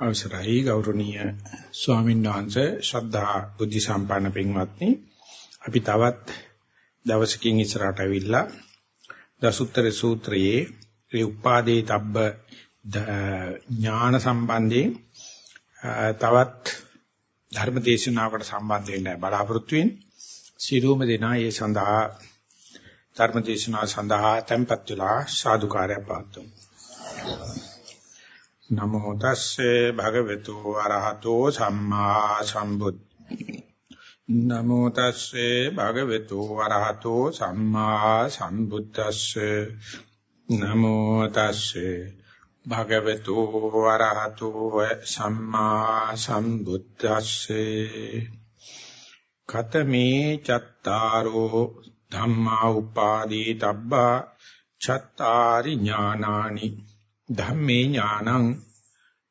අවසරයි ගෞරවනීය ස්වාමීන් වහන්සේ ශ්‍රද්ධා බුද්ධ සම්පන්න පින්වත්නි. අපි තවත් දවසකින් ඉස්සරහට ඇවිල්ලා දසුත්තර සූත්‍රයේ ඒ උපාදේ තබ්බ ඥාන සම්බන්ධයෙන් තවත් ධර්ම දේශනාවකට සම්බන්ධ වෙන්න බලාපොරොත්තු වෙන සිරුම දෙනා ඒ සඳහා ධර්ම දේශනාව සඳහා tempත් වෙලා සාදුකාරය පාත්තුමු නමෝ තස්සේ භගවතු වරහතෝ සම්මා සම්බුද්ධ නමෝ තස්සේ භගවතු වරහතෝ සම්මා සම්බුද්දස්සේ. නමෝ තස්සේ භගවතු වරහතෝ සම්මා සම්බුද්දස්සේ. කතමේ චත්තාරෝ ධම්මා උපාදී තබ්බා චත්තාරි ඥානානි. ධම්මේ ඥානං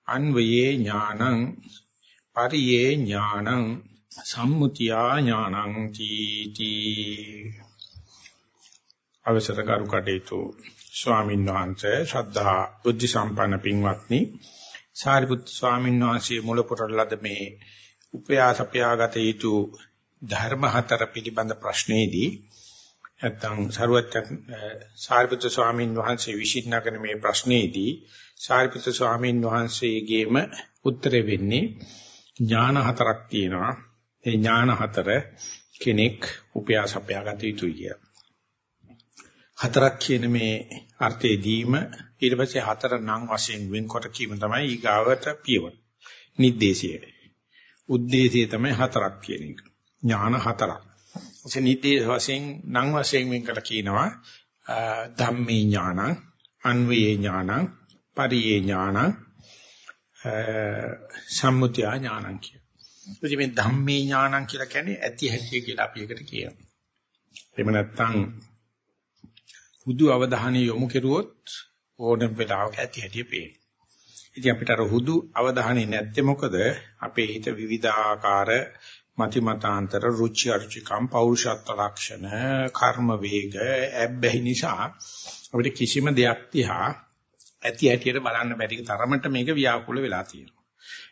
අන්වයේ ඥානං පරියේ ඥානං සම්මුතියා ඥානං තීති. අවසර කරු කටේතු ස්වාමීන් වහන්සේ ශ්‍රද්ධා බුද්ධ සම්පන්න පින්වත්නි. සාරිපුත් ස්වාමීන් වහන්සේ මුල පුරලද මේ උපයාසපයාගත යුතු ධර්ම හතර පිළිබඳ ප්‍රශ්නේදී නැත්නම් සරුවත් සාරිපුත්‍ර ස්වාමීන් වහන්සේ විශ්ින්න කරන මේ ප්‍රශ්නේදී සාරිපුත්‍ර ස්වාමීන් වහන්සේගේම උත්තරේ වෙන්නේ ඥාන හතරක් තියෙනවා. ඒ ඥාන හතර කෙනෙක් උපයාස අපයාගත යුතුයි කිය. හතරක් කියන මේ අර්ථයේදීම ඊට පස්සේ හතර නම් වශයෙන් වෙන්කොට කීම තමයි ඊගාවට පියවර. නිද්දේශය. උද්දේශය තමයි හතරක් කියන එක. ඥාන හතරක්. සනිදේශ වශයෙන් නම් වශයෙන් වෙන් කළ කියනවා ධම්මේ ඥානං අන්වේ ඥානං පරියේ ඥානං සම්මුතිය ඥානං කිය. එතකොට මේ ධම්මේ ඥානං කියලා කියන්නේ ඇති හැටි කියලා අපි එකට කියනවා. එහෙම නැත්නම් හුදු අවධානය යොමු කෙරුවොත් ඕනම වෙලාවක ඇති හැටි පේනවා. ඉතින් අපිට අර හුදු අවධානය නැත්තේ මොකද? අපේ හිත විවිධාකාර මති මතාන්තර රුචි අරුචිකම් පෞරුෂත්ව ලක්ෂණ කර්ම වේග ඇබ්බැහි නිසා අපිට කිසිම දෙයක් තියා ඇති ඇටියට බලන්න බැරි තරමට මේක ව්‍යාකූල වෙලා තියෙනවා.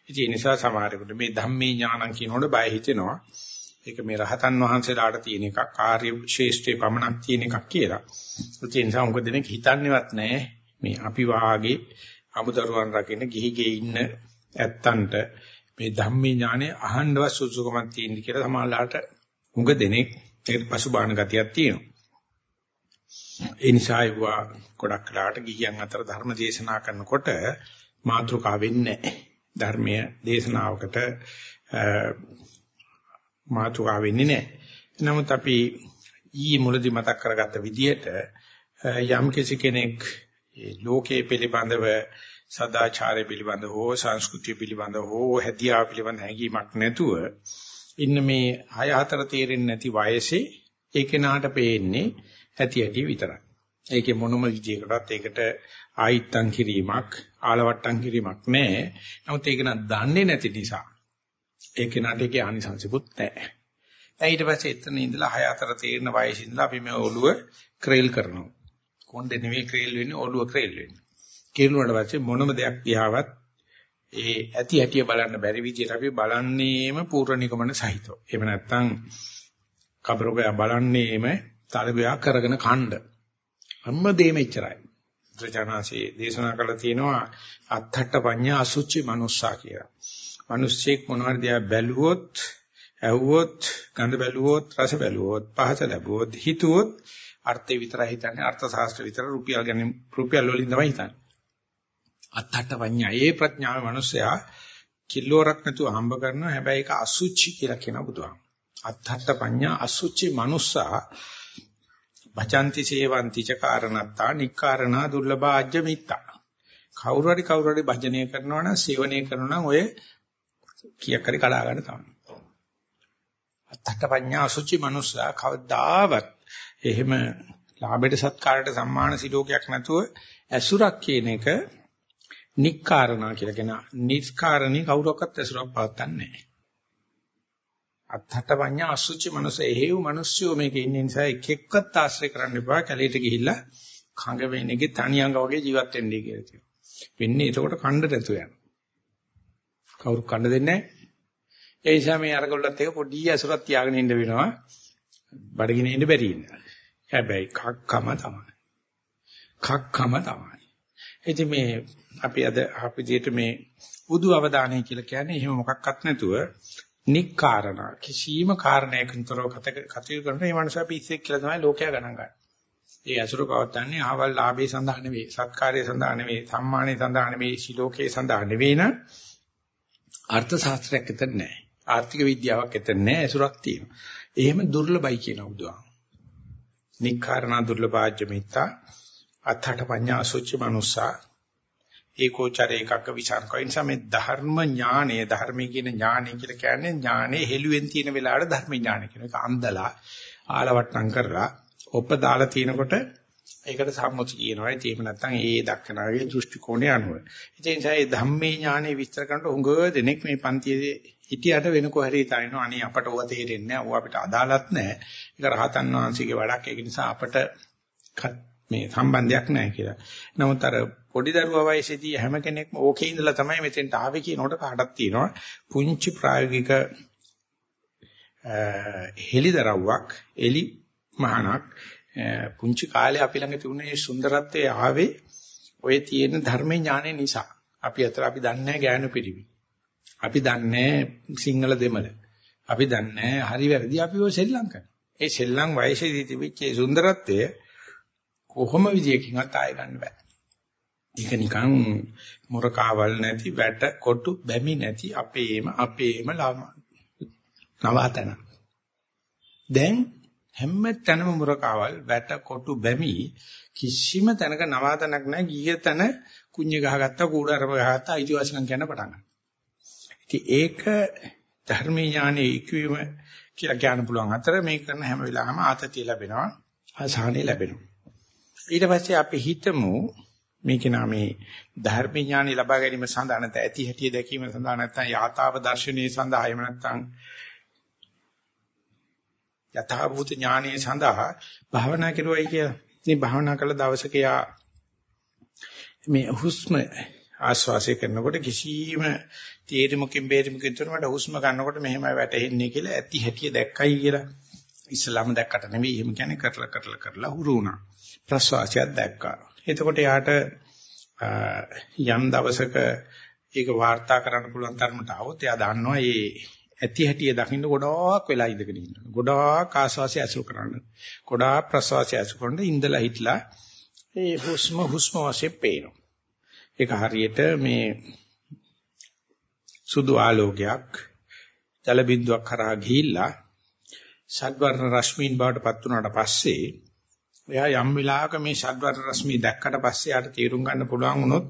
ඉතින් ඒ නිසා සමහරෙකුට මේ ධම්මේ ඥානං කියනකොට බය හිතෙනවා. ඒක මේ රහතන් වහන්සේලාට තියෙන එකක් ආර්ය ශේෂ්ඨේ පමණක් තියෙන එකක් කියලා. ඒ නිසා මොකද දෙනෙක් හිතන්නේවත් නැහැ මේ අපි වාගේ අමුදරුවන් රකින්න ගිහිගේ ඉන්න ඇත්තන්ට මේ ධම්මේ ඥානෙ අහන්නවත් සුසුකමක් තියෙන කියලා සමහරලාට උඟ දෙනෙක් ඒකට පසුබාහන ගතියක් තියෙනවා. ඒ නිසා ඒවා ගොඩක් කලකට ගියන් අතර ධර්ම දේශනා කරනකොට මාතෘකා වෙන්නේ ධර්මීය දේශනාවකට මාතෘකා වෙන්නේ නැහැ. නමුත් අපි ඊයේ මුලදී මතක් කරගත්ත විදිහට යම් කෙනෙක් ලෝකයේ පිළිබඳව සදාචාරය පිළිබඳ හෝ සංස්කෘතිය පිළිබඳ හෝ හැදියාව පිළිබඳ හැඟීමක් නැතුව ඉන්න මේ හය හතර තේරෙන්නේ නැති වයසේ ඒ කෙනාට පේන්නේ ඇති ඇති විතරයි. ඒකේ මොනම විදියකටත් ඒකට ආයිත්තම් කිරීමක් ආලවට්ටම් කිරීමක් නැහැ. නමුත් ඒක න දන්නේ නැති නිසා ඒ කෙනාට ඒකේ ආනිසංසිකුත් නැහැ. දැන් ඊට පස්සේ එතන ඉඳලා හය හතර තේරෙන වයසේ ඉඳලා අපි මේ ඔළුව ක්‍රේල් කරනවා. කොණ්ඩේ නෙවෙයි ක්‍රේල් වෙන්නේ ඔළුව ක්‍රේල් වෙන්නේ. කිරුණාට පස්සේ මොනම දෙයක් දිහාවත් ඒ ඇති හැටිය බලන්න බැරි විදිහට අපි බලන්නේම පූර්ව නිගමන සහිතව. එහෙම නැත්නම් කබරෝගය බලන්නේම තලබයා කරගෙන කණ්ඩ. හැමදේම එච්චරයි. ත්‍රිජානාසේ දේශනා කළා තියෙනවා අත්තට පඤ්ඤා අසුචි මනුස්සා කියලා. මිනිස්සෙක් මොනවාරි දිහා බැලුවොත්, ඇහුවොත්, ගඳ බැලුවොත්, රස බැලුවොත්, පහස ලැබුවොත්, හිතුවොත් අර්ථය විතරයි හිතන්නේ අර්ථ ශාස්ත්‍ර විතර රුපියල් ගැන රුපියල් වලින් තමයි හිතන්නේ. අත්තට පඤ්ඤා ඒ ප්‍රඥාව මිනිස්සයා කිලෝරක් නැතුව හම්බ කරනවා හැබැයි ඒක අසුචි කියලා කියන බුදුහාම. අත්තට පඤ්ඤා අසුචි මනුස්සා වචන්ති සේවಂತಿ ච කාරණත්තා නික්කාරණා දුර්ලභාජ්‍ය මිත්තා. කවුරු හරි කවුරු හරි භජනය කරනවා නම් සේවනය කරනවා නම් ඔය කීයක් හරි කඩා ගන්න තමයි. අත්තට පඤ්ඤා අසුචි මනුස්සා කවදාවත් එහෙම ලාභයට සත්කාරයට සම්මාන සිලෝකයක් නැතුව ඇසුරක් කියන එක නික්කාරණා කියලා කියන නිස්කාරණී කවුරක්වත් ඇසුරක් පවත්න්නේ නැහැ. අත්තට පඤ්ඤා අසුචි මනස එහෙව් මිනිස්සුયો මේකේ ඉන්න නිසා එක එක්කත් ආශ්‍රය කරන්න එපා කැලේට ගිහිල්ලා කඟ වෙන්නේගේ තනියංග වගේ ජීවත් වෙන්නයි කියලා කියනවා. වෙන්නේ එතකොට කණ්ඩ නැතු යන. කවුරු කන්න දෙන්නේ නැහැ. ඒ නිසා මේ අරගොල්ලත් එක පොඩි ඇසුරක් තියාගෙන ඉන්න වෙනවා. බඩගිනින්න ඉන්න බැරි ඉන්න. හැබැයි කක්කම තමයි. කක්කම තමයි. ඉතින් මේ අපි අද අපිට මේ බුදු අවදානය කියලා කියන්නේ එහෙම මොකක්වත් නැතුව නික්කාරණ කිසියම් කාරණයකින් තොරව කටයුතු කරන මේ මනුස්සයා පිස්සෙක් කියලා තමයි ලෝකයා ගණන් ගන්නේ. ඒ අසුර පවත්තන්නේ ආවල් ලාභේ සඳහා නෙවෙයි, සත්කාරයේ සඳහා නෙවෙයි, සම්මානයේ සඳහා නෙවෙයි, ශිලෝකයේ සඳහා නෙවෙයි නම් අර්ථ ශාස්ත්‍රයක් ඇතර නැහැ. ආර්ථික විද්‍යාවක් ඇතර නැහැ, අසුරක් තියෙනවා. එහෙම දුර්ලභයි කියන බුදුහාම. නික්කාරණ දුර්ලභාජ්‍ය මිත්තා අත්ථට පඤ්ඤා සුචි මනුස්සා ඒකෝචර එකක විචාරකෝ නිසා මේ ධර්ම ඥානය ධර්මයේ කියන ඥානය කියලා කියන්නේ ඥානේ හෙළුවෙන් තියෙන වෙලාවට ධර්ම ඥානය කියන එක අන්දලා ආලවට්ටම් කරලා ඔප දාලා තිනකොට ඒකට සම්මුති කියනවා. ඒ තේම නැත්නම් ඒ දක්කනාගේ දෘෂ්ටි කෝණය අනුව. ඒ නිසා මේ ධම්මේ ඥානෙ විස්තර කරනකොට උඟ දෙනෙක් මේ පන්තියේ හිටියට වෙන කොහරි තනිනවා. අනේ අපට ඕවා තේරෙන්නේ නැහැ. ඕවා අපිට අදාළත් නැහැ. ඒක රහතන් වහන්සේගේ වැඩක්. ඒක නිසා අපට මේ සම්බන්ධයක් නැහැ කියලා. නමුත් අර පොඩි දරුවා වයසේදී හැම කෙනෙක්ම ඕකේ ඉඳලා තමයි මෙතෙන්ට ආවේ කියනකොට කාටක් තියෙනවා පුංචි ප්‍රායෝගික හෙලිදරව්වක් එලි මහණක් පුංචි කාලේ අපි ළඟ තිබුණ මේ සුන්දරත්වයේ ආවේ ඔය තියෙන ධර්මයේ ඥානය නිසා. අපි අතර අපි දන්නේ ගෑනු පිළිවි. අපි දන්නේ සිංහල දෙමළ. අපි දන්නේ හරි වැරදි අපි ඔය සෙල්ලම් කරනවා. ඒ සෙල්ලම් වයසේදී තිබිච්ච සුන්දරත්වය කොහොම විදියකින්වත් ආය ගන්න බෑ. ඒක නිකන් මොරකාවල් නැති වැට කොටු බැමි නැති අපේම අපේම නවාතන. දැන් හැම තැනම මුරකාවල් වැට කොටු බැමි කිසිම තැනක නවාතනක් නැහැ ගිය තැන කුඤ්ඤ ගහගත්තා කූඩාරම ගහගත්තා අයිතිවාසිකම් කියන්න පටන් ගන්නවා. ඉතින් ඒක ධර්මීය ඥානයේ ඉක්වීම කියලා කියන්න පුළුවන් අතර මේ කරන හැම වෙලාවෙම ආතතිය ලැබෙනවා ආසාහනෙ ලැබෙනවා. ඊට පස්සේ අපි හිතමු මේක නාමේ ධර්ම ඥානෙ ලබා ගැනීම සඳහා නැත්නම් ඇති හැටි දැකීම සඳහා නැත්නම් යථාව දර්ශනීය සඳහා එහෙම නැත්නම් යථාභූත ඥානය සඳහා භාවනා කරුවයි කියලා. ඉතින් භාවනා කළ දවසක යා මේ හුස්ම ආස්වාසය කරනකොට කිසිම තේරිමකින් බේරිමකින් තොර මට හුස්ම ගන්නකොට මෙහෙමයි වැටෙන්නේ කියලා ඇති හැටි දැක්කයි කියලා. ඉස්ලාම දැක්කට නෙවෙයි එහෙම කියන්නේ කරලා කරලා කරලා හුරු වුණා. ප්‍රසවාසයක් දැක්කා. එතකොට යාට යම් දවසක ඒක වාර්තා කරන්න පුළුවන් තරමට આવොත් එයා දන්නවා මේ ඇති හැටිය දකින්න ගොඩාක් වෙලා ඉඳගෙන ඉන්නවා. ගොඩාක් ආස්වාසිය ඇසුරු කරන්න. ගොඩාක් ප්‍රසවාසය ඇසුරු කරන ඉඳලා හිටලා ඒ හුස්ම හුස්ම වශයෙන් පේනවා. ඒක හරියට මේ සුදු ආලෝකයක් ජල බිඳුවක් කරා ගිහිල්ලා ෂඩ්වර්ණ රශ්මීන් බවට පත් වුණාට පස්සේ එයා යම් වෙලාවක මේ ෂඩ්වර්ණ රශ්මී දැක්කට පස්සේ යාට තීරුම් ගන්න පුළුවන් වුණොත්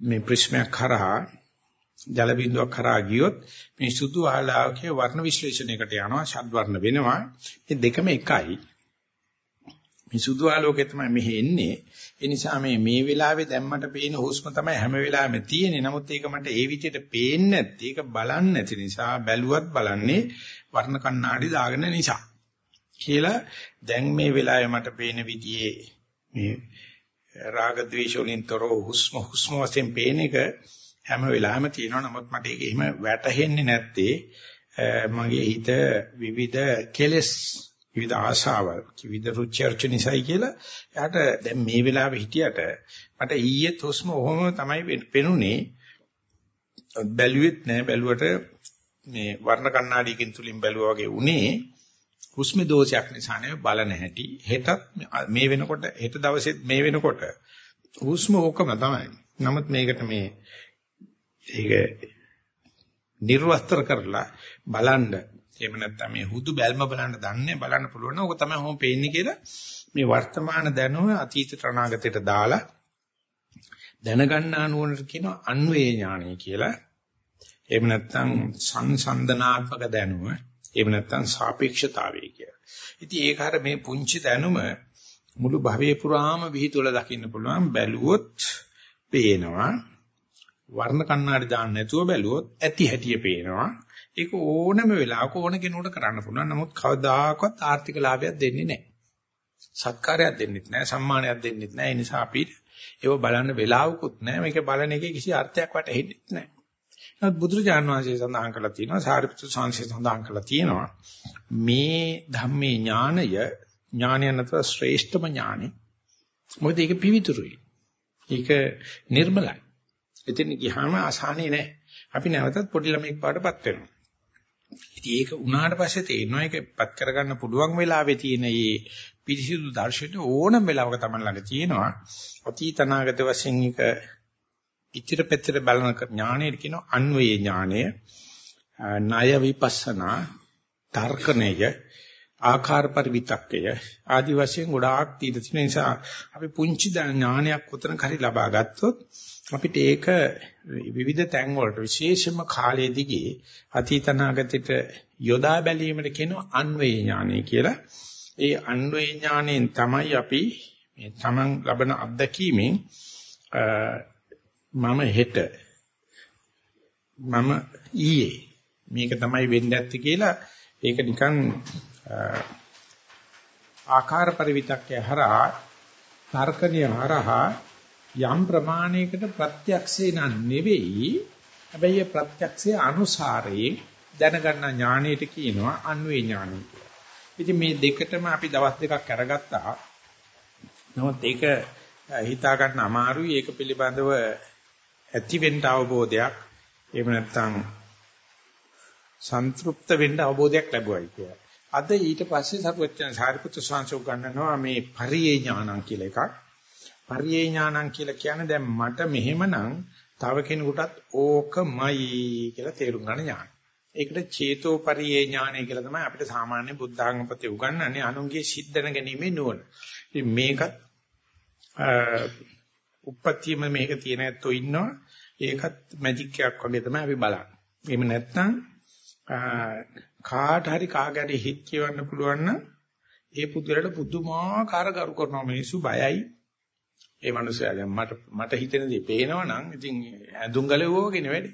මේ ප්‍රිස්මයක් කරා ජල බිඳුවක් කරා ගියොත් මේ සුදු ආලාවකයේ වර්ණ විශ්ලේෂණයකට යනවා ෂඩ් වර්ණ වෙනවා. මේ දෙකම එකයි. මේ සුදු ආලෝකය තමයි මෙහි එන්නේ. ඒ නිසා මේ මේ වෙලාවේ දැම්මට පේන හුස්ම තමයි හැම වෙලාවෙම තියෙන්නේ. නමුත් ඒක මට ඒ විදිහට පේන්නේ නැත්te ඒක බලන්නේ නැති නිසා බැලුවත් බලන්නේ වර්ණ කණ්ණාඩි දාගෙන නිසා. කියලා දැන් මේ වෙලාවේ මට පේන විදිහේ මේ රාග ద్వේෂ වලින් තොරව හුස්ම හුස්ම වශයෙන් පේන එක හැම වෙලාවෙම තියෙනවා. නමුත් මට ඒක එහෙම වැටහෙන්නේ නැත්තේ මගේ හිත විවිධ කෙලෙස් විවිධ ආශාවල් විවිධ රුචි අරුචිනිසයි කියලා එයාට දැන් මේ වෙලාවේ හිටියට මට ඊයේ තොස්ම ඔහොම තමයි පෙනුනේ. බැලුවෙත් නෑ. බැලුවට මේ වර්ණ කණ්ණාඩියකින් තුලින් බැලුවා වගේ උනේ හුස්ම දෝෂයක් නිසා නෙවෙයි බලන හැටි හෙටත් මේ වෙනකොට හෙට දවසෙත් මේ වෙනකොට හුස්ම ඕකම තමයි. නමුත් මේකට මේ ඒක නිර්වස්තර කරලා බලන්න. එහෙම නැත්නම් මේ හුදු බැල්ම බලන්න දන්නේ බලන්න පුළුවන් නෝ ඕක තමයි හොම පේන්නේ කියලා මේ වර්තමාන දැනුම අතීතට අනාගතයට දාලා දැනගන්න අනුවනට කියනවා අන්වේ ඥානය කියලා. එහෙම නැත්නම් සංසන්දනාත්මක දැනුම එහෙම නැත්නම් සාපේක්ෂතාවය කියලා. ඉතින් ඒක හර මේ පුංචි දැනුම මුළු භවයේ පුරාම විහිදුවල දකින්න පුළුවන් බැලුවොත් පේනවා වර්ණ කණ්ණාඩි දාන්න නැතුව බැලුවොත් ඇති හැටිය පේනවා. ඒක ඕනම වෙලාවක ඕන කෙනෙකුට කරන්න පුළුවන්. නමුත් කවදාකවත් ආර්ථික ලාභයක් දෙන්නේ නැහැ. සත්කාරයක් දෙන්නෙත් නැහැ, සම්මානයක් දෙන්නෙත් නැහැ. ඒ නිසා අපි ඒව බලන්න වෙලාවකුත් නැහැ. මේක බලන එකේ කිසි අර්ථයක් වැටහෙන්නේ නැහැ. නමුත් බුදුරජාණන් වහන්සේ සඳහන් කළා තියෙනවා සාරිපුත්‍ර සංඝසේ සඳහන් කළා තියෙනවා මේ ධම්මේ ඥානය ඥානය නැත්නම් ශ්‍රේෂ්ඨම ඥානෙ. මොකද ඒක පිවිතුරුයි. ඒක නිර්මලයි. එතන ගියාම ආසානේ නැහැ. අපි නැවතත් පොඩි ළමෙක් පාටපත් වෙනවා. ඉතින් ඒක උනාට පස්සේ තේරෙනවා ඒකපත් කරගන්න පුළුවන් වෙලාවේ තියෙන මේ පිරිසිදු දර්ශනය ඕනම වෙලාවක තමයි ළඟ තියෙනවා. අතීත අනාගත වශයෙන් එක ඉතිර පෙතර බලන ඥාණයට කියනවා අන්වේ ඥාණය. ණය විපස්සනා තර්කණය ආකාර පරිවිතක්කය ආදි වශයෙන් ගොඩාක් තියෙන නිසා අපි පුංචි ඥානයක් උතන කරි ලබා ගත්තොත් අපිට ඒක විවිධ තැන් වලට විශේෂම කාලයේ දිගේ අතීතනාගතයට යොදා බැලීමට කියනවා අන්වේ ඥානය කියලා. ඒ අන්වේ ඥාණයෙන් තමයි අපි මේ තමන් ලබන අත්දැකීමෙන් මම හෙට මම ඊයේ මේක තමයි වෙන්න ඇත්තේ කියලා ඒක නිකන් ආකාර පරිවිතක්ය හරහා තර්කණිය හරහා යම් ප්‍රමාණයකට ප්‍රත්‍යක්ෂේ නන් නෙවෙයි හැබැයි ප්‍රත්‍යක්ෂයේ අනුසාරයෙන් දැනගන්න ඥාණයට කියනවා අන්වේ ඥානය කියලා. ඉතින් මේ දෙකටම අපි දවස් දෙකක් අරගත්තා. නමුත් ඒක හිතා ගන්න අමාරුයි ඒක පිළිබඳව ඇති වෙන්න අවබෝධයක් එහෙම නැත්නම් සන්තුෂ්ත වෙන්න අවබෝධයක් ලැබුවයි කියලා. අද ඊට පස්සේ සරුවචන සාරිපුත්‍ර ස්වාමීන් ගන්නනවා මේ පරියේ ඥානං කියලා එකක්. පරියේ ඥානං කියලා කියන්නේ දැන් මට මෙහෙමනම් තව කෙනෙකුටත් ඕකමයි කියලා තේරුම් ගන්න ඥාන. ඒකට චේතෝ පරියේ ඥානය කියලා තමයි අපිට සාමාන්‍ය බුද්ධාංගපතේ උගන්වන්නේ අනුන්ගේ සිද්දන ගැනීමේ නුවණ. ඉතින් මේකත් උප්පත්තියම මේක තියෙන ඇත්තෝ ඉන්නවා. ඒකත් මැජික් එකක් වගේ තමයි අපි බලන්නේ. එහෙම නැත්නම් කාට හරි කාගට හිත කියවන්න පුළුවන් නම් ඒ පුදුරට පුදුමාකාර කරු කරනවා මිනිස්සු බයයි. ඒ මනුස්සයා දැන් මට මට හිතෙන දේ පේනවනම් ඉතින් ඇඳුම් ගලවෝගෙන වැඩි.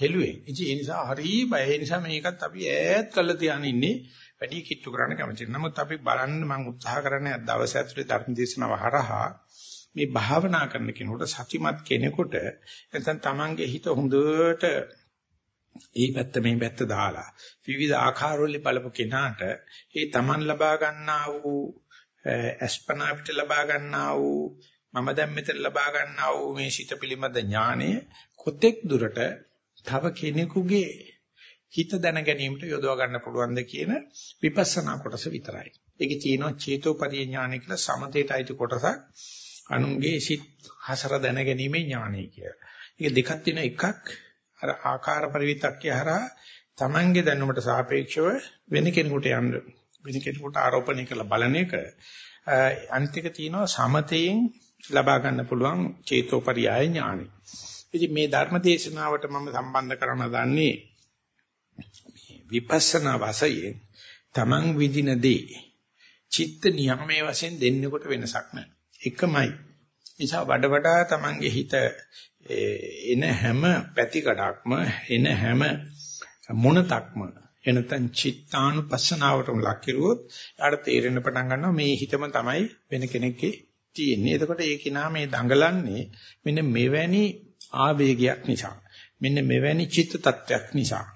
හෙළුවේ. ඉතින් ඒ නිසා හරි බය. ඒ නිසා මේකත් අපි ඈත් කරලා තියාගෙන ඉන්නේ වැඩි කිට්ටු කරන්න කැමති. නමුත් අපි බලන්න මම උත්සාහ කරන්නේ දවස් ඇතුලේ ධර්ම දේශනාව හරහා මේ භාවනා කරන කෙනෙකුට සතිමත් කෙනෙකුට නැත්නම් Tamange හිත හොඳට ඒ පැත්ත මේ පැත්ත දාලා විවිධ ආකාරවල බලපු කෙනාට ඒ Taman ලබා ගන්නා වූ අස්පනා පිට ලබා ගන්නා වූ මම දැන් මෙතන ලබා ගන්නා වූ මේ සිත පිළිබඳ ඥානය කොතෙක් දුරට තව කෙනෙකුගේ හිත දැන ගැනීමට යොදවා ගන්න පුළුවන්ද කියන විපස්සනා කොටස විතරයි. ඒකේ තියෙනවා චේතෝපරිය ඥානය කියලා සමතේට අයිති කොටසක්. අනුන්ගේ සිත් හසර දැන ගැනීමේ ඥානය කියලා. ඒක දෙකක් තියෙන එකක් අර ආකාර පරිවිතක්කේ හරහා Tamange දැනුමට සාපේක්ෂව වෙන කෙනෙකුට යන්න වෙන කෙනෙකුට ආරෝපණය කරලා බලන එක අනිත් එක තියෙනවා සමතයෙන් ලබා ගන්න පුළුවන් චේතෝපරියාය ඥානෙ. ඉතින් මේ ධර්ම දේශනාවට මම සම්බන්ධ කරන දන්නේ විපස්සනා වාසයෙන් Taman විදින දේ චිත්ත නියමයේ වශයෙන් දෙන්නකොට වෙනසක් නැහැ. එකමයි. නිසා වඩ වඩා Tamange හිත එන හැම පැතිකඩක්ම එන හැම මොනතක්ම එනතන් චිත්තානුපස්සනාවටම ලක් කෙරුවොත් යාට තේරෙන්න පටන් ගන්නවා මේ හිතම තමයි වෙන කෙනෙක්ගේ තියෙන්නේ. එතකොට ඒ කිනා මේ දඟලන්නේ මෙන්න මෙවැනි ආවේගයක් නිසා. මෙන්න මෙවැනි චිත්ත tattයක් නිසා.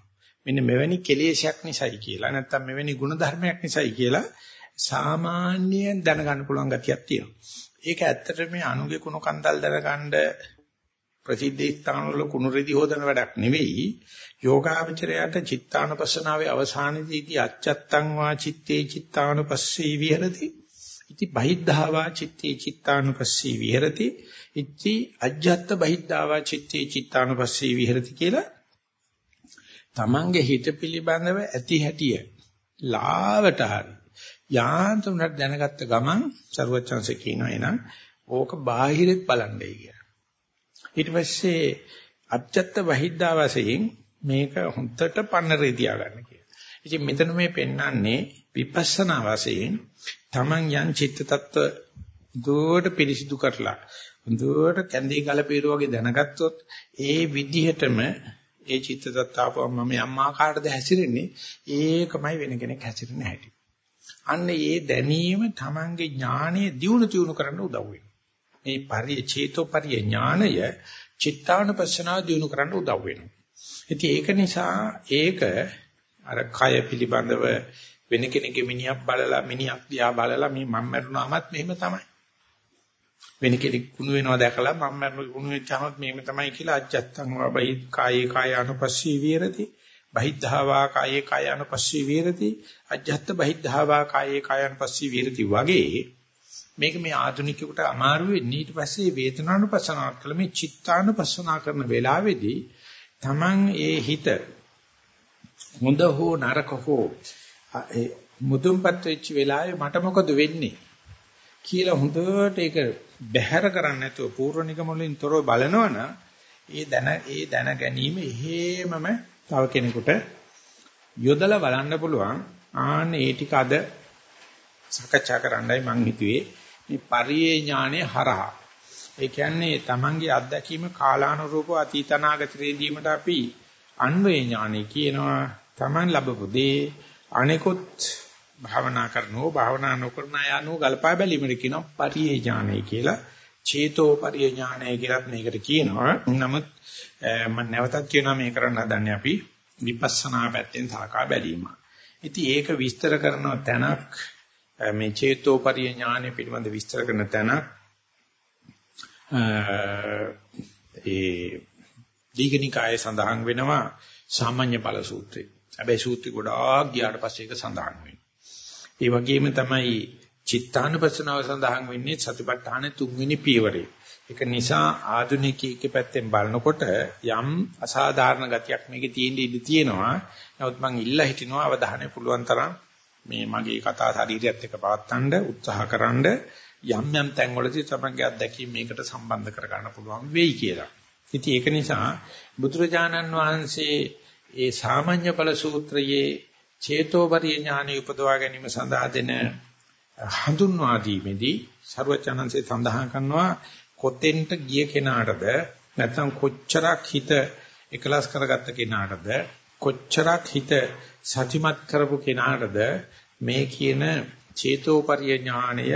මෙන්න මෙවැනි කෙලෙසයක් නිසායි කියලා. නැත්තම් මෙවැනි ಗುಣධර්මයක් නිසායි කියලා සාමාන්‍යයෙන් දැනගන්න පුළුවන් ගතියක් තියෙනවා. ඒක ඇත්තට මේ අනුගේ කුණු කන්දල් දැනගන්න ප්‍රසිද්ධ ස්ථානවල කුණු රෙදි හොදන වැඩක් නෙවෙයි. යෝගාවචරයට චිත්තානුපස්සනාවේ අවසානයේදී අච්චත්තං වා චitte චිත්තානුපස්සී විහෙරති. ඉති බහිද්ධාවා චitte චිත්තානුපස්සී විහෙරති. ඉති අජ්ජත් බහිද්ධාවා චitte චිත්තානුපස්සී විහෙරති කියලා තමන්ගේ හිත පිළිබඳව ඇති හැටිය ලාවට හරි යාන්ත්‍රණයක් දැනගත්ත ගමන් ਸਰුවචන්සේ කියනවා එනං ඕක බාහිරෙත් බලන්නයි කියලා. ඊට පස්සේ අච්චත්ත වහිද්දා වශයෙන් මේක හොන්දට පන්නරේ තියාගන්න කියලා. ඉතින් මෙතන මේ පෙන්වන්නේ විපස්සනා වශයෙන් Taman යන් චිත්ත tattwa දුවට පිරිසිදු කරලා දුවට කැඳේ ගලපීරු වගේ දැනගත්තොත් ඒ විදිහටම ඒ චිත්ත tattwa මම යම් ආකාරයකද හැසිරෙන්නේ ඒකමයි වෙන කෙනෙක් හැසිරෙන්නේ හැටි. අන්න ඒ දැනීම Tamange ඥානය දියුණු තියුණු කරන්න උදව් වෙනවා. මේ පරිය චේතෝ පරිය ඥානය චිත්තානුපස්සනාව දියුණු කරන්න උදව් වෙනවා. ඉතින් ඒක නිසා ඒක අර කය පිළිබඳව වෙන කෙනෙක්ගේ මිනිහක් බලලා මිනිහක් දිහා බලලා මේ මම මරුණාමත් මෙහෙම තමයි. වෙන කෙනෙක් කුණු වෙනවා දැකලා මම මරුණ කුණු වෙච්චාමත් මෙහෙම තමයි කියලා අජත්තං වබයි කායේ කාය අනුපස්සී විරති. බහිද්ධාවා කායේ කාය අනුපස්සී විරති. අජත්ත බහිද්ධාවා කායේ කාය අනුපස්සී විරති වගේ මේක මේ ආධුනිකයෙකුට අමාරු වෙන්නේ ඊට පස්සේ වේදනානුපස්සනාව කළ මේ චිත්තානුපස්සනා කරන වෙලාවේදී Taman ඒ හිත හොඳ හෝ නරක හෝ මුදුන්පත් වෙච්ච වෙලාවේ මට මොකද වෙන්නේ කියලා හොඳට ඒක බැහැර කරන්නේ නැතුව පූර්ව නිගමන තොරව බලනවනම් ඒ දැන ඒ දැන ගැනීම එහෙමම තව කෙනෙකුට යොදලා බලන්න පුළුවන් ආන්න ඒ ටික අද සාකච්ඡා කරන්නයි මම හිතුවේ. මේ පරියේ ඥානේ හරහා. ඒ කියන්නේ තමන්ගේ අත්දැකීම කාලානුරූපව අතීතනාගතයේදීමට අපි අන්වේ ඥානෙ කියනවා. තමන් ලැබපු දේ අනිකුත් භාවනා කරනෝ භාවනා නොකරන යano ගල්පා බැලීමට කියනවා පරියේ ඥානෙ කියලා. චේතෝ පරියේ ඥානය කියලත් මේකට කියනවා නමුත් මම නැවතත් කියනවා මේ කරන්න හදන්නේ අපි විපස්සනා පැත්තෙන් සලකා බැලීම. ඉතින් ඒක විස්තර කරන තැනක් මේ චේතෝ පරියේ ඥානෙ පිළිබඳ විස්තර කරන තැනක් ඒ දීඝනිකායේ සඳහන් වෙනවා සාමාන්‍ය ඵල සූත්‍රය. හැබැයි සූත්‍රي ගොඩාක් ගියාට පස්සේ ඒක සඳහන් වෙනවා. ඒ වගේම තමයි චිත්තානුපස්සනාව සඳහන් වෙන්නේ සතිපට්ඨාන තුන්වෙනි පියවරේ. ඒක නිසා ආධුනිකයෙක්ගේ පැත්තෙන් බලනකොට යම් අසාධාරණ ගතියක් මේකේ තියෙන්න ඉඩ තියෙනවා. නමුත් මම ඉල්ලා හිටිනවා අවධානය පුළුවන් තරම් මේ මගේ කතා ශරීරයත් එක්ක පවත්තන්න උත්සාහකරනද යම් යම් තැන්වලදී තමන්ගේ අත්දැකීම් මේකට සම්බන්ධ කරගන්න පුළුවන් වෙයි කියලා. ඉතින් ඒක නිසා බුදුරජාණන් වහන්සේ ඒ සාමාන්‍ය ඵල සූත්‍රයේ චේතෝපරිය ඥානෙ උපදවා ගැනීම සඳහා දෙන හඳුන්වා දීමේදී ਸਰවචනන්සේ සඳහන් කරනවා කොතෙන්ට ගිය කෙනාටද නැත්නම් කොච්චරක් හිත එකලස් කරගත්ත කෙනාටද කොච්චරක් හිත සතිමත් කරපු කෙනාටද මේ කියන චේතෝපරිය ඥාණය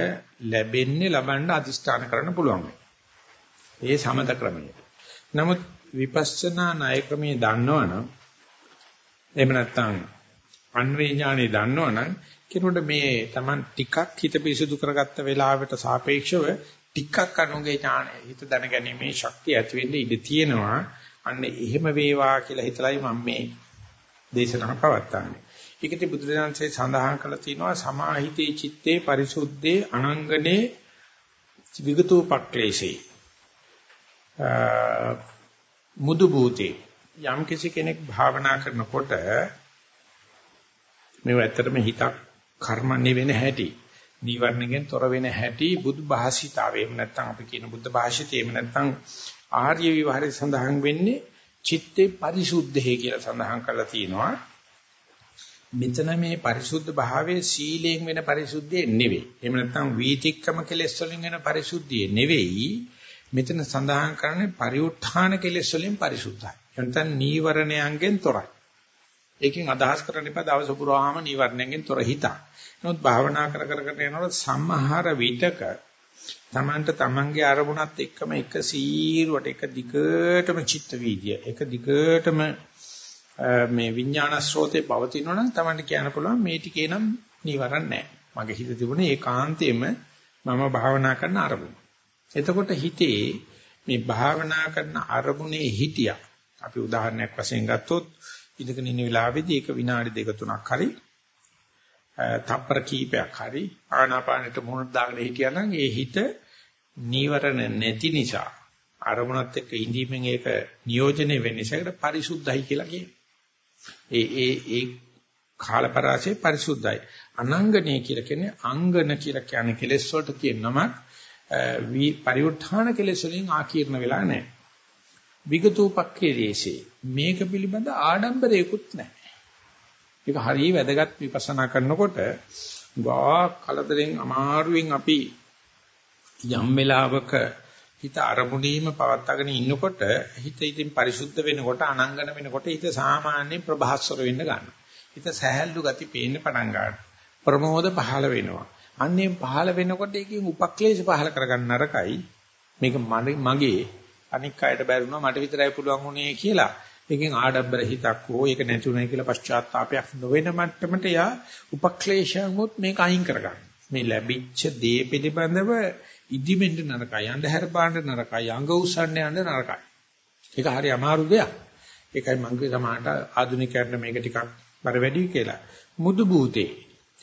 ලැබෙන්නේ ලබන්න අදිස්ථාන කරන්න පුළුවන්. ඒ සමත ක්‍රමය. නමුත් විපස්සනා ණය ක්‍රමයේ දන්නවනම් එහෙම නැත්නම් අන්වේ ඥානෙ දන්නවනම් කෙනෙකුට මේ Taman ටිකක් හිත පිරිසුදු කරගත්ත වෙලාවට සාපේක්ෂව ටිකක් අනුගේ ඥානෙ හිත දැනගැනීමේ ශක්තිය ඇති වෙන්න ඉඩ තියෙනවා. අන්න එහෙම වේවා කියලා හිතලයි මම මේ දේශනාව පවත්වන්නේ. ඒකදී බුදුරජාන්සේ සඳහන් කළා තියෙනවා සමාහිතේ චිත්තේ පරිසුද්ධේ අනංගනේ විගතෝපක්ලේශේ මුදු භූතේ යම් කිසි කෙනෙක් භාවනා කරනකොට මේව ඇත්තටම හිතක් කර්මන්නේ වෙන හැටි නීවරණයෙන් තොර වෙන හැටි බුදු භාෂිතාවේ එහෙම නැත්නම් අපි කියන බුද්ධ භාෂිතේ එහෙම නැත්නම් ආර්ය විවහාරයේ සඳහන් වෙන්නේ චිත්තේ පරිසුද්ධේ කියලා සඳහන් කරලා තියෙනවා මෙතන මේ පරිසුද්ධ භාවයේ සීලයෙන් වෙන පරිසුද්ධිය නෙවෙයි. එහෙම නැත්නම් වීතික්කම කෙලෙස් වලින් වෙන පරිසුද්ධිය නෙවෙයි. මෙතන සඳහන් කරන්නේ පරිඋත්ථාන කෙලෙස් වලින් පරිසුද්ධයි. නැත්නම් නීවරණයන්ගෙන් තොරයි. ඒකෙන් අදහස් කරන්න එපා දවස පුරාම නීවරණයෙන් තොර හිතක්. නමුත් භාවනා කර කර කර යනකොට සම්මහර විතක තමන්ට තමන්ගේ අරමුණත් එක්කම එක සීරුවට එක දිගටම චිත්ත වීදිය එක දිගටම මේ විඥාන ස්රෝතේ පවතිනවා නම් Tamanට කියන්න පුළුවන් මේ ටිකේ නම් නිවරණ නැහැ. මගේ හිත තිබුණේ ඒකාන්තයෙන්ම මම භාවනා කරන අරමුණ. එතකොට හිතේ මේ භාවනා කරන අරමුණේ හිටියා. අපි උදාහරණයක් වශයෙන් ගත්තොත් ඉඳගෙන ඉන්න වෙලාවේදී ඒක විනාඩි දෙක තුනක් හරි තප්පර කීපයක් හරි ආනාපානෙට මුහුණ දාගෙන හිටියා නම් ඒ හිත නීවරණ නැති නිසා අරමුණත් එක්ක ඉඳීමෙන් ඒක නියෝජනය වෙන්නේ ඒකට පරිසුද්ධයි කියලා කියනවා. ඒ ඒ ඒ කාලපරාසය පරිසුද්ධයි. අනංගනේ කියලා කියන්නේ අංගන කියලා කියන්නේ කෙලෙස් වලට කියනම වි පරිඋත්ථාන කෙලෙස් වලින් ආකීර්ණ වෙලා නැහැ. විගතෝපක්ඛේ දේශේ මේක පිළිබඳ ආඩම්බරයකුත් නැහැ. ඒක හරිය වැදගත් විපස්සනා කරනකොට ගා කලදරෙන් අමාරුවෙන් අපි යම් වෙලාවක හිත අරමුණීම පවත්වාගෙන ඉන්නකොට හිත ඉතින් පරිසුද්ධ වෙනකොට අනංගන වෙනකොට හිත සාමාන්‍ය ප්‍රභාස්වර වෙන්න ගන්නවා. හිත සහැල්ලු ගති පේන්න පටන් ගන්නවා. ප්‍රමෝද පහළ වෙනවා. අන්නේ පහළ වෙනකොට ඒකෙන් උපක්ලේශ පහළ කරගන්න නරකයි. මේක මගේ අනික් අයට බැරිුණා මට විතරයි පුළුවන් වුණේ කියලා ඒකෙන් ආඩම්බර හිතක් හෝ ඒක නැතුණයි කියලා පශ්චාත්තාවයක් නොවන මට්ටමට යා උපක්ලේශයන්ොත් මේක අයින් කරගන්න. මේ ලැබිච්ච දේ පිළිබඳව ඉදිමෙන්න නරකයි, අන්ධහැර පාන්න නරකයි, අඟ උස්සන්න යන්න නරකයි. ඒක හරි අමාරු දෙයක්. ඒකයි මම කිව්වේ සමහරට ආධුනිකයන්ට මේක ටිකක් බර වැඩි කියලා. මුදු බූතේ.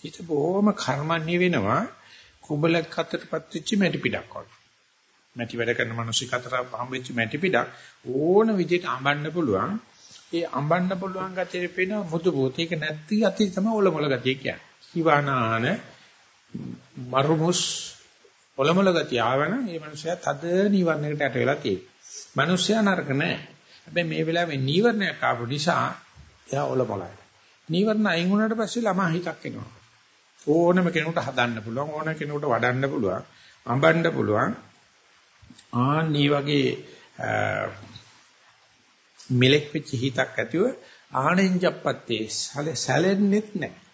හිත බොහොම කර්මන්නේ වෙනවා. කුඹලක් අතරපත් වෙච්ච මැටි පිටක් වගේ. මැටි වැඩ කරන මිනිස්සු අතර හම්බෙච්ච මැටි පිටක් ඕන විදිහට අඹන්න පුළුවන්. ඒ අඹන්න පුළුවන් ගැටේ පේන මුදු බූතේ. ඒක නැති අති තමයි ඔලොමල ගතිය කියන්නේ. හිවානාන මරුමුස් ඔලොමල ගතිය ආවන මේ මිනිස්සයා තද නිවර්ණයකට යට වෙලා තියෙනවා. මිනිස්සයා නරක නැහැ. හැබැයි මේ වෙලාවේ නීවරණයක් ආපු නිසා එයා ඔලොමලයි. නීවරණ අයින් වුණාට පස්සේ ළමා හිතක් එනවා. ඕනම කෙනෙකුට හදන්න පුළුවන් ඕන කෙනෙකුට වඩන්න පුළුවන් අඹන්න පුළුවන් ආන්නී වගේ මෙලෙක් වෙච්ච හිතක් ඇතිව ආනෙන්ජප්පත්තේ සැලෙන්නෙත් නැහැ.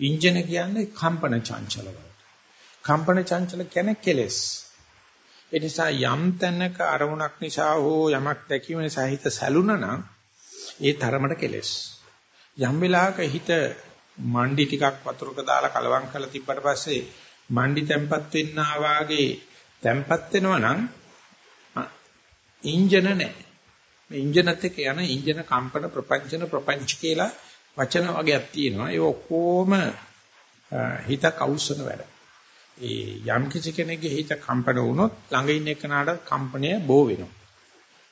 ඉන්ජන කියන්නේ කම්පන චංචල වලට. කම්පන චංචල කියන්නේ කෙලස්. ඒ නිසා යම් තැනක අරමුණක් නිසා හෝ යමක් දැකීම නිසා හිත සැලුණා නම් ඒ තරමට කෙලස්. යම් වෙලාවක හිත මණ්ඩි ටිකක් වතුරක දාලා කලවම් කරලා තිබ්බට පස්සේ මණ්ඩි තැම්පත් වෙන්නා වාගේ තැම්පත් වෙනවා නම් ඉන්ජන නැහැ. මේ ඉන්ජනත් එක්ක යන ඉන්ජන කම්පන ප්‍රපංචන ප්‍රපංච කියලා වචන වගේක් තියෙනවා. ඒ ඔක්කොම හිත කවුස්සන වැඩ. ඒ යම් කිසි කෙනෙක්ගේ හිත කම්පන වුණොත් ළඟ ඉන්න එකනට කම්පනය බෝ වෙනවා.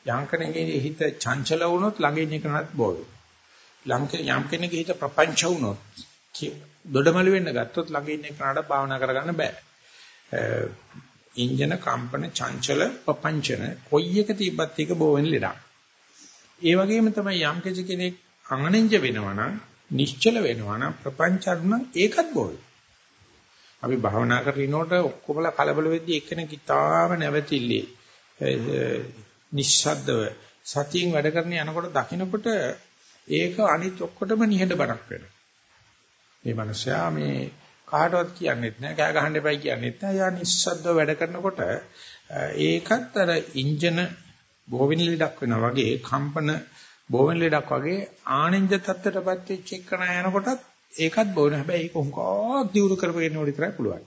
යම් කෙනෙකුගේ හිත චංචල වුණොත් ළඟ ඉන්න එකනට බෝ වෙනවා. ලංකේ යම් කෙනෙකුගේ හිත ප්‍රපංච වුණොත් දොඩමළු වෙන්න ගත්තොත් ළඟ ඉන්න කෙනාට භාවනා කරගන්න බෑ. ඉන්ජන කම්පන චංචල ප්‍රපංචන කොයි එක තිබ්බත් ඒක බෝ වෙන ලෙඩක්. ඒ වගේම තමයි යම් කෙනෙක් අංගනෙන්ජ වෙනවා නම් නිශ්චල වෙනවා නම් ප්‍රපංචරුණ ඒකත් බෝ අපි භාවනා කරනකොට ඔක්කොමලා කලබල වෙද්දී එක්කෙනෙක් ඉතාම නැවතිල්ලේ නිශ්ශබ්දව සතියෙන් වැඩ කරන යනකොට දකින්නකොට ඒක අනිත් ඔක්කොටම නිහඬ බණක් වෙනවා. මේ මිනිස්සයා මේ කාටවත් කියන්නෙත් නෑ, කෑ ගහන්න එපයි කියන්නෙත් නෑ. යා නිස්සද්දව වැඩ කරනකොට ඒකත් අර ඉන්ජන බෝවින් ලෙඩක් වෙනවා වගේ කම්පන බෝවින් ලෙඩක් වගේ ආනෙන්ජ තත්ත්වයටපත් වෙච්ච එකන යනකොටත් ඒකත් බෝන හැබැයි ඒක හුඟක් දියුණු කරපගෙන උඩ විතරයි පුළුවන්.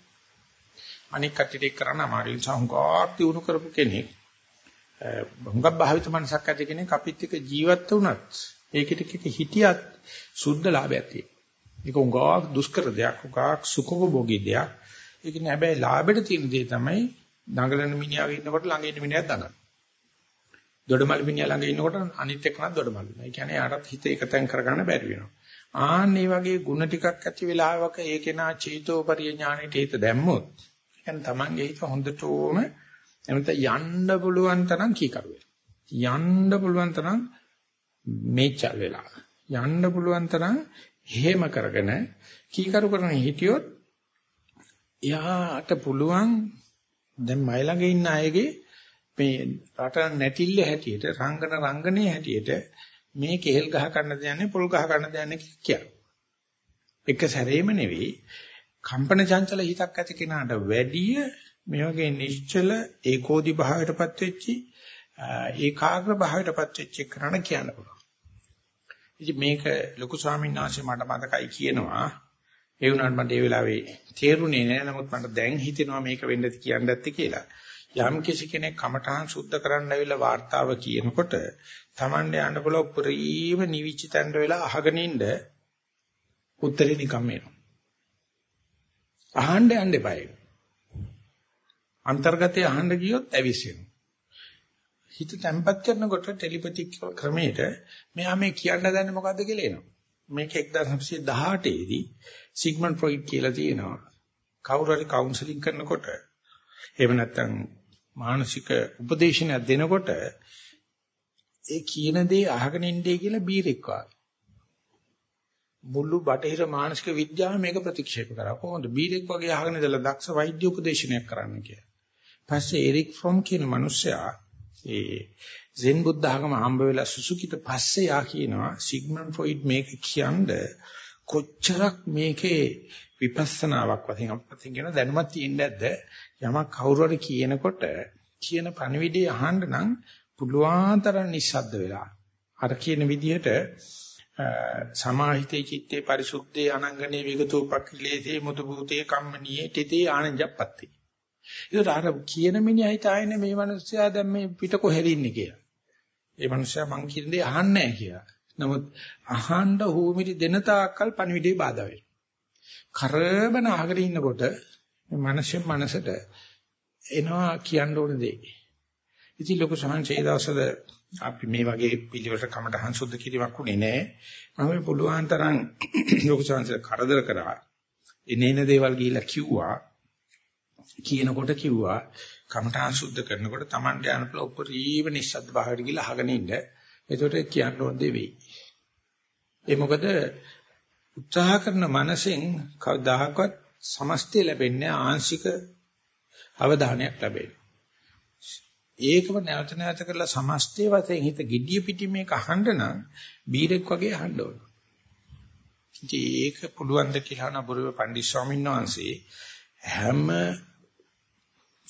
අනික් කට්ටියට ඒක කරන්න අමාරුයි. නිසා හුඟක් දියුණු කරපු කෙනෙක් හුඟක් භාවිත මනසක් ඇති කෙනෙක් අපිත් එක්ක ජීවත් වුණත් ඒකිට කිට හිටියත් සුද්ධ ලාභයක් තියෙනවා. ඒක උගාවක් දුෂ්කර දෙයක්, උගාවක් සුඛෝභෝගී දෙයක්. ඒක නෑ හැබැයි ලාභෙට තියෙන දේ තමයි දඟලන මිනිහාගේ ඉන්නකොට ළඟ ඉන්න මිනිහා දඟලන. දොඩමල් මිනිහා ළඟ ඉන්නකොට අනිත් එක්කනත් දොඩමල් වෙනවා. ඒ කියන්නේ යාටත් හිත එකතෙන් කරගන්න බැරි වෙනවා. ආන් මේ වගේ ಗುಣ ටිකක් ඇති වෙලාවක ඒකේ නා චේතෝපරිය ඥානෙට හිත දැම්මොත් කියන්නේ Tamange හිත හොඳටම එමෙත යන්න පුළුවන් තරම් කීකරු වෙනවා. යන්න පුළුවන් තරම් මේචල් වෙලා යන්න පුළුවන් තරම් හේම කරගෙන කීකරු කරන හිටියොත් එයාට පුළුවන් දැන් මයි ළඟ ඉන්න අයගේ මේ රට නැටිල්ල හැටියට රංගන රංගනේ හැටියට මේ කෙහෙල් ගහ ගන්න දයන්නේ පොල් ගහ ගන්න දයන්නේ කියලා. එක සැරේම නෙවෙයි කම්පන චංචල හිතක් ඇති කෙනාට වැඩිය මේ වගේ නිශ්චල ඒකෝදි භාවයටපත් වෙච්චි ඒකාග්‍ර භාවයටපත් වෙච්ච කරණ කියන්න පුළුවන්. ඉතින් මේක ලොකු ස්වාමීන් වහන්සේ මට මතකයි කියනවා. ඒ වුණාට මට ඒ වෙලාවේ තේරුණේ නෑ. නමුත් මට දැන් හිතෙනවා මේක වෙන්න කියන්න ඇත්ති කියලා. යම් කිසි කෙනෙක් කමඨහන් සුද්ධ කරන්න ඇවිල්ලා වார்த்தාව කියනකොට Tamande යන්න බලව පුරීම නිවිචිතන්ඩ වෙලා අහගෙන ඉන්න උත්තරේ නිකම් එනවා. අහන්න යන්න එපායි. අන්තර්ගතය අහන්න ගියොත් ඇවිස්සෙනවා. හිත තැම්පත් කරනකොට ටෙලිපැතික් ක්‍රමයට මෙයා මේ කියන්න දන්නේ මොකද්ද කියලා එනවා. මේක 1918 දී සිග්මන්ඩ් ෆ්‍රොයිඩ් කියලා තියෙනවා. කවුරු හරි කවුන්සලින් කරනකොට එහෙම නැත්නම් මානසික උපදේශනයක් දෙනකොට ඒ කියන දේ අහගෙන ඉන්නේ කියලා බීරෙක් වගේ. මුළු බටහිර මානසික විද්‍යාව මේක ප්‍රතික්ෂේප කරා. කොහොමද බීරෙක් වගේ අහගෙන ඉඳලා දක්ෂ වෛද්‍ය උපදේශනයක් කරන්න කියලා. පස්සේ එරික් ෆ්‍රොම් කියන මිනිසයා ඒ සෙන් බුද්ධ ආගම හම්බ වෙලා සුසුකිට පස්සේ යා කියනවා සිග්මන්ඩ් ෆ්‍රොයිඩ් මේක කියන්නේ කොච්චරක් මේකේ විපස්සනාවක් වශයෙන් අපිට කියන දැනුමක් තියෙන්නේ නැද්ද යමක් කවුරු හරි කියනකොට කියන පණිවිඩය අහන්න නම් පුළුවන් තරම් නිස්සද්ද වෙලා අර කියන විදිහට සමාහිතේ චිත්තේ පරිසුද්ධේ අනංගනේ විගතෝපක්ඛිලේසේ මුතු භූතේ කම්මනියේ තිතේ ආනන්ජප්පත්තේ. ඒක අර කියන මිනිහා හිතාන්නේ මේ මිනිස්සයා දැන් මේ පිට කොහෙද ඉන්නේ කියලා. ඒ මිනිස්සයා මං කියන දේ අහන්නේ නැහැ කියලා. නමුත් අහන්න හුමිරි දෙන තාක්කල් පණිවිඩේ බාධා වෙනවා. කරබන අහගෙන ඉන්නකොට මනසෙන් මනසට එනවා කියන්න ඕන දේ. ඉතින් ලොකු සංහසේ දවසල අපි මේ වගේ පිළිවෙලට කමටහන් සුද්ධ කිරීමක් උනේ නැහැ. මම පුළුවන් තරම් ලොකු සංහසේ කරදර කරා. එනේන දේවල් ගිහිල්ලා කිව්වා. කියනකොට කිව්වා කමටහන් සුද්ධ කරනකොට Taman යන පළ උපරිම නිස්සද්ද භාවයට ගිහිල්ලා අහගෙන ඉන්න. එතකොට කියන්න ඕන දේ වෙයි. ඒ මොකද උත්සාහ කරන මනසෙන් කවදාහක්වත් සමස්තය ලැබෙන්නේ ආංශික අවධානයක් ලැබෙන්නේ. ඒකම නැවත නැවත කරලා සමස්තය වශයෙන් හිත gediya piti මේක අහන්න නම් බීරෙක් වගේ අහන්න ඕන. ඉතින් ඒක පුළුවන් ද කියලා නබුරුව පණ්ඩිත් ස්වාමීන් වහන්සේ හැම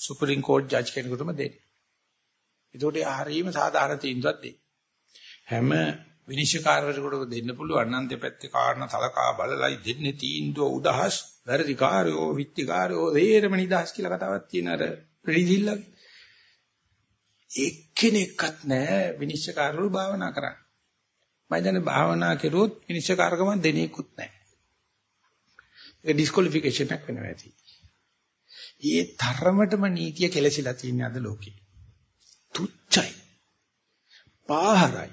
සුප්‍රීම කෝර්ට් ජජ් කෙනෙකුටම දෙන්නේ. ඒකට හරීම සාධාරණ තීන්දුවක් දෙයි. හැම විනිශ්චයකාරවරයෙකුට දෙන්න පුළුවන් නම් දෙපැත්තේ කාරණා සලකා බලලයි දෙන්නේ තීන්දුව උදහස් වැරදිකාරයෝ විත්තිකාරයෝ දේරම නිදහස් කියලා කතාවක් තියෙන අර ප්‍රතිදිල්ලගේ එක්කෙනෙක්වත් නැහැ විනිශ්චයකාරවරු භාවනා කරන්න. මම දැන් භාවනා කරුවොත් විනිශ්චයකාරකම දෙනෙකුත් නැහැ. ඒක ඩිස්කොලිෆිකේෂන් එකක් වෙනවා ඇති. ඊයේ තරමටම නීතිය කෙලසිලා තියෙන අද ලෝකේ. තුච්චයි. පාහරයි.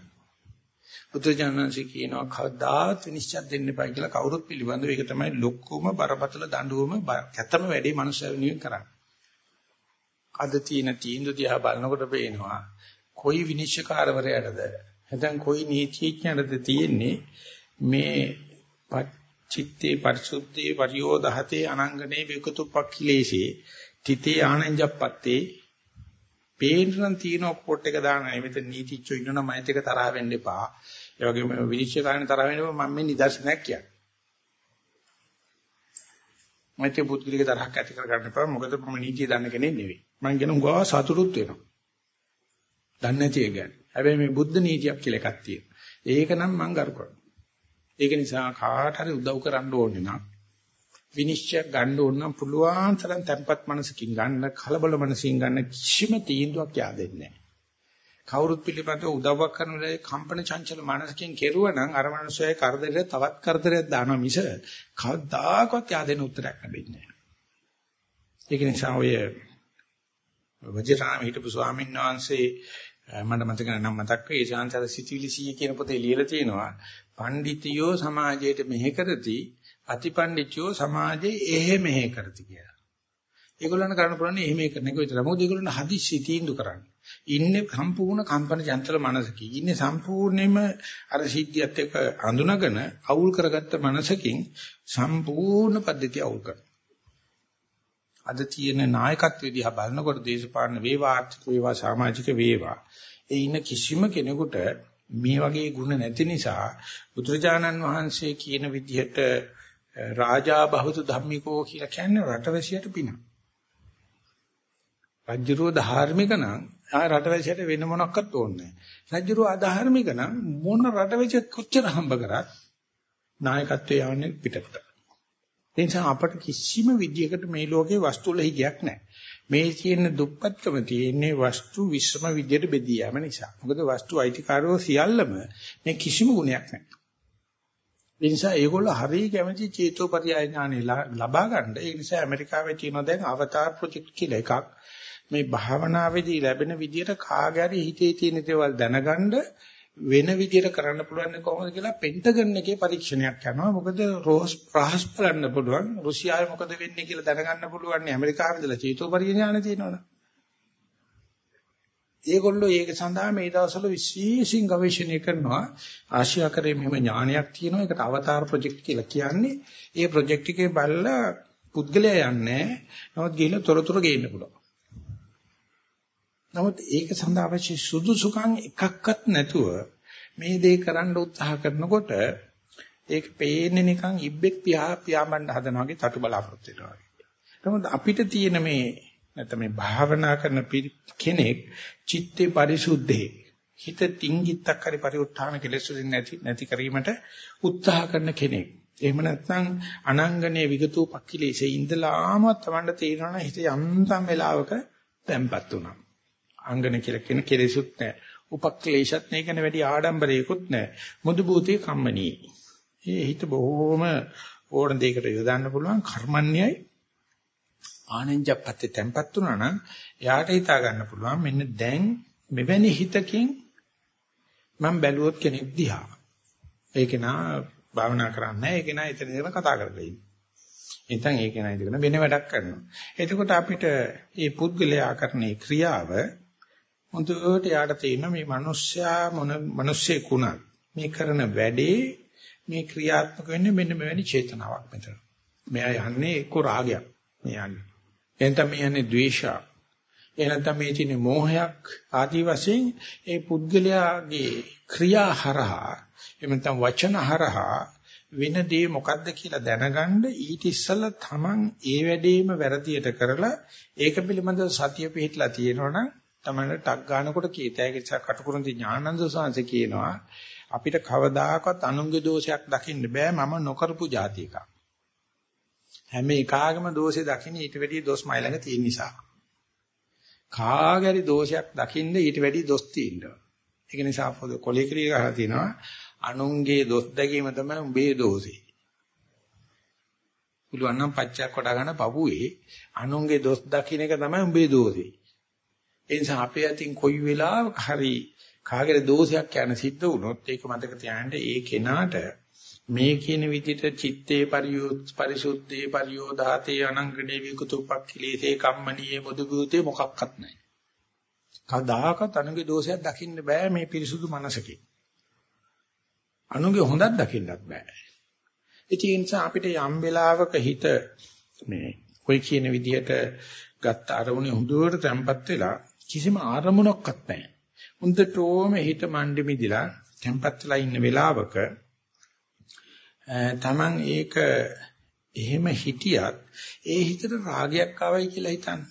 බුදුජානන්සේ කියනවා කවදාත් විනිශ්චය දෙන්න එපා කියලා කවුරුත් පිළිබඳව ඒක තමයි ලොක්කම බරපතල දඬුවම කැතම වැඩේ මනුස්සය වෙනුවෙන් කරන්නේ. අද තියෙන තීන්දුව දිහා බලනකොට පේනවා කොයි විනිශ්චයකාරවරයටද නැත්නම් කොයි නීතිඥයටද තියෙන්නේ මේ චිත්තේ පරිසුද්ධේ පරියෝදහතේ අනංගනේ විකතුපක්ඛිලේසේ තිතේ ආනංජප්පත්තේ පේනනම් තියෙන කොට් එක දාන මෙතන නීතිච්චෝ ඉන්නවනම් මයිත් එක තරහ වෙන්න එපා. ඒ වගේම විනිශ්චයකාරණ තරහ වෙන්න එපා. මම මේ නිදර්ශනයක් කියන්නේ. මෛත්‍රී පුද්ගලික තරහක් ඇති කර ගන්න එපා. මොකද මම නීතිය දන්න කෙනෙක් නෙවෙයි. මම කියන උගා සතුටුත් වෙනවා. දන්නේ නැති එක ගැන. හැබැයි මේ බුද්ධ නීතියක් කියලා එකක් තියෙනවා. ඒක නම් මම ගරු කරනවා. ඒක නිසා කාට හරි උදව් කරන්න ඕනේ නම් විනිශ්චය ගන්න ඕන නම් පුළුවන් තරම් tempat මනසකින් ගන්න කලබල මනසින් ගන්න කිසිම තීන්දුවක් yaadෙන්නේ නැහැ. කවුරුත් පිළිබඳව උදව්වක් කරන වෙලාවේ කම්පන චංචල මනසකින් කෙරුවා නම් අර මනුස්සයයි කරදරේ තවත් කරදරයක් දානවා මිස කවදාකවත් yaadෙන උත්තරයක් ලැබෙන්නේ නැහැ. ඒක නිසා ඔය වජිරාම හිටපු ස්වාමීන් වහන්සේ මට මතක නම් මතක් වෙයි ශාන්තර සිතිවිලි 100 කියන පොතේ ලියලා තියෙනවා පඬිතියෝ සමාජයට මෙහෙ කරති අතිපණ්ඩිතයෝ සමාජයේ එහෙ මෙහෙ කරති කියලා. ඒගොල්ලන් කරන්න පුළුවන් එහෙම කරන එක විතරයි. මොකද ඒගොල්ලන් හදිස්සි තීන්දුව කරන්නේ. ඉන්නේ සම්පූර්ණ කම්පන චංචල මනසකින්. ඉන්නේ සම්පූර්ණයෙන්ම අර සිද්ධියත් එක්ක අඳුනගෙන අවුල් කරගත්ත මනසකින් සම්පූර්ණ පද්ධතිය අවුල් කරනවා. අද තියෙන නායකත්වයේ දිහා බලනකොට දේශපාලන වේවා ආර්ථික වේවා සමාජික වේවා ඒ ඉන්න කිසිම කෙනෙකුට මේ වගේ ಗುಣ නැති නිසා බුදුරජාණන් වහන්සේ කියන විදිහට රාජා බහුතු ධම්මිකෝ කියලා කියන්නේ රටවැසියට පින. රජ්ජුරුව ධාර්මික නම් ආ රටවැසියට වෙන මොනක්වත් ඕනේ නැහැ. රජ්ජුරුව අධාර්මික නම් මොන රටවැසියෙක් කොච්චර හම්බ කරත් නායකත්වයේ යන්නේ පිටට. ඒ නිසා අපට කිසිම විදියකට මේ ලෝකේ වස්තු වල හිගයක් නැහැ. මේ තියෙන දුප්පත්කම තියෙන්නේ වස්තු විශ්‍රම විදියට බෙදී යෑම නිසා. මොකද වස්තු අයිතිකාරෝ සියල්ලම මේ කිසිම ගුණයක් නැහැ. ඒ නිසා ඒගොල්ලෝ හරිය කැමති චේතෝපරියාය ඥානෙ ලබා ගන්න. ඒ නිසා ඇමරිකාවේ තියෙන දැන් අවතාර ප්‍රොජෙක්ට් කියලා එකක්. මේ භාවනාවේදී ලැබෙන විදියට කාගේ හරි හිතේ තියෙන දේවල් දැනගන්න වෙන විදියට කරන්න පුළුවන් කොහොමද කියලා පෙන්ටගන් එකේ පරීක්ෂණයක් කරනවා. මොකද රෝස් ප්‍රහස් බලන්න පුළුවන්. රුසියාවේ මොකද වෙන්නේ කියලා දැනගන්න පුළුවන්. ඇමරිකාවේ ඉඳලා චේතෝපරිඥාන තියෙනවනේ. ඒගොල්ලෝ ඒක සඳහා මේ දවස්වල විශේෂයෙන් ගවේෂණය කරනවා. ආසියාකරයේ මෙහෙම ඥානයක් තියෙනවා. ඒකට අවතාර ප්‍රොජෙක්ට් කියලා කියන්නේ. ඒ ප්‍රොජෙක්ට් එකේ බලලා පුද්ගලයා යන්නේ නමුත් ගිහිල්ලා තොරතුරු ගේන්න පුළුවන්. නමුත් ඒක සඳහා අවශ්‍ය සුදුසුකම් එකක්වත් නැතුව මේ දේ කරන්න උත්සාහ කරනකොට ඒක පේන්නේ නිකන් ඉබ්බෙක් පියා පියාඹන්න හදනවා වගේ තටු බලාපොරොත්තු වෙනවා වගේ. නමුත් අපිට තියෙන මේ නැත්නම් මේ භාවනා කරන කෙනෙක් චිත්තේ පරිසුද්ධේ හිත ටින්ගිත්තක් හරි පරිඋත්ථාන කෙලෙස් වලින් නැති නැති කිරීමට උත්සාහ කරන කෙනෙක්. එහෙම නැත්නම් අනංගනේ විගතෝ පක්ඛිලේසේ ඉඳලාම තමන්ට තේරෙනවා හිත යන්තම් වෙලාවක තැම්පත් වුණා. අංගන කියලා කියන කෙලෙසුත් නැහැ. උපක්ලේශත් නැහැ කියන වැඩි ආඩම්බරයකුත් නැහැ. මුදු භූතේ කම්මනී. මේ හිත බොහොම ඕන දෙයකට යොදන්න පුළුවන් කර්මන්නේයි ආනෙන්ජප්පත්තේ තැම්පත් වුණා නම් එයාට හිතා ගන්න පුළුවන් මෙන්න දැන් මෙවැනි හිතකින් මම බැලුවොත් කෙනෙක් දිහා. ඒක නා භාවනා කරන්නේ ඒක නා එතන ඉඳලා කතා කරලා ඉන්නේ. නැත්නම් ඒක නා ඉඳගෙන වෙන වැඩක් කරනවා. එතකොට අපිට මේ පුද්ගලයා කරන ක්‍රියාව හොඳට යාට තේින්න මේ මිනිස්සයා මොන මිනිස්සෙකුණත් මේ කරන වැඩේ මේ ක්‍රියාත්මක වෙන්නේ මෙන්න මෙවැනි චේතනාවක් මෙතන. මෙයා යන්නේ එක්ක රාගයක්. මේ යන්නේ. එහෙනම් මේ යන්නේ ද්වේෂයක්. එහෙනම් මේ තියෙන මෝහයක් ආදී වශයෙන් ඒ පුද්ගලයාගේ ක්‍රියා හරහා එහෙම නැත්නම් වචන හරහා වෙන දේ මොකද්ද කියලා දැනගන්න ඊට ඉස්සෙල්ලා තමන් ඒ වැඩේම වැරදියට කරලා ඒක පිළිබඳව සතිය පිහිටලා තියෙනවනම් තමයි ටක් ගන්නකොට කීතයක නිසා කටුකුරුන්ති ඥානන්ද සාංශ කියනවා අපිට කවදාකවත් අනුන්ගේ දෝෂයක් දකින්න බෑ මම නොකරපු જાති එකක්. හැම එකාගම දෝෂේ දකින්න ඊට වැඩිය දොස් මයි ළඟ තියෙන නිසා. කාගරි දෝෂයක් දකින්න ඊට වැඩිය දොස් තියෙනවා. ඒක නිසා පොද කොලේ ක්‍රිය කරලා තිනවා අනුන්ගේ දොස් දැකීම තමයි උඹේ දෝෂේ. පුළුවන් නම් පච්චයක් කොට ගන්න පපුවේ අනුන්ගේ දොස් දකින්න එක තමයි උඹේ දෝෂේ. ඒ නිසා අපේ අතින් කොයි වෙලාවක හරි කාගේද දෝෂයක් යන සිද්ධ වුණොත් ඒක මතක තියාගන්න ඒ කෙනාට මේ කියන විදිහට චිත්තේ පරියෝත් පරිසුද්ධේ පරියෝදාතේ අනංගනේ විකුතුපක්ඛිලේසේ කම්මනීය මුදුබුතේ මොකක්වත් නැහැ. කවදාකවත් අනුගේ දෝෂයක් දකින්න බෑ මේ පිරිසුදු මනසකින්. අනුගේ හොඳක් දකින්නත් බෑ. ඒ නිසා අපිට යම් වෙලාවක හිත මේ ඔය කියන විදිහට ගත්ත අරමුණේ හොඳට තැම්පත් වෙලා කිසිම ආරමුණක්වත් නැහැ. හොඳටම හිත මණ්ඩි මිදිලා tempat වෙලා ඉන්න වෙලාවක තමන් ඒක එහෙම හිටියත් ඒ හිතට රාගයක් ආවයි කියලා හිතන්න.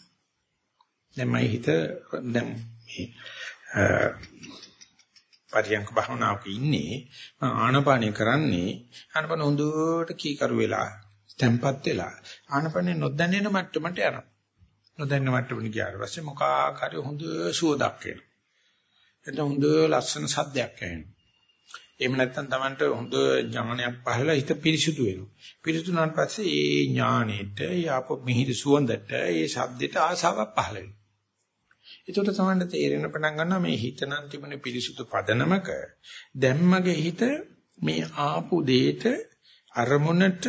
දැන් මම හිත දැන් මේ පරියන්ක භාවනාවක ඉන්නේ ආනපානය කරන්නේ ආනපන හොඳට කීකරු වෙලා tempat වෙලා ආනපනේ නොදැනෙන මට්ටමට යනවා. නොදැනෙන මට්ටමට ගියාට පස්සේ මොකක් හරි හොඳ සුවදක් එනවා. එතන හොඳ ලස්සන සද්දයක් ඇහෙනවා. එහෙම නැත්නම් Tamanට හොඳ ඥානයක් පහළලා හිත පිරිසුදු වෙනවා. පිරිසුදුනාට පස්සේ ඒ ඥානෙට, යාප මිහිරි සුවඳට, ඒ ශබ්දයට ආසාවක් පහළ වෙනවා. ඒකට Tamanට තේරෙන පටන් ගන්නවා මේ හිත නම් තිබුණ පිරිසුදු පදනමක දැම්මගේ හිත මේ ආපු දෙයට අරමුණට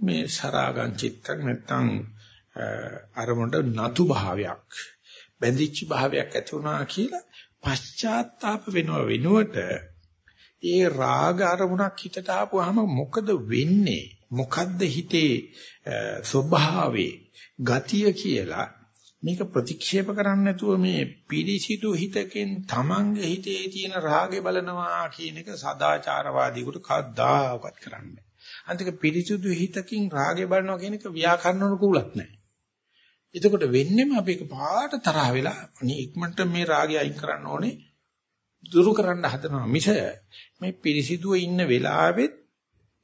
මේ සරාගං චිත්තක් නැත්නම් අරමුණට නතු භාවයක් බැඳිච්ච භාවයක් ඇති වුණා කියලා පශ්චාත්තාප වෙනව වෙනුවට ඒ රාග අරමුණක් හිතට ආපුවාම මොකද වෙන්නේ? මොකද්ද හිතේ ස්වභාවේ ගතිය කියලා මේක ප්‍රතික්ෂේප කරන්නේ නැතුව මේ පිරිසිදු හිතකින් Tamange හිතේ තියෙන රාගේ බලනවා කියන එක සදාචාරවාදීකට කවදාකවත් කරන්නේ අන්තික පිරිසිදු හිතකින් රාගේ බලනවා කියන එක ව්‍යාකරණ අනුකූලත් නැහැ. එතකොට වෙන්නේම අපි එක පාට තරහ වෙලා අනේ ඉක්මනට මේ රාගය අයින් කරන්න ඕනේ දුරු කරන්න හදනවා මිස මේ පිරිසිදුව ඉන්න වෙලාවෙත්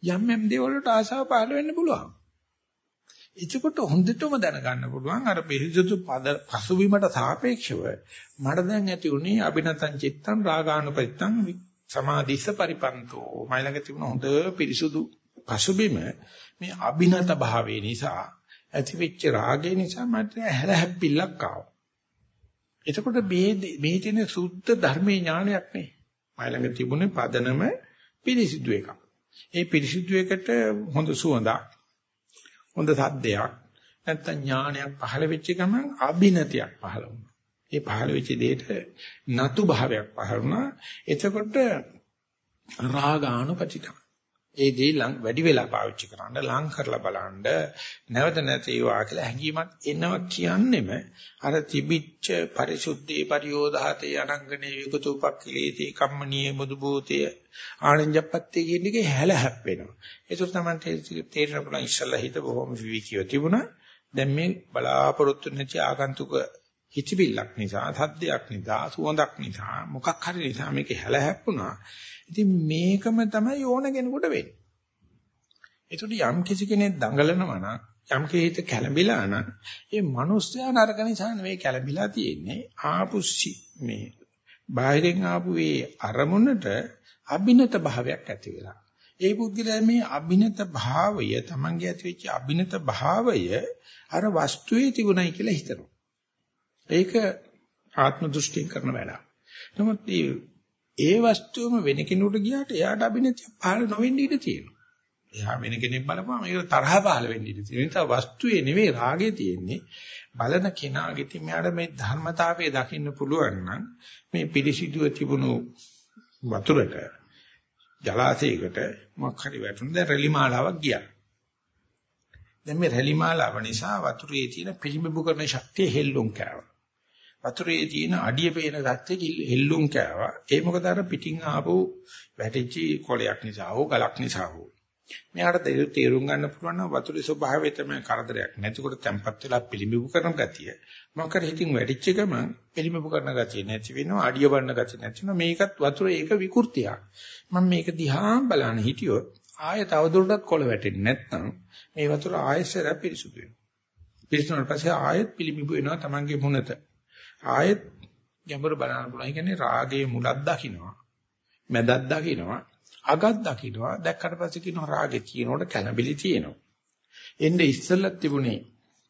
යම් යම් දේවල් වලට ආසාව පහළ වෙන්න පුළුවන්. එතකොට හොඳටම දැනගන්න පුළුවන් අර පිරිසිදු පද පසුබිමට සාපේක්ෂව මට දැන් ඇති උනේ අබිනතං චිත්තං රාගානුපරිත්තං සමාධිස්ස පරිපන්තෝ මයිලඟ තිබුණ හොඳ පිරිසුදු පසුබිම මේ අබිනත භාවයේ නිසා ඇතිවෙච්ච රාගය නිසා මට හැල හැප්පිල්ලක් ආවා. එතකොට මේ මේ තියෙන සුද්ධ ධර්මයේ ඥානයක් නේ. මයි ළඟ තිබුණේ පදනම පිරිසිදු එකක්. ඒ පිරිසිදු එකට හොඳ සුවඳක් හොඳ සද්දයක් නැත්තම් ඥානයක් පහළ වෙච්ච ගමන් අභිනතියක් පහළ වුණා. ඒ පහළ වෙච්ච දෙයට නතු භාවයක් පහළ වුණා. එතකොට රාගානුපතිතම ඒ දේ වැඩි වෙලා පාවිච්චි කරන්න ලං කරලා බලන්න නැවත නැති ඒවා කියලා හැඟීමක් එනවා කියන්නෙම අර තිබිච්ච පරිසුද්ධී පරියෝධාතේ අනංගනේ විකතුපක්ඛලීති කම්මනීය මුදුබෝතය ආනන්ජප්පත්තේ කියන එකේ හැල හැප්පෙනවා ඒක තමයි තේරෙන පුළුවන් ඉස්සල්ලා හිත බොහොම විවිකීව තිබුණා. දැන් මේ බලාපොරොත්තු නැති ආගන්තුක හිතවිල්ලක් නිසා, සද්දයක් නිසා, සුවඳක් නිසා, මොකක් හරි නිසා මේක හැලහැප්පුණා. ඉතින් මේකම තමයි ඕන කෙනෙකුට වෙන්නේ. ඒකට යම් කිසි කෙනෙක් දඟලනවා නම් යම් කෙහෙත කැළඹිලා නම් ඒ මිනිස්යා නරක නිසා නෙවෙයි කැළඹිලා තියෙන්නේ ආපු මේ බාහිරින් ආපු ඒ අරමුණට අභිනත භාවයක් ඇති වෙලා. ඒ පුද්ගලයා මේ අභිනත භාවය තමන්ගේ ඇති වෙච්ච අභිනත භාවය අර වස්තුවේ තිබුණයි කියලා හිතනවා. ඒක ආත්ම දෘෂ්ටියෙන් කරන වැඩක්. නමුත් ඒ වස්තුවම වෙන කෙනෙකුට ගියාට එයාට අභිනත පහළ නොවෙන්න ඉඩ තියෙනවා. එයා වෙන කෙනෙක් බලපුවම ඒක තරහ පහළ වෙන්න ඉඩ තියෙනවා. ඒ නිසා වස්තුවේ නෙවෙයි රාගේ තියෙන්නේ. බලන කෙනාගේ තින් මෙයාට මේ ධර්මතාවය දකින්න පුළුවන් නම් මේ පිළිසිදුව තිබුණු වතුරට ජලාශයකට මොකක් හරි වැටුණා දැන් රැලි මාලාවක් ගියා. දැන් මේ රැලි මාලාව නිසා වතුරේ තියෙන පිළිඹු කරන ශක්තිය හෙල්ලුම් කෑවා. වතුරේ තියෙන අඩිය පේන සත්‍ය හෙල්ලුම් කෑවා. ඒ මොකද අර පිටින් ආපු වැටිච්ච කොලයක් නිසා හෝ ගලක් නිසා හෝ මෙයාට තේරුම් ගන්න පුළුවන් නම් වතුරේ ස්වභාවය තමයි කරදරයක් නැතිකොට තැම්පත් වෙලා පිළිඹු කරන ගතිය. මොකද හිතින් වැඩිච්ච ගමන් පිළිඹු කරන ගතිය නැති වෙනවා, අඩිය වන්න ගතිය නැති වෙනවා. මේකත් වතුරේ ඒක විකෘතියක්. මම මේක දිහා බලන හිටියොත් ආය තවදුරටත් කොළ වැටෙන්නේ නැත්නම් මේ වතුර ආයෙසර පිරිසුදු වෙනවා. පිරිසුදුනට පස්සේ ආයෙත් පිළිඹු වෙනවා Tamange මුනත. ආයෙත් ගැඹුරු බලන්න පුළුවන්. ඒ කියන්නේ රාගයේ මුලක් දකින්නවා. මැදක් දකින්නවා. අගක් දකින්නවා දැක්කට පස්සේ කියනවා රාගේ තියෙනකොට කැළඹිලි තියෙනවා එන්නේ ඉස්සෙල්ලත් තිබුණේ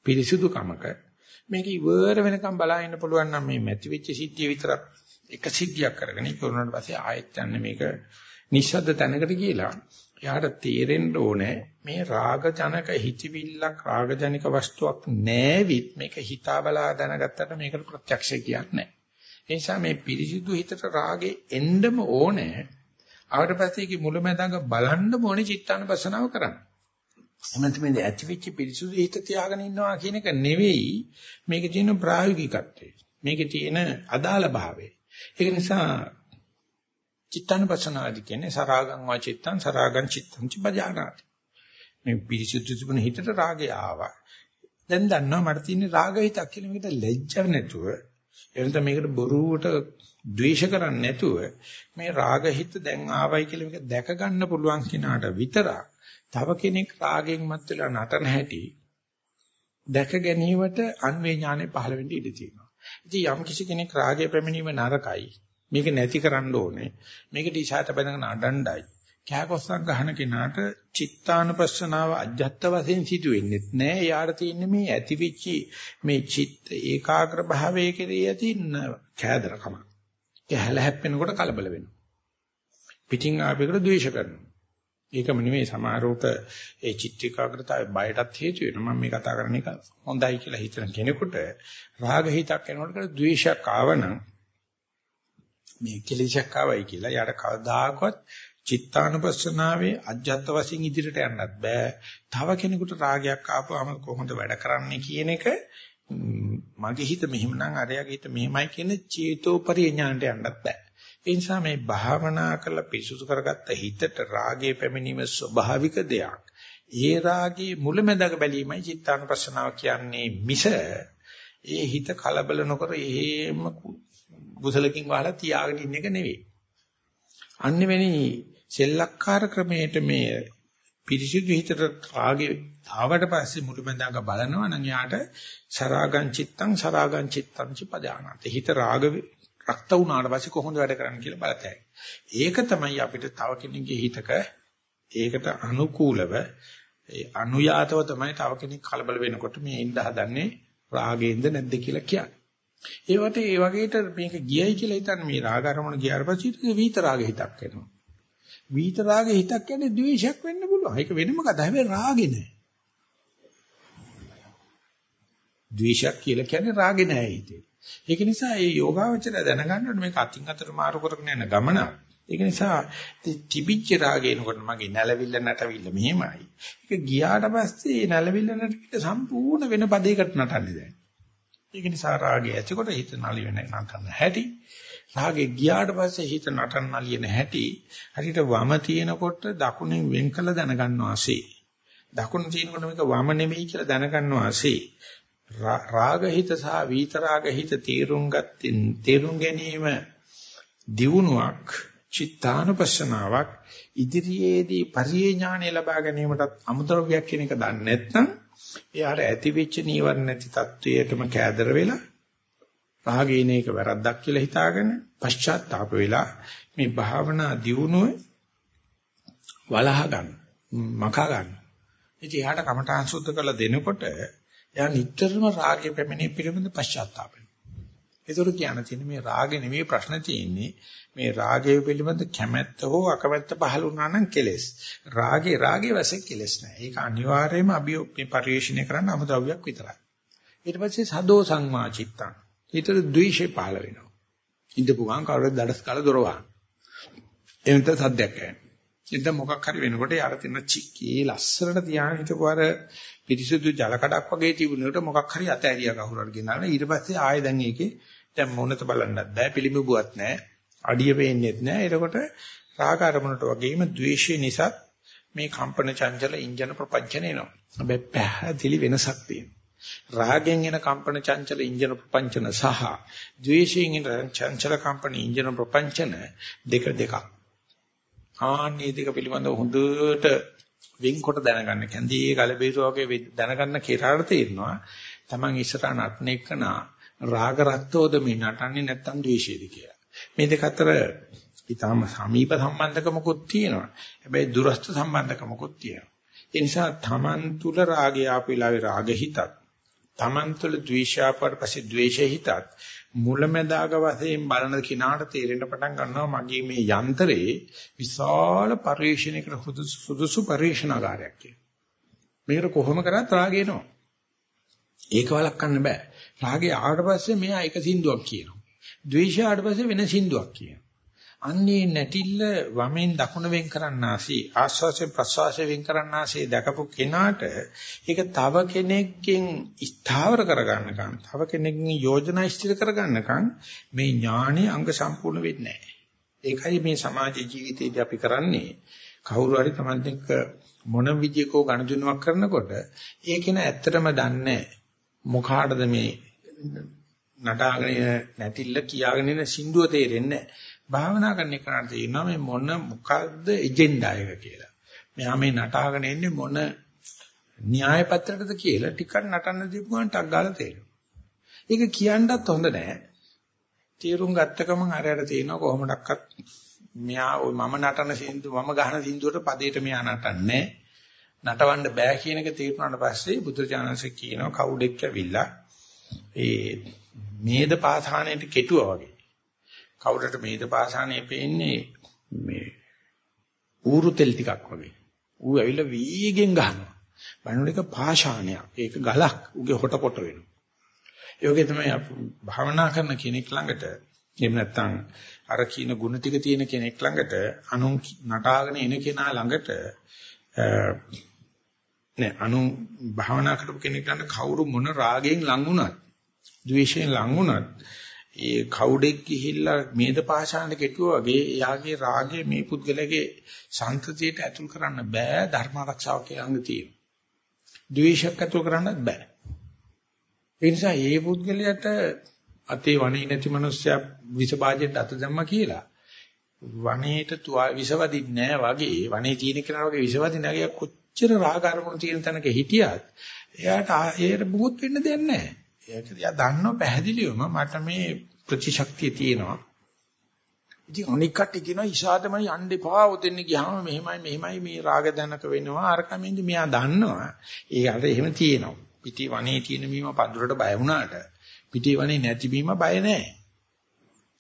පිරිසුදු කමක මේක ඉවර වෙනකම් බලා ඉන්න පුළුවන් නම් මේ මැති වෙච්ච සිද්ධිය විතරක් එක සිද්ධියක් කරගෙන ඉවරනට පස්සේ ආයෙත් යන්නේ මේක නිශ්ශබ්ද තැනකට ගියලා එයාට තේරෙන්න ඕනේ මේ රාග ජනක හිතවිල්ලක් රාග ජනික වස්තුවක් නෑවිත් මේක හිතා බලා දැනගත්තට මේකට ප්‍රත්‍යක්ෂය කියන්නේ ඒ නිසා මේ පිරිසිදු හිතට රාගේ එන්නම ඕනේ ආවට පස්සේ ඒකේ මුලැමැදාග බලන්න ඕනේ චිත්තානුපස්සනාව කරන්න. එමන්ත මේ ඇතිවිච්ච පිරිසුදු හිත තියාගෙන ඉන්නවා කියන එක නෙවෙයි මේකේ තියෙන ප්‍රායෝගිකත්වය. මේකේ තියෙන අදාළ භාවය. ඒක නිසා චිත්තානුපස්සනාදි කියන්නේ සරාගං වාචිත්තං සරාගං චිත්තං චපජානාති. මේ පිරිසුදු තිබුණ හිතට රාගය ආවා. දැන් දන්නවා මට තියෙන රාග හිතක් කියලා මේකට ලැජ්ජ නැතුව එනත මේකට බොරුවට ද්වේෂ කරන්නේ නැතුව මේ රාගහිත දැන් ආවයි කියලා මේක දැක ගන්න පුළුවන් කෙනාට විතරක් තව කෙනෙක් රාගෙන් මත් වෙලා නටන හැටි දැක ගැනීමට අන්වේ ඥානෙ පහළ වෙන්න ඉඩ තියෙනවා. ඉතින් යම් කිසි කෙනෙක් රාගය පැමිණීම නරකයි. මේක නැති කරන්න ඕනේ. මේකට ඉෂාත බඳගෙන අඬණ්ඩයි. කෑකොස්සක් ගහන කෙනාට චිත්තානුපස්සනාව අජත්ත වශයෙන් සිදු වෙන්නේ නැහැ. යාට තියෙන්නේ මේ ඇතිවිච්චි මේ චිත්ත ඒකාග්‍ර භාවයේ කෙරෙහි ඇති කෑදරකම. කැහැල හැප්පෙනකොට කලබල වෙනවා. පිටින් ආපේකට ද්වේෂ කරනවා. ඒකම නෙමෙයි සමාරෝප ඒ චිත්තිකාග්‍රතාවය බයටත් හේතු වෙනවා. මම මේ කතා කරන එක හොඳයි කියලා හිතන කෙනෙකුට රාග හිතක් එනකොට ද්වේෂයක් ආවනම් මේ කෙලෙසක් ආවයි කියලා යාට කවදාකවත් චිත්තානුපස්සනාවේ අජ්ජත් වශයෙන් ඉදිරියට යන්නත් බෑ. තව කෙනෙකුට රාගයක් ආපුවම කොහොමද වැඩ කරන්නේ කියන එක මගේ හිත මෙහෙමනම් අරයාගේ හිත මෙහෙමයි කියන චේතෝපරිය ඥානට යන්නත් බෑ. ඒ නිසා මේ භාවනා කරලා පිසුසු කරගත්ත හිතට රාගයේ පැමිණීම ස්වභාවික දෙයක්. ඒ රාගයේ මුලැමැදක බැලීමයි චිත්තානුපස්සනාව කියන්නේ මිස ඒ හිත කලබල නොකර එහෙම බුසලකින් වහලා තියාගෙන ඉන්න එක නෙවෙයි. අන්නෙවෙනි සෙල්ලක්කාර ක්‍රමයට මේ පිරිසිදු හිතට රාගේ ආවට පස්සේ මුළුමඳාක බලනවා නම් යාට සරාගං චිත්තං සරාගං චිත්තං චපදානාත. හිත රාග රක්ත වුණාට පස්සේ කොහොමද වැඩ කරන්නේ කියලා බලතයි. ඒක තමයි අපිට තව කෙනෙක්ගේ හිතක ඒකට අනුකූලව ඒ අනුයාතව තමයි තව කෙනෙක් කලබල වෙනකොට මේ ඉඳ හදන්නේ රාගයෙන්ද නැද්ද කියලා කියන්නේ. ඒවට ඒ වගේට මේක ගියයි කියලා හිතන්නේ මේ රාග අරමුණ ගියාට පස්සේ විත රාග හිතක් එනවා. විත රාග හිතක් කියන්නේ ද්වේෂයක් වෙන්න පුළුවන්. ඒක වෙනම කතාවක්. හැබැයි රාගේ නෑ. ද්වේෂයක් කියලා කියන්නේ රාගේ නෑ හිතේ. ඒක නිසා මේ යෝගාවචරය දැනගන්න ඕනේ මේක අතින් අතට මාරු කරගෙන යන ගමන. ඒක නිසා තිබිච්ච රාගේනකොට මගේ නැලවිල්ල නැටවිල්ල මෙහෙමයි. ඒක ගියාට පස්සේ නැලවිල්ල නැටවිල්ල සම්පූර්ණ වෙන පදයකට නටන්නේ දැන්. ඒක නිසා රාගය ඇතිකොට හිත නලි වෙන නටන හැටි. රාගේ ගියාට පස්සේ හිත නටන නලියන හැටි. හරියට වම තියෙනකොට දකුණෙන් වෙන් කළ දැනගන්නවා ASCII. දකුණ තියෙනකොට මේක වම නෙමෙයි කියලා දැනගන්නවා ASCII. රාගහිත සහ විතරාගහිත තීරුම් ගත්තින් තීරුම් ගැනීම දියුණුවක් චිත්තානුපස්සනාවක් ඉදිරියේදී පරිේ ඥානය ලබා ගැනීමටත් අමුද්‍රව්‍යයක් කියන එක දන්නේ නැත්නම් එයාට ඇති වෙච්ච නීවරණ නැති තත්වයටම කෑදර වෙලා රාගීන එක වැරද්දක් කියලා හිතාගෙන පශ්චාත්තාප වෙලා මේ භාවනා දියුණුව වලහ ගන්න මකා ගන්න. ඉතින් එයාට කමඨාන් සුද්ධ කරලා දෙනකොට එයා නිතරම රාගය පැමිණී පිළිබඳ පශ්චාත්තාප වෙනවා. ඒතර කියන්න තියෙන්නේ මේ රාගේ නෙමෙයි ප්‍රශ්න තියෙන්නේ මේ රාගය පිළිබඳ කැමැත්ත හෝ අකමැත්ත පහළ වුණා නම් කෙලෙස්. රාගේ රාගේ වශයෙන් කෙලෙස් නෑ. ඒක අනිවාර්යයෙන්ම අභියෝග මේ පරිශ්‍රණය කරන්න අමුද්‍රව්‍යයක් විතරයි. ඊට පස්සේ සදෝ සංවාචිත්තං. ඊට ද්වේෂය පහළ වෙනවා. ඉඳපු ගමන් කවුරුද දඩස් කාලා දොර වහන. එනත සද්දයක් ඇහෙන. ඉතින් මොකක් හරි වෙනකොට යාර තියෙන චික්කේ ලස්සනට තියාගෙන හිටපු අර පිරිසුදු ජල කඩක් වගේ තිබුණේකට මොකක් හරි අතෑරියා කවුරු හරි ගෙනාලා ඊට පස්සේ ආයෙ දැන් ඒකේ දැන් මොනත බලන්නත් බෑ පිළිඹුවක් නැහැ අඩිය පේන්නේත් නැහැ එතකොට රාග අරමුණට වගේම ද්වේෂය නිසා මේ කම්පන චංචල ඉන්ජන ප්‍රපංචන එනවා හැබැයි පැහැදිලි වෙනසක් තියෙනවා රාගෙන් එන කම්පන චංචල ඉන්ජන ප්‍රපංචන සහ ද්වේෂයෙන් එන චංචල කම්පන ඉන්ජන ප්‍රපංචන දෙක දෙකක් ආන්නේ දෙක පිළිබඳව හොඳට වෙන්කොට දැනගන්න. කැන්දී ගලබීරු වගේ දැනගන්න කෙරාට තේරෙනවා. Taman ඉස්සරහ නටන එකන රාග රක්තෝද මේ නටන්නේ නැත්තම් ද්වේෂයේද කියලා. මේ දෙක අතර ඊටාම සමීප සම්බන්ධකමකුත් තියෙනවා. හැබැයි දුරස්ත සම්බන්ධකමකුත් තියෙනවා. ඒ නිසා Taman තුල රාගය ආපු වෙලාවේ රාග හිතත් Taman තුල ද්වේෂය ආපුවට පස්සේ ද්වේෂ හිතත් මුලැමැදාග වශයෙන් බලන කිනාට තේරෙන්න පටන් ගන්නවා මගේ මේ යන්ත්‍රේ විශාල පරිශ්‍රණයකට සුදුසු පරිශ්‍රණාගාරයක් කියලා. මේකට කොහොම කරත් රාගය එනවා. ඒක වළක්වන්න බෑ. රාගය ආවට පස්සේ මෙයා එක සින්දුවක් කියනවා. ද්වේෂය ආවට පස්සේ වෙන සින්දුවක් කියනවා. අන්නේ නැටිල්ල වමෙන් දකුණ වෙන් කරන්නාසී ආස්වාසයෙන් ප්‍රස්වාසයෙන් වෙන් කරන්නාසී දැකපු කෙනාට ඒක තව කෙනෙක්ගෙන් ස්ථාවර කරගන්නකම් තව කෙනෙක්ගෙන් යෝජනා ස්ථිර කරගන්නකම් මේ ඥානෙ අංග සම්පූර්ණ වෙන්නේ නැහැ. ඒකයි මේ සමාජ ජීවිතයේදී අපි කරන්නේ කවුරු හරි Taman එක්ක මොන විදියකෝ ගණදුනුවක් කරනකොට ඒක න ඇත්තටම දන්නේ මොකාටද මේ නටාගෙන නැතිල කියාගෙන ඉන්න සින්දුව තේරෙන්නේ නැහැ. භාවනා කරන එකට තේරෙනවා මේ මොන මොකද්ද එජෙන්ඩා එක කියලා. මෙහා මේ නටාගෙන ඉන්නේ මොන න්‍යාය පත්‍රයකද කියලා ටිකක් නටන්න දීපු ගමන් ටක් ගාලා තේරෙනවා. ඒක කියන්නත් හොඳ නෑ. තීරුම් ගත්ත ගමන් අරයට තේරෙනවා කොහොමඩක්වත් මෙයා ওই මම නටන සින්දු මම ගහන සින්දුවට පදේට මෙයා නටන්නේ නටවන්න බෑ කියන එක තීරණාට පස්සේ බුදුරජාණන්සේ කියනවා කවුඩෙක් ඇවිල්ලා ඒ මේද පාසානයට කෙටුවා වගේ කවුරට මේද පාසානේ පේන්නේ මේ ඌරු තෙල් ටිකක් වගේ. ඌ ඇවිල්ලා වීගෙන් ගහනවා. බලනකොට ඒක පාෂාණයක්. ඒක ගලක්. ඌගේ හොට පොට වෙනවා. ඒ වගේ තමයි භාවනා කරන කෙනෙක් ළඟට එහෙම නැත්නම් අර කියන ಗುಣ ටික තියෙන කෙනෙක් ළඟට අනුන් නටාගෙන එන කෙනා ළඟට නෑ අනු භාවනා කරපු කෙනෙක් ළඟ කවුරු මොන රාගයෙන් ලං වුණත් ද්වේෂයෙන් ලං වුණත් ඒ කවුඩෙක් ගිහිල්ලා මේද පාෂාණයට කෙටුවා වගේ එයාගේ රාගය මේ පුද්ගලයාගේ සංතතියට ඇතුල් කරන්න බෑ ධර්ම ආරක්ෂාව කියලා අංග තියෙනවා. ද්වේෂයක් ඇතුල් කරන්නත් බෑ. ඒ නිසා මේ පුද්ගලයාට අතේ වණේ නැති මිනිස්සයා විස භාජයට අත දැම්මා කියලා වණේට විසවදින්නේ නැහැ වගේ වණේ තියෙන කෙනා වගේ විසවදින්න නැගිය කොච්චර රාග අරමුණු තියෙන තැනක හිටියත් එයාට ඒකට බුත් වෙන්න දෙයක් නැහැ. ඒක දිහා දන්නව පැහැදිලිවම මට මේ ප්‍රතිශක්තිය තියෙනවා. ඉතින් අනික් කට්ටිය කියනවා ඉෂාදම යන්න එපා උතෙන් ගියාම මෙහෙමයි මෙහෙමයි මේ රාග දැනක වෙනවා අර කමින්ද මෙයා දන්නවා. ඒ අර එහෙම තියෙනවා. පිටි වනේ තියෙන මීම පඳුරට බය වුණාට පිටි වනේ නැති මීම බය නැහැ.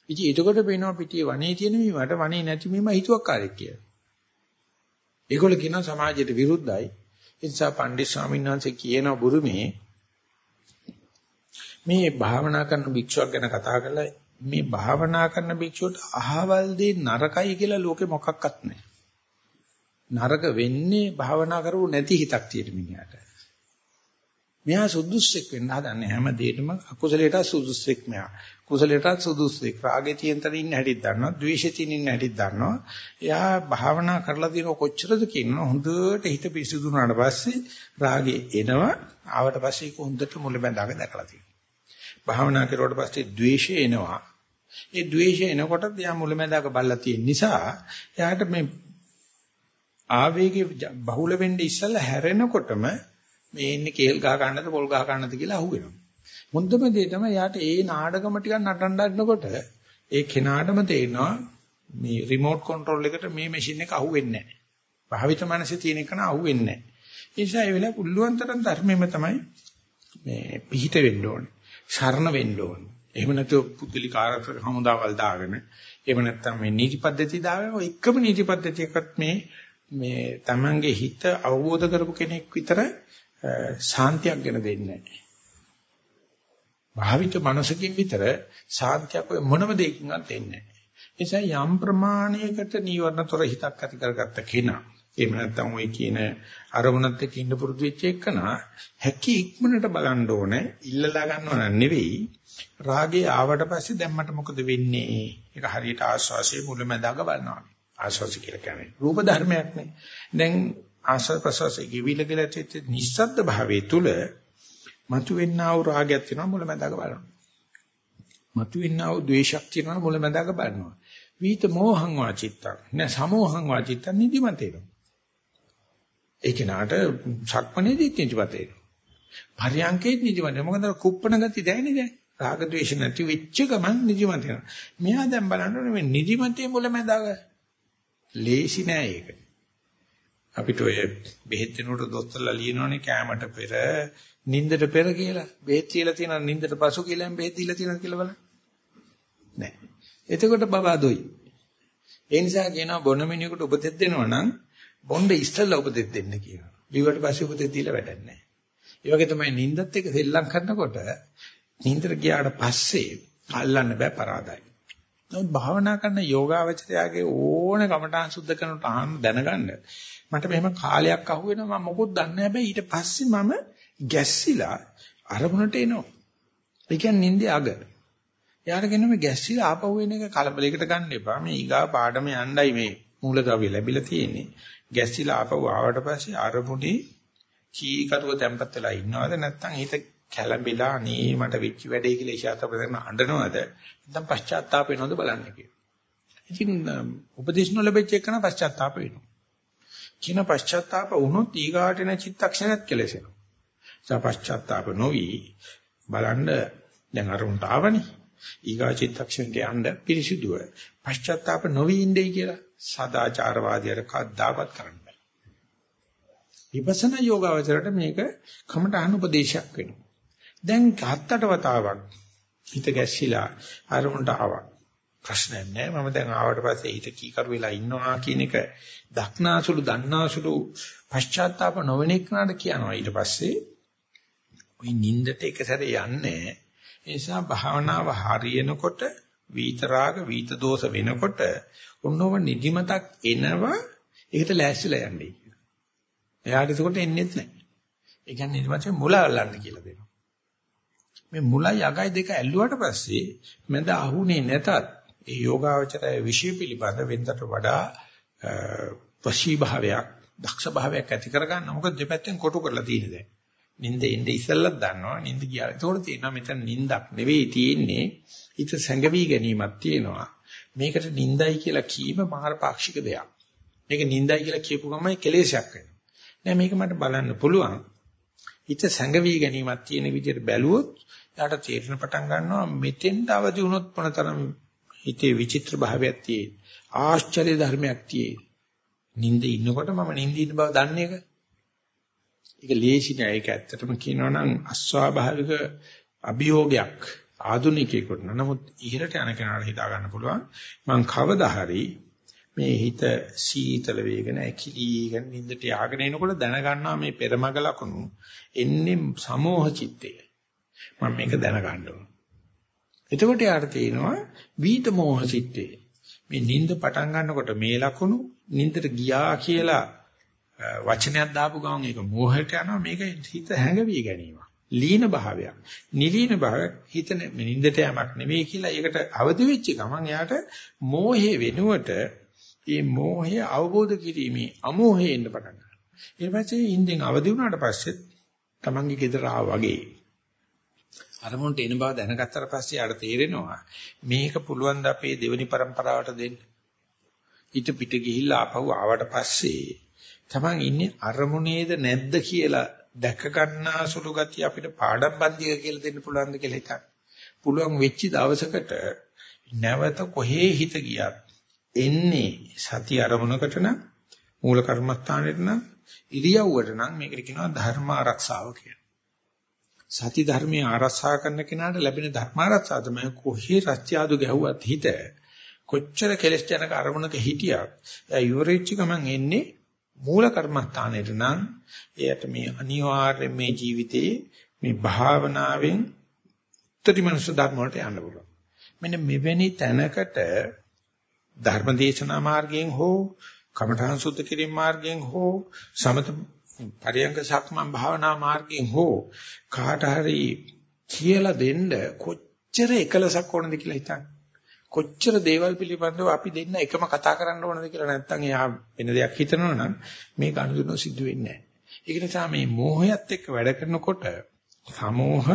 ඉතින් එතකොට පේනවා පිටි වනේ තියෙන මීමට වනේ නැති මීම හිතුවක්කාරයෙක් කියලා. ඒගොල්ලෝ කියනවා සමාජයට විරුද්ධයි. ඒ නිසා පණ්ඩිත ස්වාමීන් වහන්සේ කියන බුරුමේ මේ භාවනා කරන භික්ෂුවක් ගැන කතා කරලා මේ භාවනා කරන භික්ෂුවට අහවල් දෙ නරකයි කියලා ලෝකෙ මොකක්වත් නැහැ. නරක වෙන්නේ භාවනා කරපු නැති හිතක් තියෙන මිනිහට. මෙයා සුදුස්සෙක් වෙන්න හදන්නේ හැම දෙයකම අකුසලයට සුදුස්සෙක් මෙයා. කුසලයට සුදුස්සෙක්. රාගේ තියෙන තැන ඉන්න හැටිත් දන්නවා, ද්වේෂේ තියෙන ඉන්න හැටිත් දන්නවා. එයා භාවනා කරලා තියෙන කොච්චරද කියනවා හොඳට හිත පිරිසිදු වුණාට පස්සේ රාගේ එනවා. ආවට පස්සේ ඒක හොඳට මුල බැඳාක දැකලා තියෙනවා. භාවනා කරුවාට පස්සේ ද්වේෂය එනවා. ඒ ද්වේෂය එනකොට එයා මුල බැඳාක බලලා තියෙන නිසා එයාට මේ ආවේගයේ බහුල වෙන්නේ ඉස්සෙල්ලා හැරෙනකොටම මේ ඉන්නේ කේල් ගහ ගන්නද පොල් ගහ ගන්නද කියලා අහුවෙනවා. මුන්දම දේ තමයි යාට ඒ නාඩගම ටිකක් නටන්න හදනකොට ඒ කෙනාටම තේරෙනවා මේ රිමෝට් කන්ට්‍රෝල් එකට මේ මැෂින් එක අහුවෙන්නේ නැහැ. භාවිත මනසේ තියෙන එක න අහුවෙන්නේ නැහැ. ඒ නිසා ඒ වෙලාව පුළුවන් තරම් ධර්මෙම තමයි මේ පිහිට වෙන්න ඕනේ. ශරණ වෙන්න ඕනේ. එහෙම නැතුව පුදුලි කාර්යයක් හමුදාවල් දාගෙන එහෙම නැත්නම් මේ නීති පද්ධති දාගෙන ඔය එකම නීති පද්ධතියකට මේ මේ Tamange හිත අවබෝධ කරපු කෙනෙක් විතර ශාන්තියක් ගෙන දෙන්නේ නැහැ. භාවිත මනසකින් විතර ශාන්තියක් ඔය මොනම දෙයකින්වත් දෙන්නේ නැහැ. ඒ නිසා යම් ප්‍රමාණයකට නීවරණතර හිතක් ඇති කරගත්ත කෙනා එහෙම නැත්නම් ওই කියන අරමුණත් එක්ක ඉන්න පුරුදු වෙච්ච එකනා හැකි ඉක්මනට බලන්න ඕනේ ඉල්ලලා ගන්නව නෙවෙයි රාගේ ආවට පස්සේ දැන් මට මොකද වෙන්නේ ඒක හරියට ආස්වාසියේ මුලැමැදාක බලනවා ආස්වාසි කියලා කියන්නේ රූප ධර්මයක් නේ දැන් ආස්වාද ප්‍රසවාසයේ කිවිල කියලා තියෙච්ච නිස්සද්ද භාවයේ තුල මතුවෙන්නා වූ රාගයක් තියෙනවා මුලැමැදාක බලනවා. මතුවෙන්නා වූ ද්වේෂයක් තියෙනවා මුලැමැදාක බලනවා. විිත මෝහං වාචිත්තං. න සමෝහං වාචිත්තං නිදිමතේනවා ඒ කෙනාට සක්මණේදී නිදිමතේ පරියංකේත් නිදිමතේ මොකද කුප්පණ ගති දැනෙන්නේ දැන් රාග ద్వේෂ නැති වෙච්ච ගමන් නිදිමතේ මෙහා දැන් බලන්න මේ නිදිමතේ මුලැමැදාක ලේසි නෑ ඒක. අපිට ඔය බෙහෙත් දෙනකොට දොස්තරලා ලියනවනේ කෑමට පෙර නිින්දට පෙර කියලා. බෙහෙත් කියලා තියෙනවා නිින්දට පසු කියලා බෙහෙත් දීලා තියෙනවා කියලා බලන්න. නෑ. එතකොට බබා දොයි. ඒ නිසා කියනවා බොන මිනිහෙකුට උපදෙස් දෙනවා නම් බොණ්ඩ ඉස්සෙල්ලා උපදෙස් දෙන්න කියනවා. ඊට පස්සේ උපදෙස් දීලා වැඩක් නෑ. ඒ වගේ තමයි නිින්දත් එක්ක සෙල්ලම් කරනකොට නිින්දට ගියාට පස්සේ අල්ලන්න බෑ පරාදයි. නමුත් භාවනා කරන යෝගාවචරයාගේ ඕන කමඨාන් සුද්ධ කරනට අහන්න දැනගන්න මට මෙහෙම කාලයක් අහුවෙනවා මම මොකොත් දන්නේ නැහැ. ඊට පස්සේ මම ගැස්සිලා අරමුණට එනවා. ඒ කියන්නේ නිින්දේ අග. එයාට කියන මේ ගැස්සිලා ආපහු එන එක කලබලයකට ගන්න එපා. මේ ඊගා පාඩම යණ්ඩයි මේ මූලද්‍රව්‍ය ලැබිලා තියෙන්නේ. ගැස්සිලා ආපහු ආවට පස්සේ අරමුණේ කීකරුව තැම්පත් වෙලා ඉන්නවද? නැත්නම් හිත කැළඹිලා අනේ මට වෙච්ච වැඩේ කියලා ඉෂාත ප්‍රදර්ශන අඬනවද? නැත්නම් පශ්චාත්තාප වෙනවද බලන්න කියලා. ඉතින් උපදේශ නොලැබෙච්ච එකන පශ්චාත්තාප වෙනවා. කියන පශ්චාත්තාප වුණොත් ඊගාට එන චිත්තක්ෂණයක් කෙලෙසෙනවා. ඒ පශ්චාත්තාප නොවි බලන්න දැන් අරුන්ට ආවනේ. ඊගා චිත්තක්ෂණයට යන්න පිරිසිදුව. පශ්චාත්තාප නොවි ඉන්නේ කියලා සදාචාරවාදියට කද්දාවත් කරන්න බෑ. විපස්සනා යෝගාවචරයට මේක කමඨහන උපදේශයක් වෙනවා. දැන් හත් අට වතාවක් හිත ගැස්සිලා අරමුණට ආවා. ප්‍රශ්නයක් නෑ මම දැන් ආවට පස්සේ හිත කීකරු වෙලා ඉන්නවා කියන එක දක්නාසුළු දන්නාසුළු පශ්චාත්තාප නොවෙන එක්කනට කියනවා ඊට පස්සේ ওই නින්දට එක සැරේ යන්නේ ඒ නිසා භාවනාව හරියනකොට වීතරාග වීත දෝෂ වෙනකොට ඔන්නෝව නිදිමතක් එනවා ඒකට ලෑස්තිලා යන්නේ කියලා. එයාට ඒකට එන්නේත් නැහැ. ඒ කියන්නේ නිදිමතේ මුල අල්ලන්න කියලා දෙනවා. මේ මුලයි අගයි දෙක ඇල්ලුවට පස්සේ මැද අහුනේ නැතත් ඒ යෝගාවචරය විශ්ය පිළිබඳ වෙනතට වඩා වශී භාවයක් දක්ෂ භාවයක් ඇති කරගන්න. මොකද දෙපැත්තෙන් කොටු කරලා තියෙන දැන්. නිින්ද එන්නේ ඉස්සෙල්ලත් දන්නවා නිින්ද ගියා ඒකෝට තියෙනවා මෙතන නිින්දක් නෙවෙයි තියෙන්නේ. හිත සැඟවි ගැනීමක් තියෙනවා. මේකට නිින්දයි කියලා කීම මාර පාක්ෂික දෙයක්. මේක නිින්දයි කියලා කියපු ගමන් කෙලෙසයක් වෙනවා. නෑ මේක මට බලන්න පුළුවන්. හිත සැඟවි ගැනීමක් තියෙන විදිහට බැලුවොත් යාට තේරෙන පටන් ගන්නවා මෙතෙන්ට අවදි වුණොත් මොනතරම් හිතේ විචිත්‍ර භාවයක් තියෙයි ආශ්චර්ය ධර්මයක් තියෙයි නිින්දේ ඉන්නකොට මම නිින්දේ ඉන්න බව දන්නේ එක. ඒක ලේසි නෑ. ඒක ඇත්තටම කියනවා නම් අස්වාභාවික අභියෝගයක් ආධුනිකයෙකුට. නමුත් ඉහළට යන කෙනාට හිතා ගන්න පුළුවන් මං කවදා හරි මේ හිත සීතල වේගන ඇකිලීගෙන නිින්දට ය아가න එනකොට දැනගන්නවා මේ පෙරමග ලකුණු එන්නේ සමෝහ චිත්තය. මම මේක දැනගන්න ඕන. එතකොට යාට තේනවා වීත මෝහ චිත්තේ. මේ නිින්ද පටන් ගන්නකොට මේ ලකුණු නින්දට ගියා කියලා වචනයක් දාපු ගමන් ඒක මෝහයට යනවා මේක හිත හැඟවි ගැනීම. ලීන භාවයක්. නිලීන භාවයක් හිත නින්දට යamak නෙවෙයි කියලා ඒකට අවදි වෙච්ච ගමන් එයාට මෝහේ වෙනුවට මේ මෝහය අවබෝධ කිරීමේ අමෝහේ එන්න පටන් ගන්නවා. ඊට පස්සේ ඉන්දින් අවදි වුණාට පස්සේ තමන්ගේ ගෙදර ආවා වගේ අරමුණට එන බව දැනගත්තට පස්සේ ආට තේරෙනවා මේක පුළුවන් ද අපේ දෙවෙනි પરම්පරාවට දෙන්න. ඊට පිට ගිහිල්ලා ආපහු ආවට පස්සේ තමන් ඉන්නේ අරමුණේද නැද්ද කියලා දැක ගන්නා සුළු ගතිය අපිට පාඩම් බන්දිය කියලා දෙන්න පුළුවන්ද කියලා හිතන්න. පුළුවන් වෙච්ච දවසකට නැවත කොහේ හිත ගියත් එන්නේ සති අරමුණකට නම් මූල කර්මස්ථානෙට නම් ඉරියව්වට නම් මේකට කියනවා ධර්ම ආරක්ෂාව කියලා. සති ධර්මයේ ආරක්ෂා කරන කෙනාට ලැබෙන ධර්ම ආරක්ෂාව තමයි කොහේ රත්යාදු ගැහුවත් හිත කොච්චර කෙලස් ජනක අරමුණක හිටියත් එයා ඉවරෙච්ච ගමන් එන්නේ මූල කර්මස්ථානෙට නම් එයාට මේ අනිවාර්ය මේ ජීවිතේ මේ භාවනාවෙන් උත්තරීමනස ධර්ම වලට යන්න පුළුවන්. මෙන්න මෙවැනි තැනකට ධර්මදේශනා මාර්ගයෙන් හෝ කමඨාන් සුද්ධ කිරීම මාර්ගයෙන් හෝ සමත පරියංග සක්මන් භාවනා මාර්ගයෙන් හෝ කාට හරි කියලා දෙන්න කොච්චර එකලසක් ඕනද කියලා හිතන්න. කොච්චර දේවල් පිළිබඳව අපි දෙන්න එකම කතා කරන්න ඕනද කියලා නැත්නම් එයා වෙන දෙයක් හිතනවා නම් මේ ගනුදෙනු සිද්ධ වෙන්නේ නැහැ. ඒක නිසා මේ මෝහයත් එක්ක වැඩ කරනකොට සමෝහ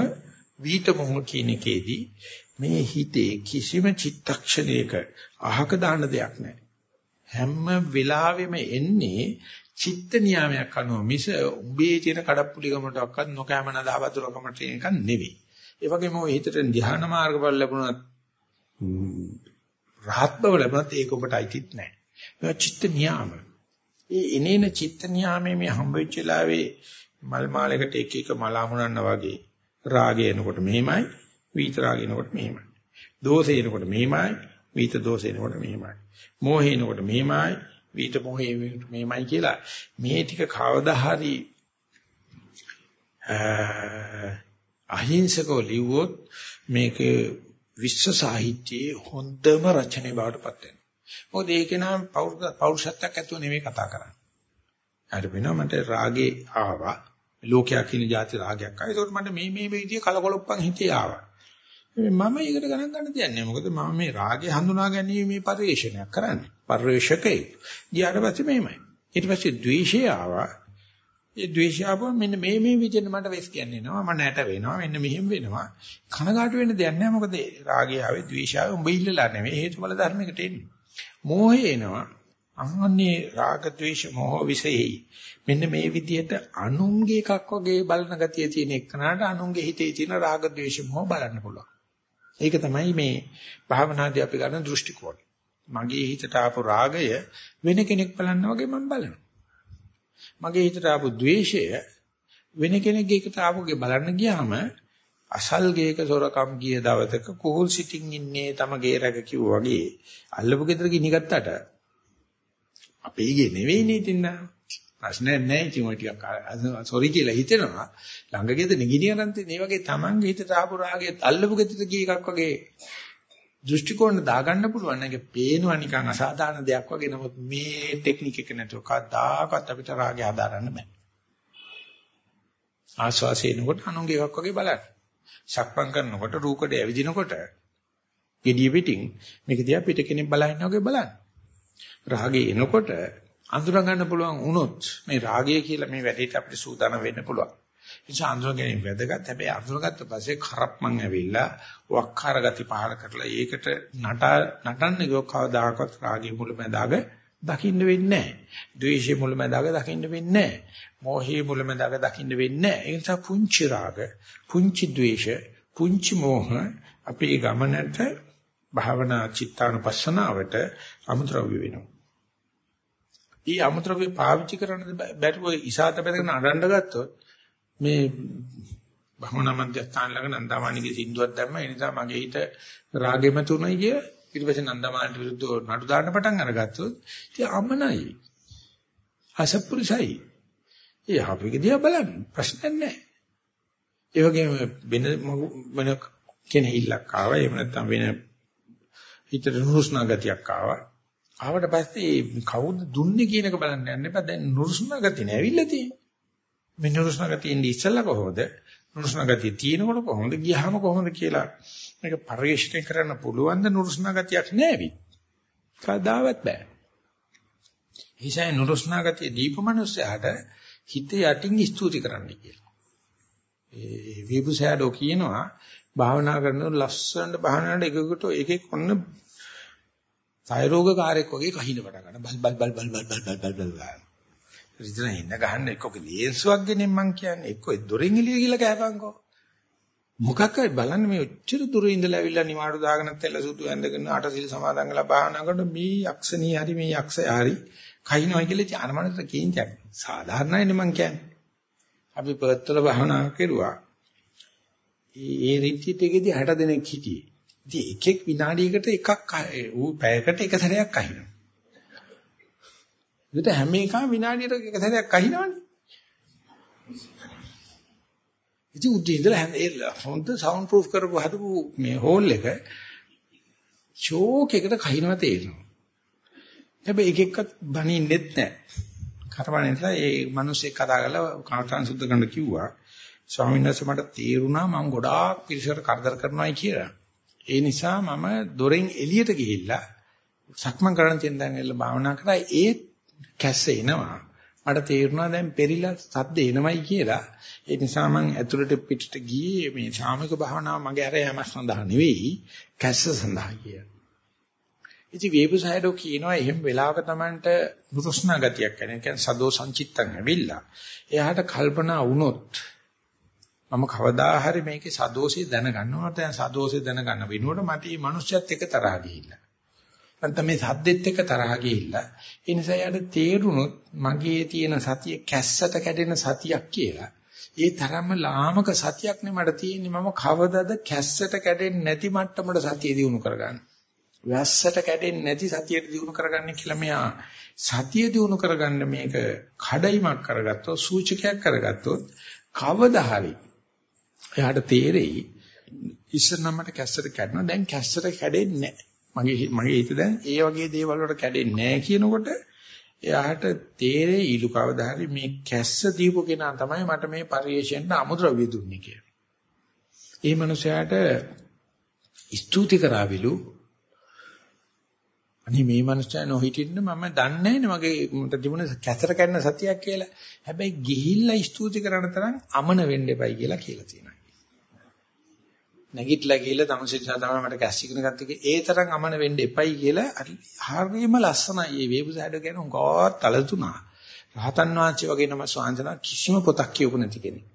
වීත මොහ කියන එකේදී මේ හිතේ කිසිම චිත්තක්ෂණයක අහක දාන්න දෙයක් නැහැ. හැම වෙලාවෙම එන්නේ චිත්ත නියාමයක් අනුව මිස උඹේ තියෙන කඩප්පුලිකමටවත් නොකෑමන දහවතුරකමට එකක් නෙවෙයි. ඒ වගේම ඔය හිතට ධ්‍යාන මාර්ගඵල ලැබුණත් රහත් බව ලැබුණත් ඒක ඔබට අයිතිත් නැහැ. ඒක චිත්ත නියාම. ඒ එනේන චිත්ත නියාමයේ මේ හම්බ වෙච්ච වෙලාවේ මල් මාලයකට එක එක මල අමුණන්න වගේ රාගය එනකොට මෙහෙමයි, වීත රාගය එනකොට මෙහෙමයි. දෝෂය එනකොට මෙහෙමයි, වීත දෝෂය එනකොට මෙහෙමයි. මෝහය එනකොට මෙහෙමයි, වීත මොහේ මේමයි කියලා මේ ටික කවදා හරි අහිංසකව ලිව්වොත් මේක විශ්ව සාහිත්‍යයේ හොඳම රචනය බවට පත් වෙනවා. මොකද ඒක නම් පෞරුෂත්වයක් ඇතුව නෙමෙයි කතා කරන්නේ. හරි වෙනවා මට රාගේ ආවා. ලෝකයා කියන જાති රාගයක් ආවා. ඒකට මට මේ මේ විදිය කලකොලොප්පන් හිතේ ආවා. මම ඒකට ගණන් ගන්න දෙයක් නෑ. මොකද මම මේ රාගය හඳුනා ගැනීම මේ පරිශ්‍රණයක් කරන්නේ. පරිශ්‍රකේ. ගියාට පස්සේ මෙහෙමයි. ඊට පස්සේ ද්වේෂය ආවා. ඒ ද්වේෂය ආවම මෙන්න මේ මේ විදිහට මට වෙස් කියන්නේ එනවා. මම නැට වෙනවා. මෙන්න මෙහෙම වෙනවා. කනගාටු වෙන්න දෙයක් නෑ. මොකද රාගය ආවේ ද්වේෂය ආවේ උඹ ඉල්ලලා නෙමෙයි. හේතුඵල ධර්මයකට එන්නේ. මෝහය එනවා. අහන්නේ රාග ද්වේෂ මෝහ විසෙයි. මෙන්න මේ විදිහට අනුන්ගේ එකක් වගේ බලන ගතිය තියෙන එකනට අනුන්ගේ හිතේ තියෙන රාග ද්වේෂ මෝහ බලන්න පුළුවන්. ඒක තමයි මේ භාවනාදී අපි ගන්න දෘෂ්ටි කෝණය. මගේ හිතට ආපු රාගය වෙන කෙනෙක් බලන්න වගේ මම බලනවා. මගේ හිතට ආපු ද්වේෂය වෙන කෙනෙක්ගේ එකට ආපුගේ බලන්න ගියාම අසල් ගේක සොරකම් ගිය දවසක කුහුල් සිටින් ඉන්නේ තම ගේ රැක කිව්වා වගේ අල්ලපු ගෙදර ගිනි ගත්තට අපේ ගේ නෙවෙයිනේ ඉතින් ප්‍රශ්නයක් නැහැ ඉතින් ඔය ටිකක් සෝරි කියලා හිතෙනවා ළඟ ගෙදර නිගිනි අරන් තියෙන. මේ වගේ Tamange හිතට ආපු රාගයත් අල්ලපු ගෙදර ගිය එකක් වගේ දෘෂ්ටි කෝණ දාගන්න පුළුවන්. ඒක පේනවා නිකන් අසාධාරණ දෙයක් වගේ. නමුත් මේ ටෙක්නික් එක නැතුව කවදාකවත් අපිට රාගය හදාරන්න බෑ. ආස්වාසයෙන්කොට අනුන්ගේ එකක් වගේ බලන්න. සක්මන් කරනකොට රූකඩ ඇවිදිනකොට gediya pitin මේක දිහා පිට කෙනෙක් බලහින්න වගේ බලන්න. රාගේ එනකොට අඳුර ගන්න පුළුවන් වුණොත් මේ රාගය කියලා මේ වැඩේට අපිට සූදානම් වෙන්න පුළුවන්. නිසා අඳුර ගැනීම වැදගත්. හැබැයි අඳුරගත්ත පස්සේ කරප්මන් ඇවිල්ලා වක්කාර ගති පහල කරලා ඒකට නට නටන්න ගියොත් කවදාකවත් රාගයේ මුලැමැදාග දකින්න වෙන්නේ නැහැ. ද්වේෂයේ මුලැමැදාග දකින්න වෙන්නේ නැහැ. මෝහයේ මුලැමැදාග දකින්න වෙන්නේ නැහැ. ඒ නිසා පුංචි රාග, පුංචි ද්වේෂ, පුංචි මෝහ අපේ ගමනට භාවනා චිත්තානුපස්සනාවට අමුද්‍රව්‍ය වෙනවා. ඊ අමුද්‍රව්‍ය පාවිච්චි කරන්න බැරුව ඉසాత බැදගෙන අඬන්න ගත්තොත් මේ භවනා මධ්‍යස්ථාන ළඟ නන්දමාණිගේ සින්දුවක් දැම්ම ඒ නිසා මගේ හිත රාගෙම තුනයි කිය. ඊට පස්සේ නන්දමාණිට විරුද්ධව නඩු දාන්න පටන් අරගත්තොත් ඉතින් අමනයි. අසප්පුරුසයි ඒ අපිට දිහා බලන්න. ප්‍රශ්නයක් නැහැ. ඒ වගේම වෙන වෙන කෙනෙහිල්ලක් ආවා. එහෙම නැත්නම් වෙන හිතට නුරුස්නා ගතියක් ආවා. ආවට පස්සේ කවුද දුන්නේ කියන එක බලන්න යන්න එපා දැන් නුරුස්නා ගතිය නෑවිල්ලා තියෙන්නේ මිනුරුස්නක තියෙන්නේ ඉස්සෙල්ලා කොහොමද? නුරුස්නා ගතිය තියෙනකොට කොහොමද ගියාම කොහොමද කියලා මේක පරිශ්‍රණය කරන්න පුළුවන් ද නුරුස්නා ගතියක් නැවි. කවදාවත් බෑ. ඒසයි නුරුස්නා ගතිය දීප මිනිස්සයාට හිත යටින් ස්තුති කරන්න කියලා. ඒ විභූෂයඩෝ කියනවා භාවනා කරනකොට ලස්සනට භාවනාවට එකකට එකෙක් ඔන්න සයරෝගකාරයෙක් වගේ කහින පටන් ගන්න. බල් බල් බල් බල් බල් බල් බල් බල් බල්. රිදෙන ඉන්න ගහන්න එක්ක ලේන්සුවක් ගෙනින් මං කියන්නේ එක්ක දොරෙන් එළිය ගිහලා කෑපන්කෝ. මොකක් හරි බලන්න මේ ඔච්චර දුර ඉඳලා ඇවිල්ලා නිවාඩු දාගෙන තෙල සුදු ඇඳගෙන අටසිල් සමාදන් කරලා භාවනා කරනකොට මේ යක්ෂණී හරි මේ යක්ෂය හරි කහිනවා කියලා ඥානමනස කියන්නේ. සාධාරණයිනේ මං කියන්නේ. අපි පෙත්තල භාවනා කරුවා. ඒ රිට්‍රීට් එකේදී 60 දෙනෙක් හිටියේ. ඉතින් එකෙක් විනාඩියකට එකක් ඌ පැයකට එක සැරයක් අහිනවා. ඒකට හැම එකම විනාඩියට එක සැරයක් අහිනවනේ. ඉතින් උදේ ඉඳලා ඒ හොඳ සවුන්ඩ් ප්‍රූෆ් කරපු හදපු මේ හෝල් එක ෂෝක් එකට කහිනවා තේරෙනවා. හැබැයි එක එක්කත් බනින්නෙත් නැහැ. කරවන්නේ ඒ මිනිස්සෙක් කතා කරලා කාටන් සුද්ධ කරන්න කිව්වා. ස්වාමීන් වහන්සේ මට තේරුණා මම ගොඩාක් පිරිසකට කරදර කරනවායි කියලා. ඒ නිසා මම දොරෙන් එළියට ගිහිල්ලා සක්මන් කරන්න තියෙන දැන් එල්ල භාවනා කරා ඒ කැස්ස එනවා. මට තේරුණා දැන් පෙරිලා සද්ද එනවයි කියලා. ඒ නිසා මම ඇතුළට පිටට ගියේ මේ ශාමික භාවනාව මගේ අර යම සඳහා නෙවෙයි කැස්ස සඳහා කියලා. ඉතින් වේබුසයඩෝ කියනවා එහෙම වෙලාවක Tamanට නුරුස්නා ගතියක් එන. ඒ කියන්නේ සදෝ සංචිත්තන් ඇවිල්ලා. එයාට කල්පනා වුණොත් මම කවදා හරි මේකේ සදෝෂය දැනගන්නවා. දැන් සදෝෂය දැනගන්න වෙනුවට මට මේ මිනිස්සුත් එක්ක තරහ ගිහිල්ලා. නැත්නම් මේ සද්දෙත් එක්ක තරහ ගිහිල්ලා. ඒ නිසා යාට තේරුණොත් මගේ තියෙන සතිය කැස්සට කැඩෙන සතියක් කියලා. ඒ තරම්ම ලාමක සතියක් නේ මට තියෙන්නේ මම කවදද කැස්සට කැඩෙන්නේ නැති මට්ටමට සතිය දිනු කරගන්න. වැස්සට කැඩෙන්නේ නැති සතියට දිනු කරගන්න කියලා මෙයා සතිය දිනු කරගන්න මේක කඩයිමක් කරගත්තොත් සූචකයක් කරගත්තොත් කවදා හරි එයාට තේරෙයි ඉස්සර නම් මට කැස්සට කැඩෙනවා දැන් කැස්සට කැඩෙන්නේ නැහැ. මගේ මගේ හිත දැන් ඒ වගේ දේවල් වලට කැඩෙන්නේ නැහැ කියනකොට එයාට තේරෙයි ඊළු කවදා හරි මේ කැස්ස දීපු කෙනා තමයි මට මේ පරිේශයෙන්ට අමුද්‍රව්‍ය දුන්නේ කියලා. ඒ මනුස්සයාට ස්තුති කරාවිලු අනේ මේ මනුස්සයා නොහිටින්න මම දන්නේ නැහැ මගේ මට තිබුණ කැතර කන්න සතියක් කියලා. හැබැයි ගිහිල්ලා ස්තුති කරන තරම් අමන වෙන්න එපයි කියලා කියලා තියෙනවා. නැගිටලා ගිහිල්ලා තමසිතා තමයි මට කැස් ඉගෙන ගත්තේ ඒ තරම් අමන වෙන්න එපයි කියලා හරියම ලස්සනයි මේ වේබුසඩ ගැන උගා තලතුණා. රහතන් වහන්සේ වගේ නම ස්වාංශනා කිසිම පොතක් කියවු නැති කෙනෙක්.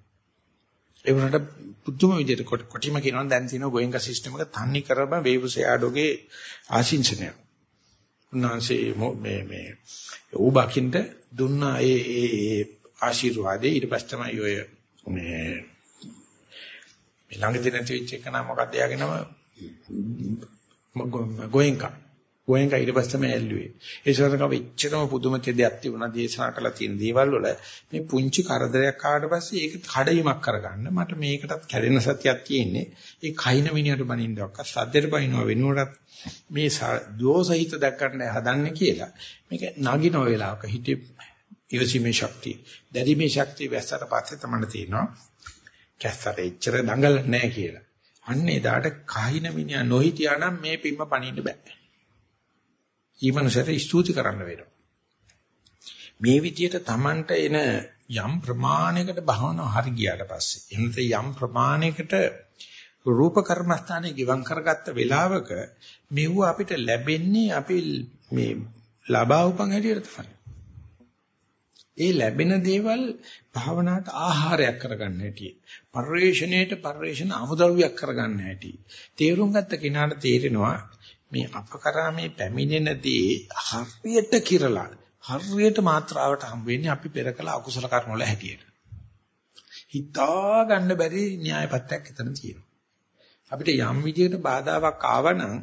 ඒ වුණාට පුදුම විදිහට කොටිම කියනවා දැන් තියෙන ගෝයන්කා සිස්ටම් එක තන්නේ කරම වේබුසයාඩෝගේ ආශිංසනය. උන්වහන්සේ මේ මේ ඌබකින්ද දුන්නා ඒ ඒ ආශිර්වාදේ ඊට පස්සේ තමයි ඔය මේ මේ ළඟදී නැති වෙච්ච එක නම මොකක්ද යාගේ නම ගෝයන්කා ගෝයන්කා ඊට පස්සේ තමයි ඇල්ලුවේ. ඒ සරණක වෙච්චරම පුදුම දෙයක් තිබුණා දේශනා කළා තියෙන දේවල් වල. මේ පුංචි කරදරයක් ආවට පස්සේ ඒක කඩයිමක් කරගන්න මට මේකටත් කැඩෙන සතියක් තියෙන්නේ. ඒ කයින් මිනිහට බනින්නවක් සද්දෙට බනිනව වෙනුවටත් මේ දෝෂහිත දැක්කන්න හදන්නේ කියලා. මේක නගින වෙලාවක හිතේ ඉවසීමේ ශක්තිය දැරීමේ ශක්තිය වැස්සට පස්සේ තමයි තියෙනවා කැස්සට එච්චර දඟල නැහැ කියලා. අන්න එදාට කහින මිනිහා නොහිටියා නම් මේ පිම්ම පණින්න බෑ. ඊමණසට ස්තුති කරන්න වෙනවා. මේ විදිහට Tamanට එන යම් ප්‍රමාණයකට භවනා හරි ගියාට පස්සේ එහෙනම් යම් ප්‍රමාණයකට රූප කර්මස්ථානේ ගිවං කරගත්ත වෙලාවක මෙව අපිට ලැබෙන්නේ අපි මේ ලබා උපන් හැටියට තමයි. ඒ ලැබෙන දේවල් භාවනාවට ආහාරයක් කරගන්න හැටි. පරිශ්‍රණයට පරිශ්‍රණ අමුද්‍රව්‍යයක් කරගන්න හැටි. තේරුම් ගත්ත කෙනාට තේරෙනවා මේ අපකරා මේ පැමිණෙන දේ හරියට කිරලා හරියට මාත්‍රාවට හම් වෙන්නේ අපි පෙර කළ අකුසල කර්ම වල හැටියට. හිතා ගන්න බැරි න්‍යායපත්‍යක් එතන තියෙනවා. අපිට යම් විදිහකට බාධාවක් ආවනම්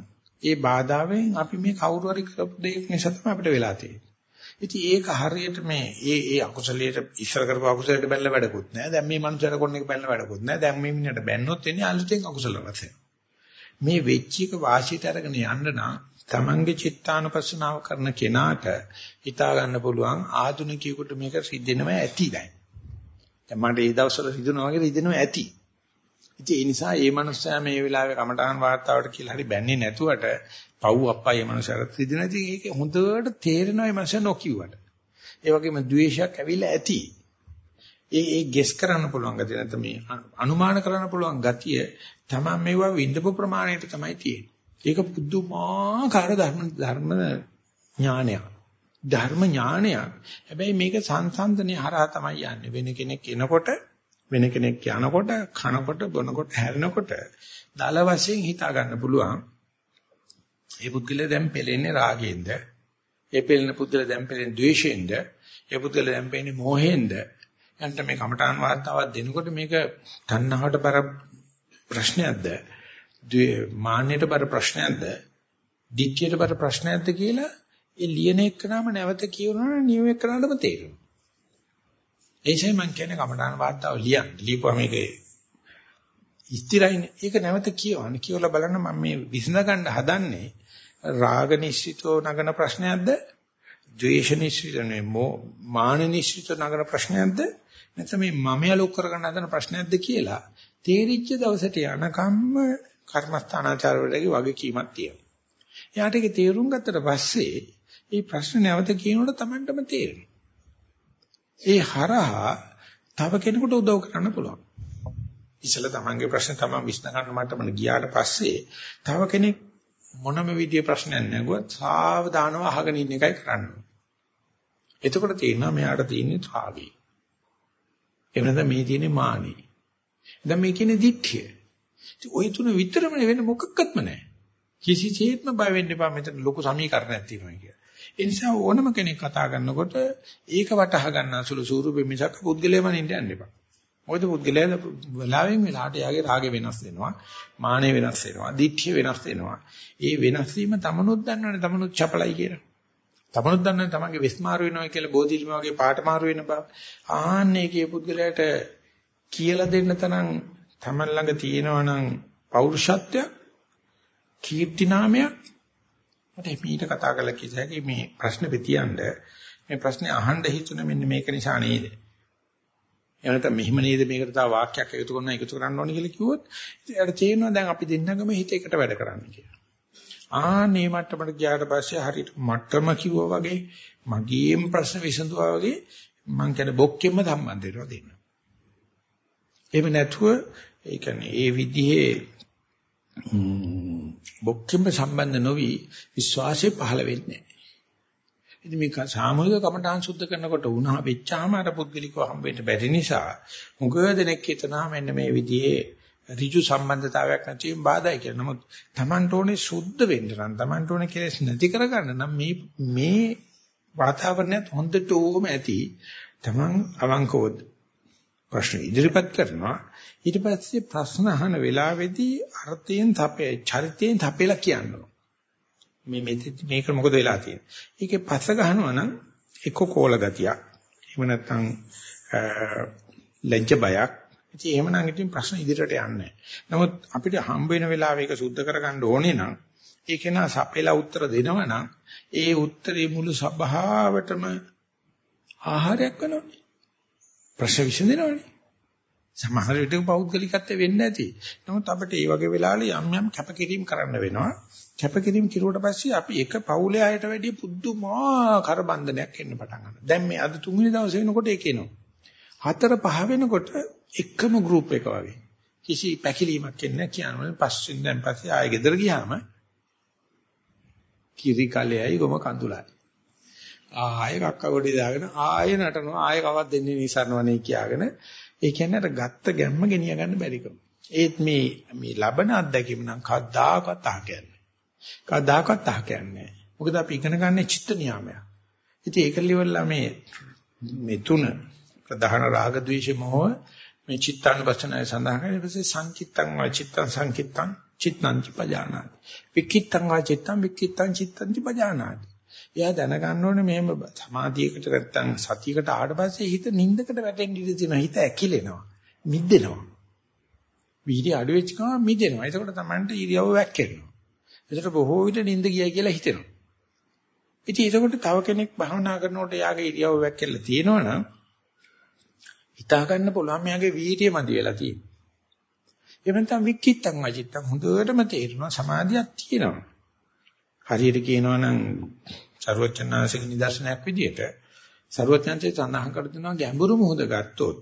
ඒ බාධාවෙන් අපි මේ කවුරු හරි කරපු දෙයක් නිසා තමයි අපිට වෙලා තියෙන්නේ. ඉතින් ඒක හරියට මේ ඒ ඒ අකුසලයට ඉස්සර කරපු අකුසලයට බැලලා වැඩකුත් නැහැ. දැන් මේ මනුස්සයට කොන්න එක බැලලා වැඩකුත් නැහැ. දැන් මේ මිනිහට බැන්නොත් එන්නේ අලුතෙන් අකුසල රස මේ වෙච්ච එක වාසියට අරගෙන යන්න නම් තමන්ගේ චිත්තානුපස්සනාව කරන කෙනාට හිතා ගන්න පුළුවන් ආධුනිකයෙකුට මේක සිද්ධෙනවා ඇති දැන්. දැන් මට මේ දවස්වල සිදුනවා වගේ සිද්ධෙනවා ඇති. ඉතින් ඒ නිසා මේ මනුස්සයා මේ වෙලාවේ කමඨාන් වාර්තාවට කියලා හරි බැන්නේ නැතුවට පව් අප්පා මේ මනුස්සයාට රිදෙන ඉතින් ඒක හොඳට තේරෙනවා මේ මනුස්සයා නොකියුවට. ඒ වගේම ද්වේෂයක් ඇවිල්ලා ඇති. ඒ ඒ ගෙස් කරන්න පුළුවන් ගතිය නැත්නම් මේ අනුමාන කරන්න පුළුවන් ගතිය තමයි මේවා විඳපු ප්‍රමාණයට තමයි තියෙන්නේ. ඒක පුදුමාකාර ධර්ම ධර්ම ඥානයක්. ධර්ම ඥානයක්. හැබැයි මේක සංසන්දනේ හරහා තමයි යන්නේ. වෙන කෙනෙක් එනකොට වෙන කෙනෙක් යනකොට කනකොට බොනකොට හැරෙනකොට දල වශයෙන් හිතා ගන්න පුළුවන්. ඒ පුද්ගලයා දැන් පෙලෙන්නේ රාගයෙන්ද? ඒ පෙලෙන පුද්ගලයා දැන් පෙලෙන්නේ ද්වේෂයෙන්ද? ඒ පුද්ගලයා දැන් පෙලෙන්නේ මෝහයෙන්ද? යන්ට මේ කමඨාන් වාර්තාවක් දෙනකොට මේක තණ්හාවට බර ප්‍රශ්නයක්ද? මාන්නයට බර ප්‍රශ්නයක්ද? දික්කියට බර ප්‍රශ්නයක්ද කියලා ඒ ලියන එකනම නැවත කියවනවා නියම එකනටම තේරෙනවා. ඒසයි මම කියන්නේ කමඨාන වාර්තාව ලියන්න. ලියපුවා මේකේ ස්ථිරයිනේ. ඒක නැවත කියවන්න. කියවලා බලන්න මම මේ විසඳ ගන්න හදන්නේ රාග නිශ්චිතෝ නගන ප්‍රශ්නයක්ද? ද්වේෂ නිශ්චිත නේ මාන නිශ්චිත නගන ප්‍රශ්නයක්ද? නැත්නම් මේ මමයා ලොක් කරගන්න හදන ප්‍රශ්නයක්ද කියලා තේරිච්ච දවසට යනකම්ම කර්මස්ථානාචාර වලගේ වගකීමක් තියෙනවා. එයාට ඒක තේරුම් ගත්තට පස්සේ මේ ප්‍රශ්න නැවත කියනකොට Tamanටම තේරෙනවා. ඒ හරහා තව කෙනෙකුට උදව් කරන්න පුළුවන්. ඉතල තමන්ගේ ප්‍රශ්න තමන් විශ්න ගන්න මට්ටමට ගියාට පස්සේ තව කෙනෙක් මොනම විදිය ප්‍රශ්නයක් නැගුවත් සාවධානව අහගෙන ඉන්න එකයි කරන්න එතකොට තේරෙනවා මෙයාට තියෙන්නේ රාගය. එහෙම නැත්නම් මේ තියෙන්නේ මානෙ. දැන් මේ කියන්නේ දික්ඛිය. ওই තුන විතරම වෙන මොකක්වත්ම නැහැ. කිසිසේත්ම බය වෙන්න එපා මෙතන ලොකු සමීකරණයක් තියෙනවා කියලා. ඒ නිසා ඕනම කෙනෙක් කතා කරනකොට ඒක වටහා ගන්න අසුළු ස්වරූපෙ මිසක් පුද්ගලයාම නින්න යන්න එපා. මොකද පුද්ගලයා වෙලාවෙන් වෙලාවට යාගේ රාගය වෙනස් වෙනවා, මානෙ වෙනස් වෙනවා, දිට්ඨිය වෙනස් වෙනවා. ඒ වෙනස් වීම තමනුත් දන්නවනේ තමනුත් චපලයි කියලා. තමනුත් දන්නවනේ තමන්ගේ වෙස්මාරු වෙනවා කියලා බෝධිලිම වගේ පාට මාරු වෙන බව. ආන්නේ කිය පුද්ගලයාට කියලා දෙන්න තරම් තමන් ළඟ තියෙනවා නම් පෞරුෂත්වයක්, කීර්ති නාමයක් මට මීට කතා කරලා කිව්ස හැකි මේ ප්‍රශ්න පිටියන්ද මේ ප්‍රශ්නේ අහන්න හිතුන මෙන්න මේක නිසා නේද? එහෙම නැත්නම් මෙහිම නේද මේකට තව වාක්‍යයක් එකතු කරන එකතු කරන්න ඕනේ කියලා කිව්වොත් එයාට තේරෙනවා දැන් අපි දෙන්නගම හිත එකට වැඩ කරන්න කියලා. ආනේ මට්ටමට ගියාට පස්සේ හරියට මට්ටම කිව්වා වගේ මගේම ප්‍රශ්න විසඳුවා වගේ මං කියන්නේ බොක්කෙම සම්බන්ධ වෙනවා දෙන්න. එහෙම නැතුව ඒ කියන්නේ ඒ විදිහේ බොක්කෙම සම්බන්ධ නොවි විශ්වාසය පහළ වෙන්නේ නැහැ. ඉතින් මේක සාමූහික කමඨාන් සුද්ධ කරනකොට වුණා වෙච්චාම අර පුද්ගලිකව හම්බෙන්න බැරි නිසා මුගව දෙනෙක් හිතනවා මෙන්න මේ විදිහේ ඍජු සම්බන්ධතාවයක් නැතිවම බාධායි කියලා. නමුත් Tamanට ඕනේ සුද්ධ වෙන්න නම් Tamanට ඕනේ කෙලෙස් නැති කරගන්න නම් මේ මේ වාතාවරණයත් හොඳට ඕම ඇති. Taman අවංකව ප්‍රශ්න ඉදිරිපත් කරනවා ඊට පස්සේ ප්‍රශ්න අහන වෙලාවේදී අර්ථයෙන් තපේ චරිතයෙන් තපේලා කියනවා මේ මේක මොකද වෙලා තියෙන්නේ ඒකේ පස්ස ගහනවා නම් එක්ක කෝල ගතියක් එහෙම නැත්නම් ලැජ්ජ බයක් ඉතින් එහෙමනම් ඉතින් ප්‍රශ්න ඉදිරියට යන්නේ නමුත් අපිට හම්බ වෙන වෙලාවෙ ඒක සුද්ධ කරගන්න ඕනේ නම් ඒක නා සපේලා උත්තර දෙනවා නම් ඒ උත්තරේ මුළු සභාවටම ආහාරයක් වෙනවනේ ප්‍රශ්න විසඳෙනවනේ. සමහර විට පෞද්ගලිකත්වය වෙන්න ඇති. නමුත් අපිට මේ වගේ වෙලාවල යම් යම් කැපකිරීම කරන්න වෙනවා. කැපකිරීම කිරුවට පස්සේ අපි එක පවුලේ අයට වැඩිය පුදුමාකාර බන්ධනයක් එන්න පටන් ගන්නවා. දැන් මේ අද තුන්වෙනි දවසේ වෙනකොට ඒක එනවා. හතර පහ වෙනකොට එකම ගෲප් එක වගේ. කිසි පැකිලීමක් එන්නේ කියන්නේ පස්සේ දැන් පස්සේ ආයෙ ගෙදර ගියාම කිරි කලෙයි ගොම කඳුලයි. ආයෙ කක්ක ගොඩි දාගෙන ආයෙ නටනවා ආයෙ කවවත් දෙන්නේ නිසරණවනේ කියාගෙන ඒ කියන්නේ අර ගත්ත ගැම්ම ගෙනිය ගන්න බැරිකම. ඒත් මේ මේ ලබන අත්දැකීම නම් කවදාකවත් අහ කියන්නේ. කවදාකවත් අහ කියන්නේ. මොකද අපි ඉගෙන ගන්න චිත්ත නියාමයක්. ඉතින් ඒක liverලා මේ මේ තුන ප්‍රධාන රාග ద్వේෂ මොහ මේ චිත්තානුපස්සනය සඳහන් කරලා ඊපස්සේ සංකිට්තං වා චිත්තං සංකිට්තං චිත්තං චපජානාති. විකිට්තං වා චිත්තං විකිට්තං චිත්තං චපජානාති. එයා දැනගන්න ඕනේ මෙහෙම සමාධියකට නැත්තම් සතියකට ආවට පස්සේ හිත නිින්දකට වැටෙන්න ඉඩ තියෙනවා. හිත ඇකිලෙනවා. මිදෙනවා. වීර්ය අඩු වෙච්ච ගමන් මිදෙනවා. එතකොට Tamanට ඉරියව්ව වැක්කෙනවා. ඒකට බොහෝ විට නිින්ද ගියයි කියලා හිතෙනවා. ඉතින් ඒකට තව කෙනෙක් භවනා කරනකොට යාගේ ඉරියව්ව වැක්කෙලා තියෙනවනම් හිතා ගන්න පුළුවන් මෙයාගේ වීර්යය මදි වෙලා තියෙනවා. එහෙම නැත්නම් වික්කිට්ටං වජිත්තං හොඳටම තේරෙනවා සමාධියක් තියෙනවා. හරියට කියනවා නම් ਸਰවඥාන්සික නිදර්ශනයක් විදිහට ਸਰවඥාන්සේ සඳහන් කර දෙනවා ගැඹුරු මොහොත ගත්තොත්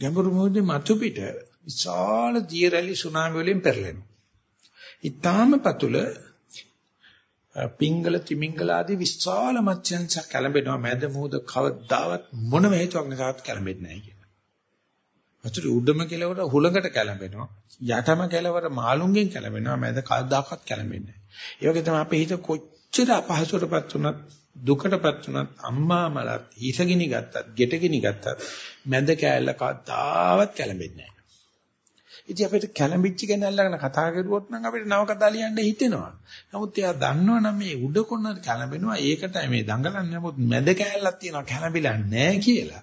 ගැඹුරු මොහොතේ මතු පිට විශාල දියරැලි සුනාමි වලින් පෙරලෙනවා. ඊටාම පතුල පිංගල තිමිංගල ආදී විශාල මත්ස්‍යංශ කැළඹෙනවා මැද මොහොත කවදාවත් මොනම හේතුවක් නිසාවත් කැළඹෙන්නේ නැහැ කියන. වතුර උඩම කෙලවර හුලඟට කැළඹෙනවා යටම කෙලවර මාළුන්ගෙන් කැළඹෙනවා මැද කවදාකවත් කැළඹෙන්නේ නැහැ. ඒ වගේ තමයි අපේ හිත කොච්චර අපහසුටපත් වුණත් දුකටපත් වුණත් අම්මා මලත් හිසගිනි ගත්තත් ගෙටගිනි ගත්තත් මැද කෑල්ල කවදාවත් කැළඹෙන්නේ නැහැ. ඉතින් අපිට කැළඹිච්ච කෙනා ළඟන කතා කරුවොත් නම් අපිට නව කතා ලියන්න හිතෙනවා. නමුත් එයා දන්නවනම් මේ උඩ කොන කැළඹෙනවා ඒකටයි මේ දඟලන්නේ. නමුත් මැද කෑල්ලක් තියෙනවා කැළඹිලා නැහැ කියලා.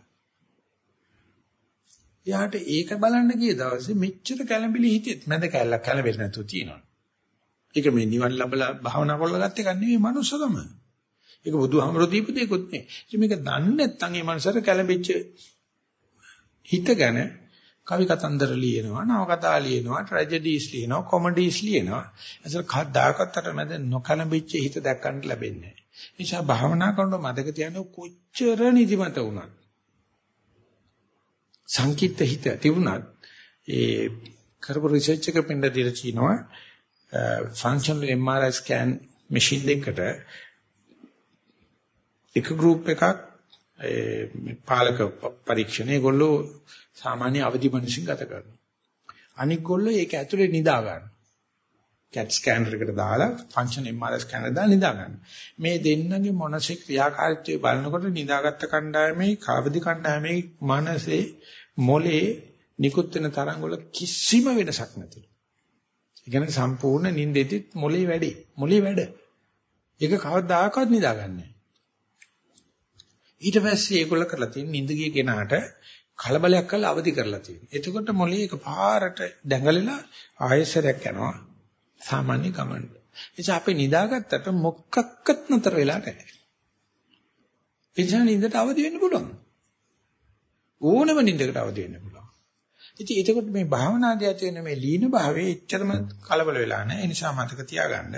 එයාට ඒක බලන්න ගිය දවසේ මෙච්චර කැළඹිලි හිතෙත් මැද කෑල්ලක් කැළඹෙන්නේ නැතුව තියෙනවා. ඒක මේ නිවන් ලැබලා භාවනා කරලා ගත්ත එක නෙවෙයි මනුස්සකම. ඒක බුදුහාමරෝ දීපු දෙයක්වත් නෙවෙයි. ඉතින් මේක දන්නේ නැත්නම් මේ මනුස්සර කැළඹිච්ච හිත ගැන කවි කතන්දර ලියනවා, නවකතා ලියනවා, ට්‍රැජඩිස් ලියනවා, කොමඩිස් ලියනවා. ඒසර කද්දාකත් අතරමැද නොකලඹිච්ච හිත දැක්කන්න ලැබෙන්නේ නැහැ. නිසා භාවනා කරනකොට මතක තියාගන්න කොච්චර නිදිමත වුණත් සංකීර්ත හිත තිබුණත් ඒ කරපු රිසර්ච් එක පින්න දීලා තිනවා ෆන්ක්ෂනල් MRI ස්කෑන් මැෂින් දෙකකට එක ගෲප් එකක් ඒ පාලක පරීක්ෂණ ඒගොල්ලෝ සාමාන්‍ය අවදි මිනිසින් ගත කරනවා. අනික් ගොල්ලෝ ඒක ඇතුලේ නිදා ගන්න. CAT ස්කෑනර් එකට දාලා ෆන්ක්ෂන් MRI ස්කෑනර් දාලා නිදා ගන්න. මේ දෙන්නගේ මොනසේ ක්‍රියාකාරීත්වය බලනකොට නිදාගත්ත කණ්ඩායමේ කාවදි කණ්ඩායමේ මනසේ මොලේ නිකුත් වෙන තරංග වල කිසිම වෙනසක් නැතිලු. ඒ කියන්නේ සම්පූර්ණ නිින්දෙදිත් මොලේ වැඩි. මොලේ වැඩ. ඒක කවදාකවත් නිදාගන්නේ ඊට පස්සේ ඒගොල්ල කරලා තියෙන නිින්ද ගිය කෙනාට කලබලයක් කරලා අවදි කරලා තියෙනවා. එතකොට මොළේ එක පාරට දැඟලලා ආයෙසරයක් යනවා. සාමාන්‍ය ගමන. එනිසා අපි නිදාගත්තට මොකක්වත් නතර වෙලා නැහැ. එනිසා නිින්දට අවදි වෙන්න පුළුවන්. ඕනම නිින්දකට අවදි වෙන්න පුළුවන්. ඉතින් එතකොට මේ භාවනාදී ඇති වෙන මේ ලීන භාවයේ එච්චරම කලබල වෙලා නැහැ. ඒ නිසා මතක තියාගන්න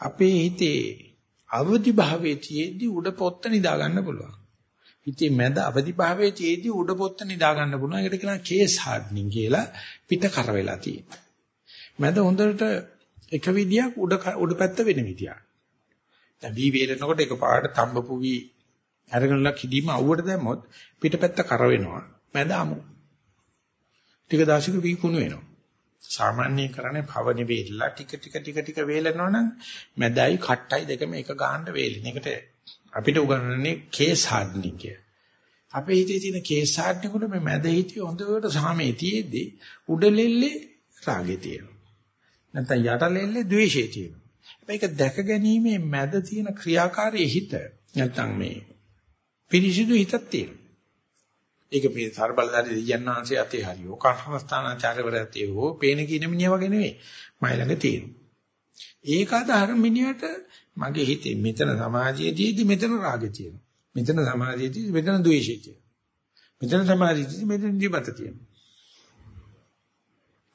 අපේ හිතේ අවදි භාවයේ තියේදී උඩ පොත්ත නිදා ගන්න පුළුවන්. හිතේ මැද අවදිභාවයේ තියේදී උඩ පොත්ත නිදා ගන්න පුළුවන්. ඒකට කියනවා කේස් හાર્ඩ්නින් කියලා පිට කර වෙලා තියෙනවා. මැද හොඳට එක විදියක් උඩ උඩ පැත්ත වෙන විදියක්. දැන් වී වේලනකොට එකපාරට තඹපුවි අරගෙනලා කිදීම අවුවට දැම්මොත් පිටපැත්ත කර වෙනවා. මැද අමු. ටික දාශික වී කුණු වෙනවා. සාමාන්‍යයෙන් කරන්නේ භවනි වේලලා ටික ටික ටික ටික වේලනවනම් මැදයි කට්ටයි දෙකම එක ගානට වේලින. ඒකට අපිට උගන්වන්නේ කේස් හાર્ඩ්නින් කිය. අපේ හිතේ තියෙන කේස් හાર્ඩ්නින් වල මේ මැද හිතේ හොඳට සාමයේ තියේදී උඩලෙල්ලේ රාගේ තියෙනවා. නැත්නම් යටලෙල්ලේ ද්වේෂය තියෙනවා. හැබැයි ඒක දැක ගැනීමේ මැද තියෙන ක්‍රියාකාරී හිත නැත්නම් මේ පිරිසිදු හිතක් තියෙනවා. ඒක මේ සර්බලදාරි දෙයන්නාංශය අතේ හරියෝ කර්මස්ථානාචාර්යවරයතේ හෝ පේන කින මිනිහ වගේ නෙවෙයි. මයි ළඟ තියෙනවා. ඒක අදාහර මිනිහට මගේ හිතේ මෙතන සමාජයේදී මෙතන රාගය තියෙනවා. මෙතන සමාජයේදී මෙතන ද්වේෂය තියෙනවා. මෙතන සමාජයේදී මෙතන නිබත තියෙනවා.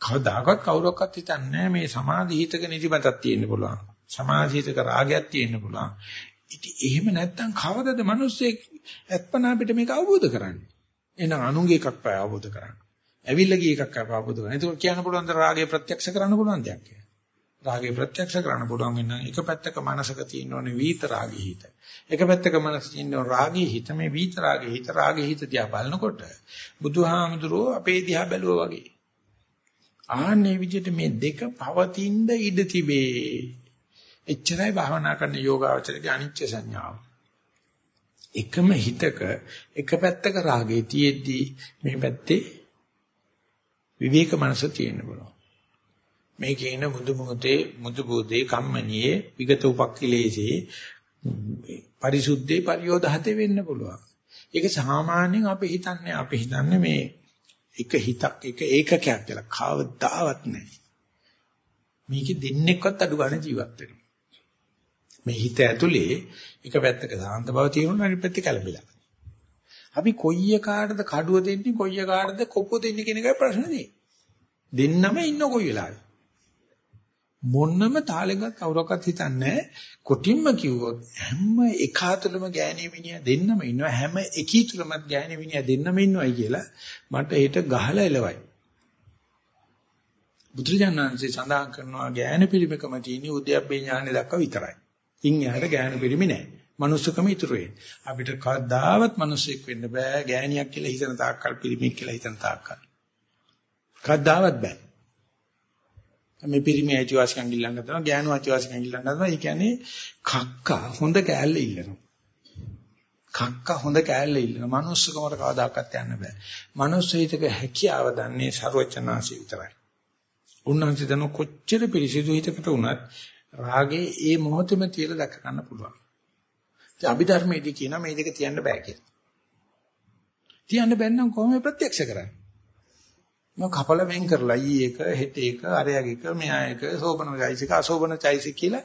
කවදාකවත් කවුරක්වත් හිතන්නේ මේ සමාධි හිතක නිදිමතක් තියෙන්න පුළුවන්. සමාධි හිතක රාගයක් තියෙන්න පුළුවන්. ඉතින් එහෙම නැත්තම් කවදද මිනිස්සෙක් අත්පනා අපිට මේක අවබෝධ කරන්නේ? එහෙනම් අනුන්ගේ එකක් පය අවබෝධ කරගන්න. ඇවිල්ලා ගිය එකක් අවබෝධ කරගන්න. ඒක කියන්න පුළුවන් ද රාගය ප්‍රත්‍යක්ෂ කරන්න පුළුවන් දෙයක් කියලා. රාගය ප්‍රත්‍යක්ෂ කරන්න පුළුවන් වෙන එක පැත්තක මනසක තියෙනෝනේ වීත රාගී හිත. එක පැත්තක මනස තියෙනෝ රාගී හිත මේ වීත රාගී හිත රාගී හිත දිහා බලනකොට බුදුහාමුදුරුවෝ අපේ දිහා බැලුවා වගේ. ආන්නේ විදිහට මේ දෙක පවතින ඉඩ තිබේ. එච්චරයි භාවනා කරන යෝගාවචරයේ අනිච්ච සංඥාව. එකම හිතක එක පැත්තක රාගේ තියෙද්දි මේ පැත්තේ විවේක මනස තියෙන්න පුළුවන්. මේ කියන මුදු මොහොතේ මුදු බෝධේ කම්මනියේ විගත උපක්ඛිලේසේ පරිසුද්ධේ පරියෝධහතේ වෙන්න පුළුවන්. ඒක සාමාන්‍යයෙන් අපි හිතන්නේ අපි හිතන්නේ මේ එක හිතක් එක ඒකකයක් කියලා කවදාවත් නැහැ. මේකෙ දෙන්නෙක්වත් අඩු ගන්න ජීවත් වෙනවා. මේ හිත ඇතුලේ එක පැත්තක සාන්ත බව තියෙනවා අනිත් පැත්තේ කලබලයි. අපි කොයි එකාටද කඩුව දෙන්නේ කොයි එකාටද කොපුව දෙන්නේ කියන එකයි ප්‍රශ්නේ තියෙන්නේ. දෙන්නම ඉන්න කොයි වෙලාවෙ. මොන්නම තාලෙකත් කවුරක්වත් හිතන්නේ කොටින්ම කිව්වොත් හැම එකාතුලම ගෑණි මිනිහා දෙන්නම ඉන්නවා හැම එකී තුලමත් ගෑණි මිනිහා දෙන්නම ඉන්නවයි කියලා මට ඒට ගහලා එලවයි. බුදුරජාණන්සේ සඳහන් කරනවා ගෑණි පිළිමකම තියෙන උද්‍යප්පේ ඥානෙ දක්වා විතරයි. ඉන් එහාට ගෑණි පිළිමි නැහැ. මනුස්සකම ඉතුරු වෙන්නේ. අපිට කවදාවත් මිනිසෙක් වෙන්න බෑ ගෑණියක් කියලා හිතන තාක්කල් පිළිමික් කියලා හිතන තාක්කල්. කවදාවත් බෑ. මේ පිරිමි අයිතිවාසිකම් ඉල්ලන්න හදනවා ගෑනු අයිතිවාසිකම් ඉල්ලන්න හදනවා. ඒ කියන්නේ කක්ක හොඳ කෑල්ල ඉල්ලනවා. කක්ක හොඳ කෑල්ල ඉල්ලනවා. manussකමට කවදාකවත් යන්න බෑ. manuss හිතක හැකියාව දන්නේ ਸਰවචනාසි විතරයි. උන්වහන්සේ දන කොච්චර පිරිසිදු හිතකට වුණත් රාගේ ඒ මොහොතේම තියලා දැක ගන්න පුළුවන්. ඉතින් අභිධර්මයේදී කියනවා මේ දෙක තියන්න බෑ කියලා. තියන්න බැන්නම් කොහොමද ප්‍රත්‍යක්ෂ කරන්නේ? මම කපල වෙන් කරලා ඊ එක හෙට එක අරයගේ එක මෙහා එක සෝබන චෛසික අසෝබන චෛසික කියලා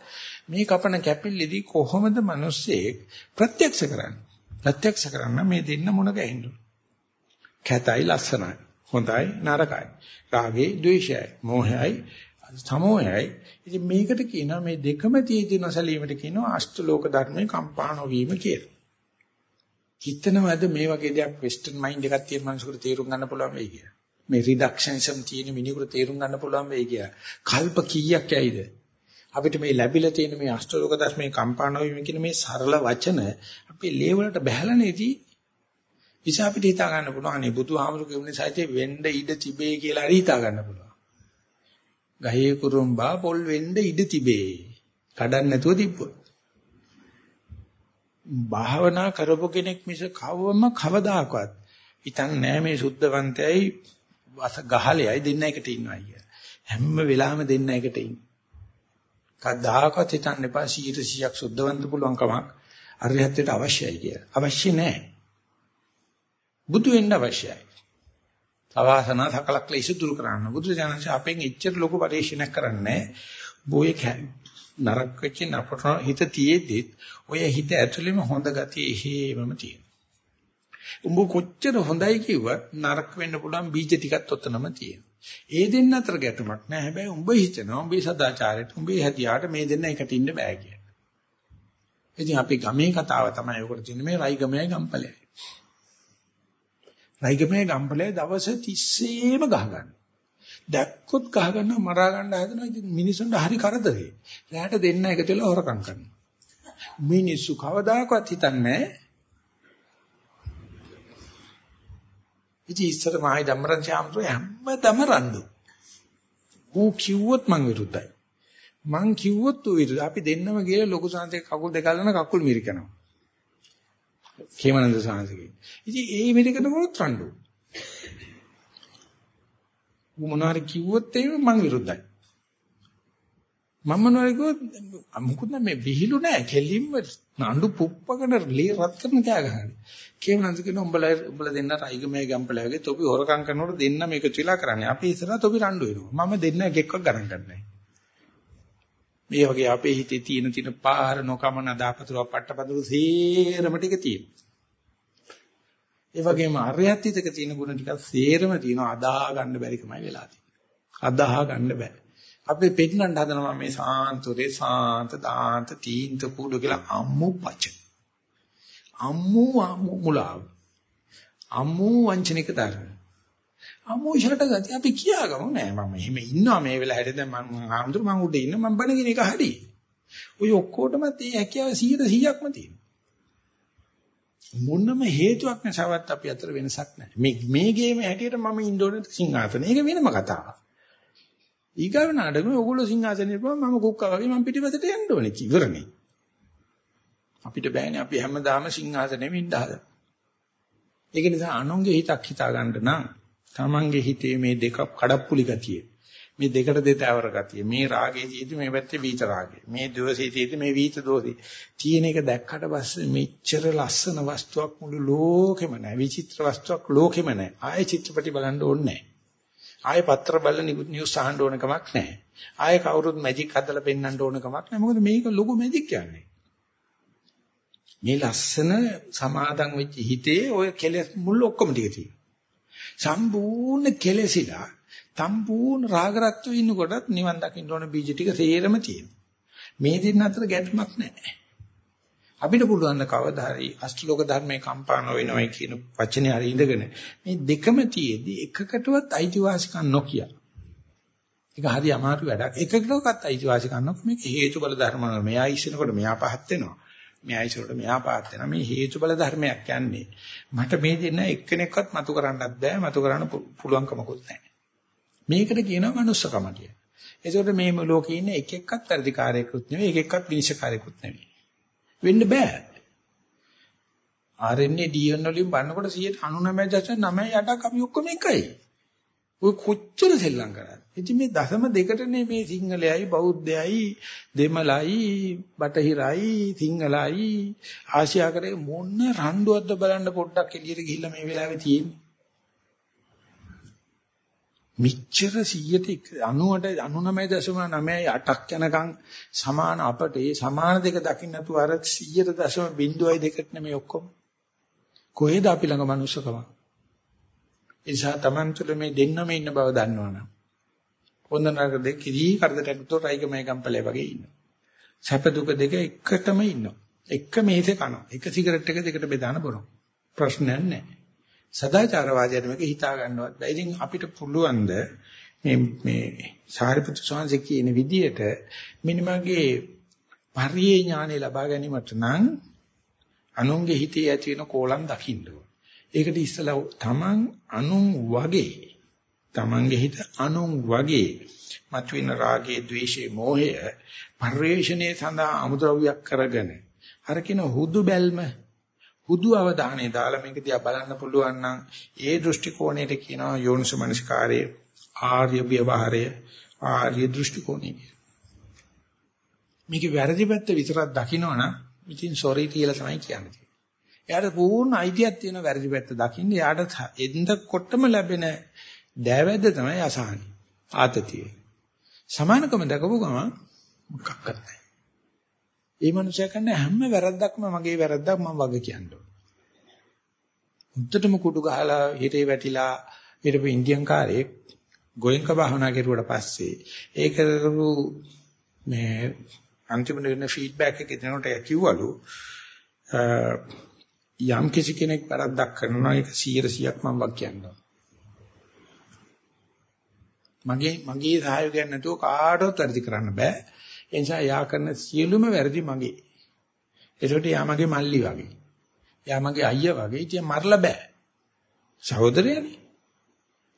මේ කපන කැපිල්ලේදී කොහොමද මිනිස්සෙක් ප්‍රත්‍යක්ෂ කරන්නේ? ප්‍රත්‍යක්ෂ කරන්න මේ දෙන්න මොන ගැහින්න කැතයි ලස්සනයි හොඳයි නරකයි. රාගේ ද්වේෂයයි මෝහයයි සමෝහයයි. ඉතින් මේකට කියනවා මේ දෙකම තියෙදි නොසලීමට කියනවා අෂ්ටලෝක ධර්මයේ කම්පාණ වීම කියලා. හිතනවාද මේ වගේ දෙයක් වෙස්ටර්න් මයින්ඩ් එකක් තියෙන මිනිසෙකුට තේරුම් ගන්න පුළුවන් වෙයි කියලා? මේ රිඩක්ෂනිසම් තියෙන මිනිකුට තේරුම් ගන්න පුළුවන් වෙයි කියලා. කල්ප කීයක් යයිද? අපිට මේ ලැබිලා තියෙන මේ අෂ්ටලෝක ධර්මයේ කම්පාණ වීම කියන මේ සරල වචන අපේ ලේවලට බහැලානේදී ඉතින් අපිට හිතා ගන්න පුළුවන් අනේ බුදුහාමුදුරු කියුනේ සයිතේ වෙන්න ඉඩ තිබේ කියලා හරි හිතා ගන්න පුළුවන්. ගහේ කුරුම්බා පොල් වෙන්න ඉඩ තිබේ. කඩන්න නැතුව තිබ්බොත්. භාවනා කරපු කෙනෙක් මිස කවම කවදාකවත් හිතන්නේ නැහැ මේ සුද්ධවන්තයයි වස ගහලෙයි දෙන්න එකට ඉන්නවා කිය. හැම වෙලාවෙම දෙන්න එකට ඉන්න. කවදාකවත් හිතන්න එපා 100ක් සුද්ධවන්ත පුළුවන් කමක් අරිහත්ත්වයට අවශ්‍යයි කියලා. අවශ්‍ය නැහැ. බුදු වෙන්න අවශ්‍යයි. සවාසන සකලක් ලෙස දුරු කරන්න. බුදු දනංශ අපෙන් එච්චර ලොකු පරිශීලනයක් කරන්නේ බොයේ නරක වෙච්ච නපුර හිත තියේදී ඔය හිත ඇතුළෙම හොඳ ගතිය එහෙමම තියෙනවා. උඹ කොච්චර හොඳයි කිව්වත් නරක වෙන්න පුළුවන් බීජ ටිකක් ඔතනම තියෙනවා. ඒ දෙන්න අතර ගැටුමක් නෑ. හැබැයි උඹ හිතනවා උඹේ සදාචාරයට උඹේ හැදියාට මේ දෙන්න එකට ඉන්න බෑ කියලා. ඉතින් අපි ගමේ කතාව තමයි උකට තියෙන්නේ මේ රයිගමයි ගම්පලයි. රයිගමේ ගම්පලයි දවස් 30ෙම ගහගන්න. දැක්කොත් ගහ ගන්න මරා ගන්න හදනවා. ඉතින් මිනිසුන්ට හරි කරදරේ. රැට දෙන්න එකතු වෙලා හොරකම් කරනවා. මිනිස්සු කවදාකවත් හිතන්නේ නැහැ ඉතින් ඉස්සර මායි ධම්මරන් ශාම්තුරු හැමදම රණ්ඩු. ඌ කිව්වොත් මං විරුද්ධයි. මං කිව්වොත් ඌ විරුද්ධයි. අපි දෙන්නම ගිහලා ලොකු සාන්තේ කකුල් දෙක අල්ලන කකුල් මිරිකනවා. කේමනන්ද සාන්තේ. ඉතින් ඒ මිරිකන මොනත් රණ්ඩු. ඌ මොනවාරි කිව්වොත් එහෙම මං විරුද්ධයි. මම මොනවාරි කිව්වොත් මොකුත් මේ විහිළු නෑ. කෙලින්ම නඬු පුප්පකට ලේ රත් කරන කෑ ගහන්නේ. කේමනන්ද කියන උඹලා උඹලා දෙන්න රයිගමේ ගම්පලයාගේ තොපි හොරකම් කරනකොට දෙන්න මේක චිලා කරන්නේ. අපි ඉස්සරහ තොපි රණ්ඩු වෙනවා. මම දෙන්න එකෙක්වත් ගණන් ගන්නෑ. මේ වගේ අපේ හිතේ තියෙන තියෙන පාර නොකමන දාපතුර පට්ටපතුරු සේරම ටික තියෙනවා. ඒ වගේම අරයත් හිතක තියෙන ගුණ ටිකක් සේරම තියෙනවා අදාහ ගන්න බැරි කමයි වෙලා තියෙන්නේ. අදාහ ගන්න බෑ. අපි පෙන්නන්න හදනවා මේ සාන්තුරේ සාන්ත දාන්ත තීන්ත කුඩු කියලා අම්මු වචන. අම්මු මුලාව. අම්මු වංචනික ධර්ම. අම්මු ෂටගති අපි කියාගමු නෑ මම එහෙම ඉන්නවා මේ වෙලාවට දැන් මම ආම්දුර මම උඩ ඉන්න මම බණගෙන එක හරි. ඔය ඔක්කොටම මේ හැකියාව 100%ක්ම තියෙනවා. මොනම හේතුවක් නැසවත් අපි අතර වෙනසක් නැහැ. මේ මේ ගේම හැටියට මම ඉන්න ඕනේ සිංහාසන. ඒක වෙනම කතාවක්. ඊගාව නාඩගමේ ඕගොල්ලෝ සිංහාසනේ ඉපුවම මම කුක්කා වගේ මම පිටිපසට යන්න ඕනේ ඉවරනේ. අපිට බෑනේ අපි හැමදාම සිංහාසනෙම ඉන්න හදන. ඒක නිසා අනුන්ගේ හිතක් හිතා ගන්න නම් තමන්ගේ හිතේ මේ දෙක කඩප්පුලි ගතිය. මේ දෙකට දෙතවර ගතිය. මේ රාගයේ තියෙදි මේ පැත්තේ වීත රාගය. මේ දෝෂයේ තියෙදි මේ වීත දෝෂය. තියෙන එක දැක්කට පස්සේ මෙච්චර ලස්සන වස්තුවක් මුළු ලෝකෙම නැහැ. විචිත්‍ර වස්තුවක් ලෝකෙම නැහැ. ආයේ චිත්‍රපටි බලන්න ඕනේ නැහැ. ආයේ පත්‍ර බලලා නිවුස් අහන්න ඕන කමක් නැහැ. ආයේ කවුරුත් මැජික් හදලා පෙන්වන්න ඕන කමක් නැහැ. මොකද මේක ලොකු මැජික් කියන්නේ. මේ ලස්සන සමාදන් වෙච්ච හිතේ ඔය කෙලෙස් මුල් ඔක්කොම ටික තියෙනවා. සම්පූර්ණ කෙලෙසිලා සම්පූර්ණ රාගරත්ව ඉන්නකොටත් නිවන් දකින්න ඕන බීජ ටික සේරම තියෙනවා. මේ දෙන්න අතර ගැටමක් නැහැ. අපිට පුළුවන් ද කවදා හරි අෂ්ටලෝක ධර්මයේ කම්පාන වෙනවයි කියන වචනේ හරි ඉඳගෙන මේ දෙකම තියේදී එකකටවත් අයිතිවාසිකම් නොකිය. ඒක හරි අමාරු වැඩක්. එකකටවත් අයිතිවාසිකම් නොක මේක හේතුඵල ධර්ම වල මෙයා ඉස්සෙනකොට මෙයා පහත් වෙනවා. මෙයා ඉස්සෙනකොට මෙයා පහත් වෙනවා. මේ හේතුඵල ධර්මයක් කියන්නේ මට මේ දෙන්න එක්කෙනෙක්වත් මතු කරන්නත් බෑ. මතු කරන්න පුළුවන්කමකුත් නැහැ. මේකට කියනවා manussකම කියලා. ඒකෝට මේ ලෝකේ ඉන්න එක එක්කත් වැඩිකාරයෙකුත් නෙවෙයි එක එක්කත් විනිශ්චයකාරයෙකුත් නෙවෙයි. වෙන්න බෑ. RNA DNA වලින් බලනකොට 99.98ක් අපි ඔක්කොම එකයි. ඔය කොච්චර සෙල්ලම් කරාද? ඉතින් මේ දශම දෙකටනේ මේ සිංහලයයි බෞද්ධයයි දෙමළයි බටහිරයි සිංහලයි ආසියාකරේ මොන රණ්ඩුවක්ද බලන්න පොඩ්ඩක් එළියට ගිහිල්ලා මේ වෙලාවේ තියෙන්නේ. මිච්ඡර 100ට 90ට 99.98ක් යනකම් සමාන අපට ඒ සමාන දෙක දකින්න නැතුව අර 100.02ට නෙමෙයි ඔක්කොම. කොහෙද අපි ළඟ මනුස්සකම? ඒ නිසා Taman තුළ මේ දෙන්නම ඉන්න බව දන්නවනම් හොඳ නරක දෙක කිරි කරදරයක් තෝ රයික මේ කම්පලේ වගේ ඉන්න. සැප දුක දෙක එකටම ඉන්නවා. එක මේසේ කනවා. එක සිගරට් එක දෙකට බෙදාන බොනවා. ප්‍රශ්නයක් නැහැ. සදාචාරවාදයට මේක හිතා ගන්නවත් බෑ. ඉතින් අපිට පුළුවන් මේ මේ සාරිපුත්‍ර ස්වාමීන් කියන විදිහට මිනිමගේ පරියේ ඥානෙ ලබා ගැනීමට නම් අනුන්ගේ හිතේ ඇති වෙන කෝලම් දකින්න ඕන. ඒකට ඉස්සලා තමන් අනුන් වගේ තමන්ගේ හිත අනුන් වගේ මතුවෙන රාගයේ, ద్వේෂයේ, මෝහය පරිවේශණයේ සඳහා අමුද්‍රව්‍යයක් කරගෙන අර කින හුදු බැල්ම හුදු අවධානය දාලා මේක දිහා බලන්න පුළුවන් නම් ඒ දෘෂ්ටි කෝණයට කියනවා යෝනිසමනස්කාරයේ ආර්ය ව්‍යවහාරය ආර්ය දෘෂ්ටි කෝණය මේක වැරදි පැත්ත විතරක් දකිනවනම් ඉතින් සෝරි කියලා තමයි කියන්නේ. එයාට පූර්ණ අයිතියක් තියෙන වැරදි පැත්ත දකින්න. එයාට එඳකොටම ලැබෙන දෑවැද්ද තමයි අසහනයි. ආතතිය. සමානකම දකපු ගමන් මොකක්වත් නැහැ. ඒ මනුස්සයා කරන හැම වැරද්දක්ම මගේ වැරද්දක් මම වග කියනවා. උන්ටම කුඩු ගහලා හිරේ වැටිලා හිටපු ඉන්දියන් කාරයෙක් ගෝයන්ක භාවනා කරුවට පස්සේ ඒක කරු මේ අන්තිමට වෙන ෆීඩ්බැක් එක දෙනකොට කිව්වලු යම් කිසි කෙනෙක් වැරද්දක් කරනවා ඒක 100%ක් මම වක් කියනවා. මගේ මගේ සහයෝගයක් නැතුව කාටවත් වැඩි කරන්න බෑ. ඒ නිසා යා කරන සියලුම වැරදි මගේ. ඒකට යා මගේ මල්ලි වගේ. යා මගේ අයියා වගේ. ඉතින් මරලා බෑ. සහෝදරයනේ.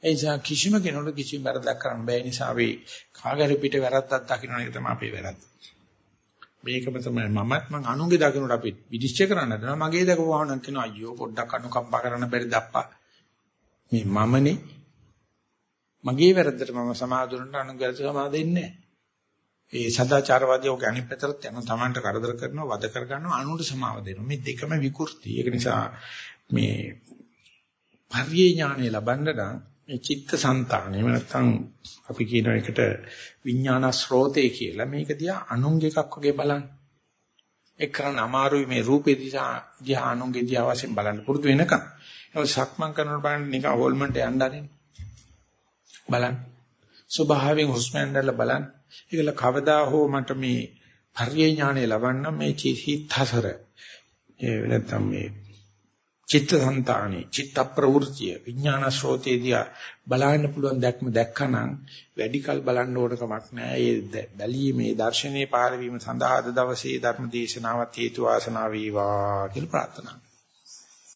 ඒ නිසා කිසිම කෙනෙකුට කිසිම වැරද්දක් කරන්න බෑ. නිසා අපි කාගරි පිට වැරද්දක් දකින්න එක තමයි අපේ වැරද්ද. මේකම තමයි මමත් මං අනුන්ගේ දකින්නට අපි විනිශ්චය කරන්න හදනවා. මගේ දකපුවා නම් කියනවා අයියෝ පොඩ්ඩක් අනුකම්පා කරන්න බැරි දප්පා. මේ මමනේ මගේ වැරද්දට මම සමාදුරන්න අනුගත සමාද දෙන්නේ නැහැ. ඒ සදාචාරවාදී ඔක අනිත් පැත්තට යන තමන්ට කරදර කරනවා වද කර ගන්නවා අනුන්ට සමාව දෙනවා. මේ දෙකම විකෘති. ඒක නිසා මේ පරියේ ඥානය ලබන්න නම් මේ චිත්ත સંතානෙ නැත්නම් අපි කියන එකට විඥාන ස්රෝතේ කියලා මේක දිහා අනුන්ගේ එකක් වගේ බලන්න. ඒ කරන අමාරුයි මේ රූපේ දිහා දිහා අනුන්ගේ දිහා වශයෙන් බලන්න පුරුදු වෙනකම්. ඒක සක්මන් කරනකොට බලන්න නිකන් හොල්මන්ට යන්න ආරින් බලන්න. ස්වභාවයෙන් හුස්ම ඇඳලා බලන්න. ඒකල කවදා හෝ මට මේ පරිය ඥානය ලබන්න මේ චිහිත් හසර ඒ නැත්තම් මේ චිත්ත සංතානි චිත්ත ප්‍රවෘතිය විඥාන ශ්‍රෝතේදී බලන්න පුළුවන් දැක්ම දැක්කනම් වැඩි කල බලන්න ඕන කමක් නැහැ. ඒ බැලීමේ දර්ශනීය පාරවීම සඳහා අද දවසේ ධර්ම දේශනාවත් හේතු වාසනා වේවා කියලා ප්‍රාර්ථනා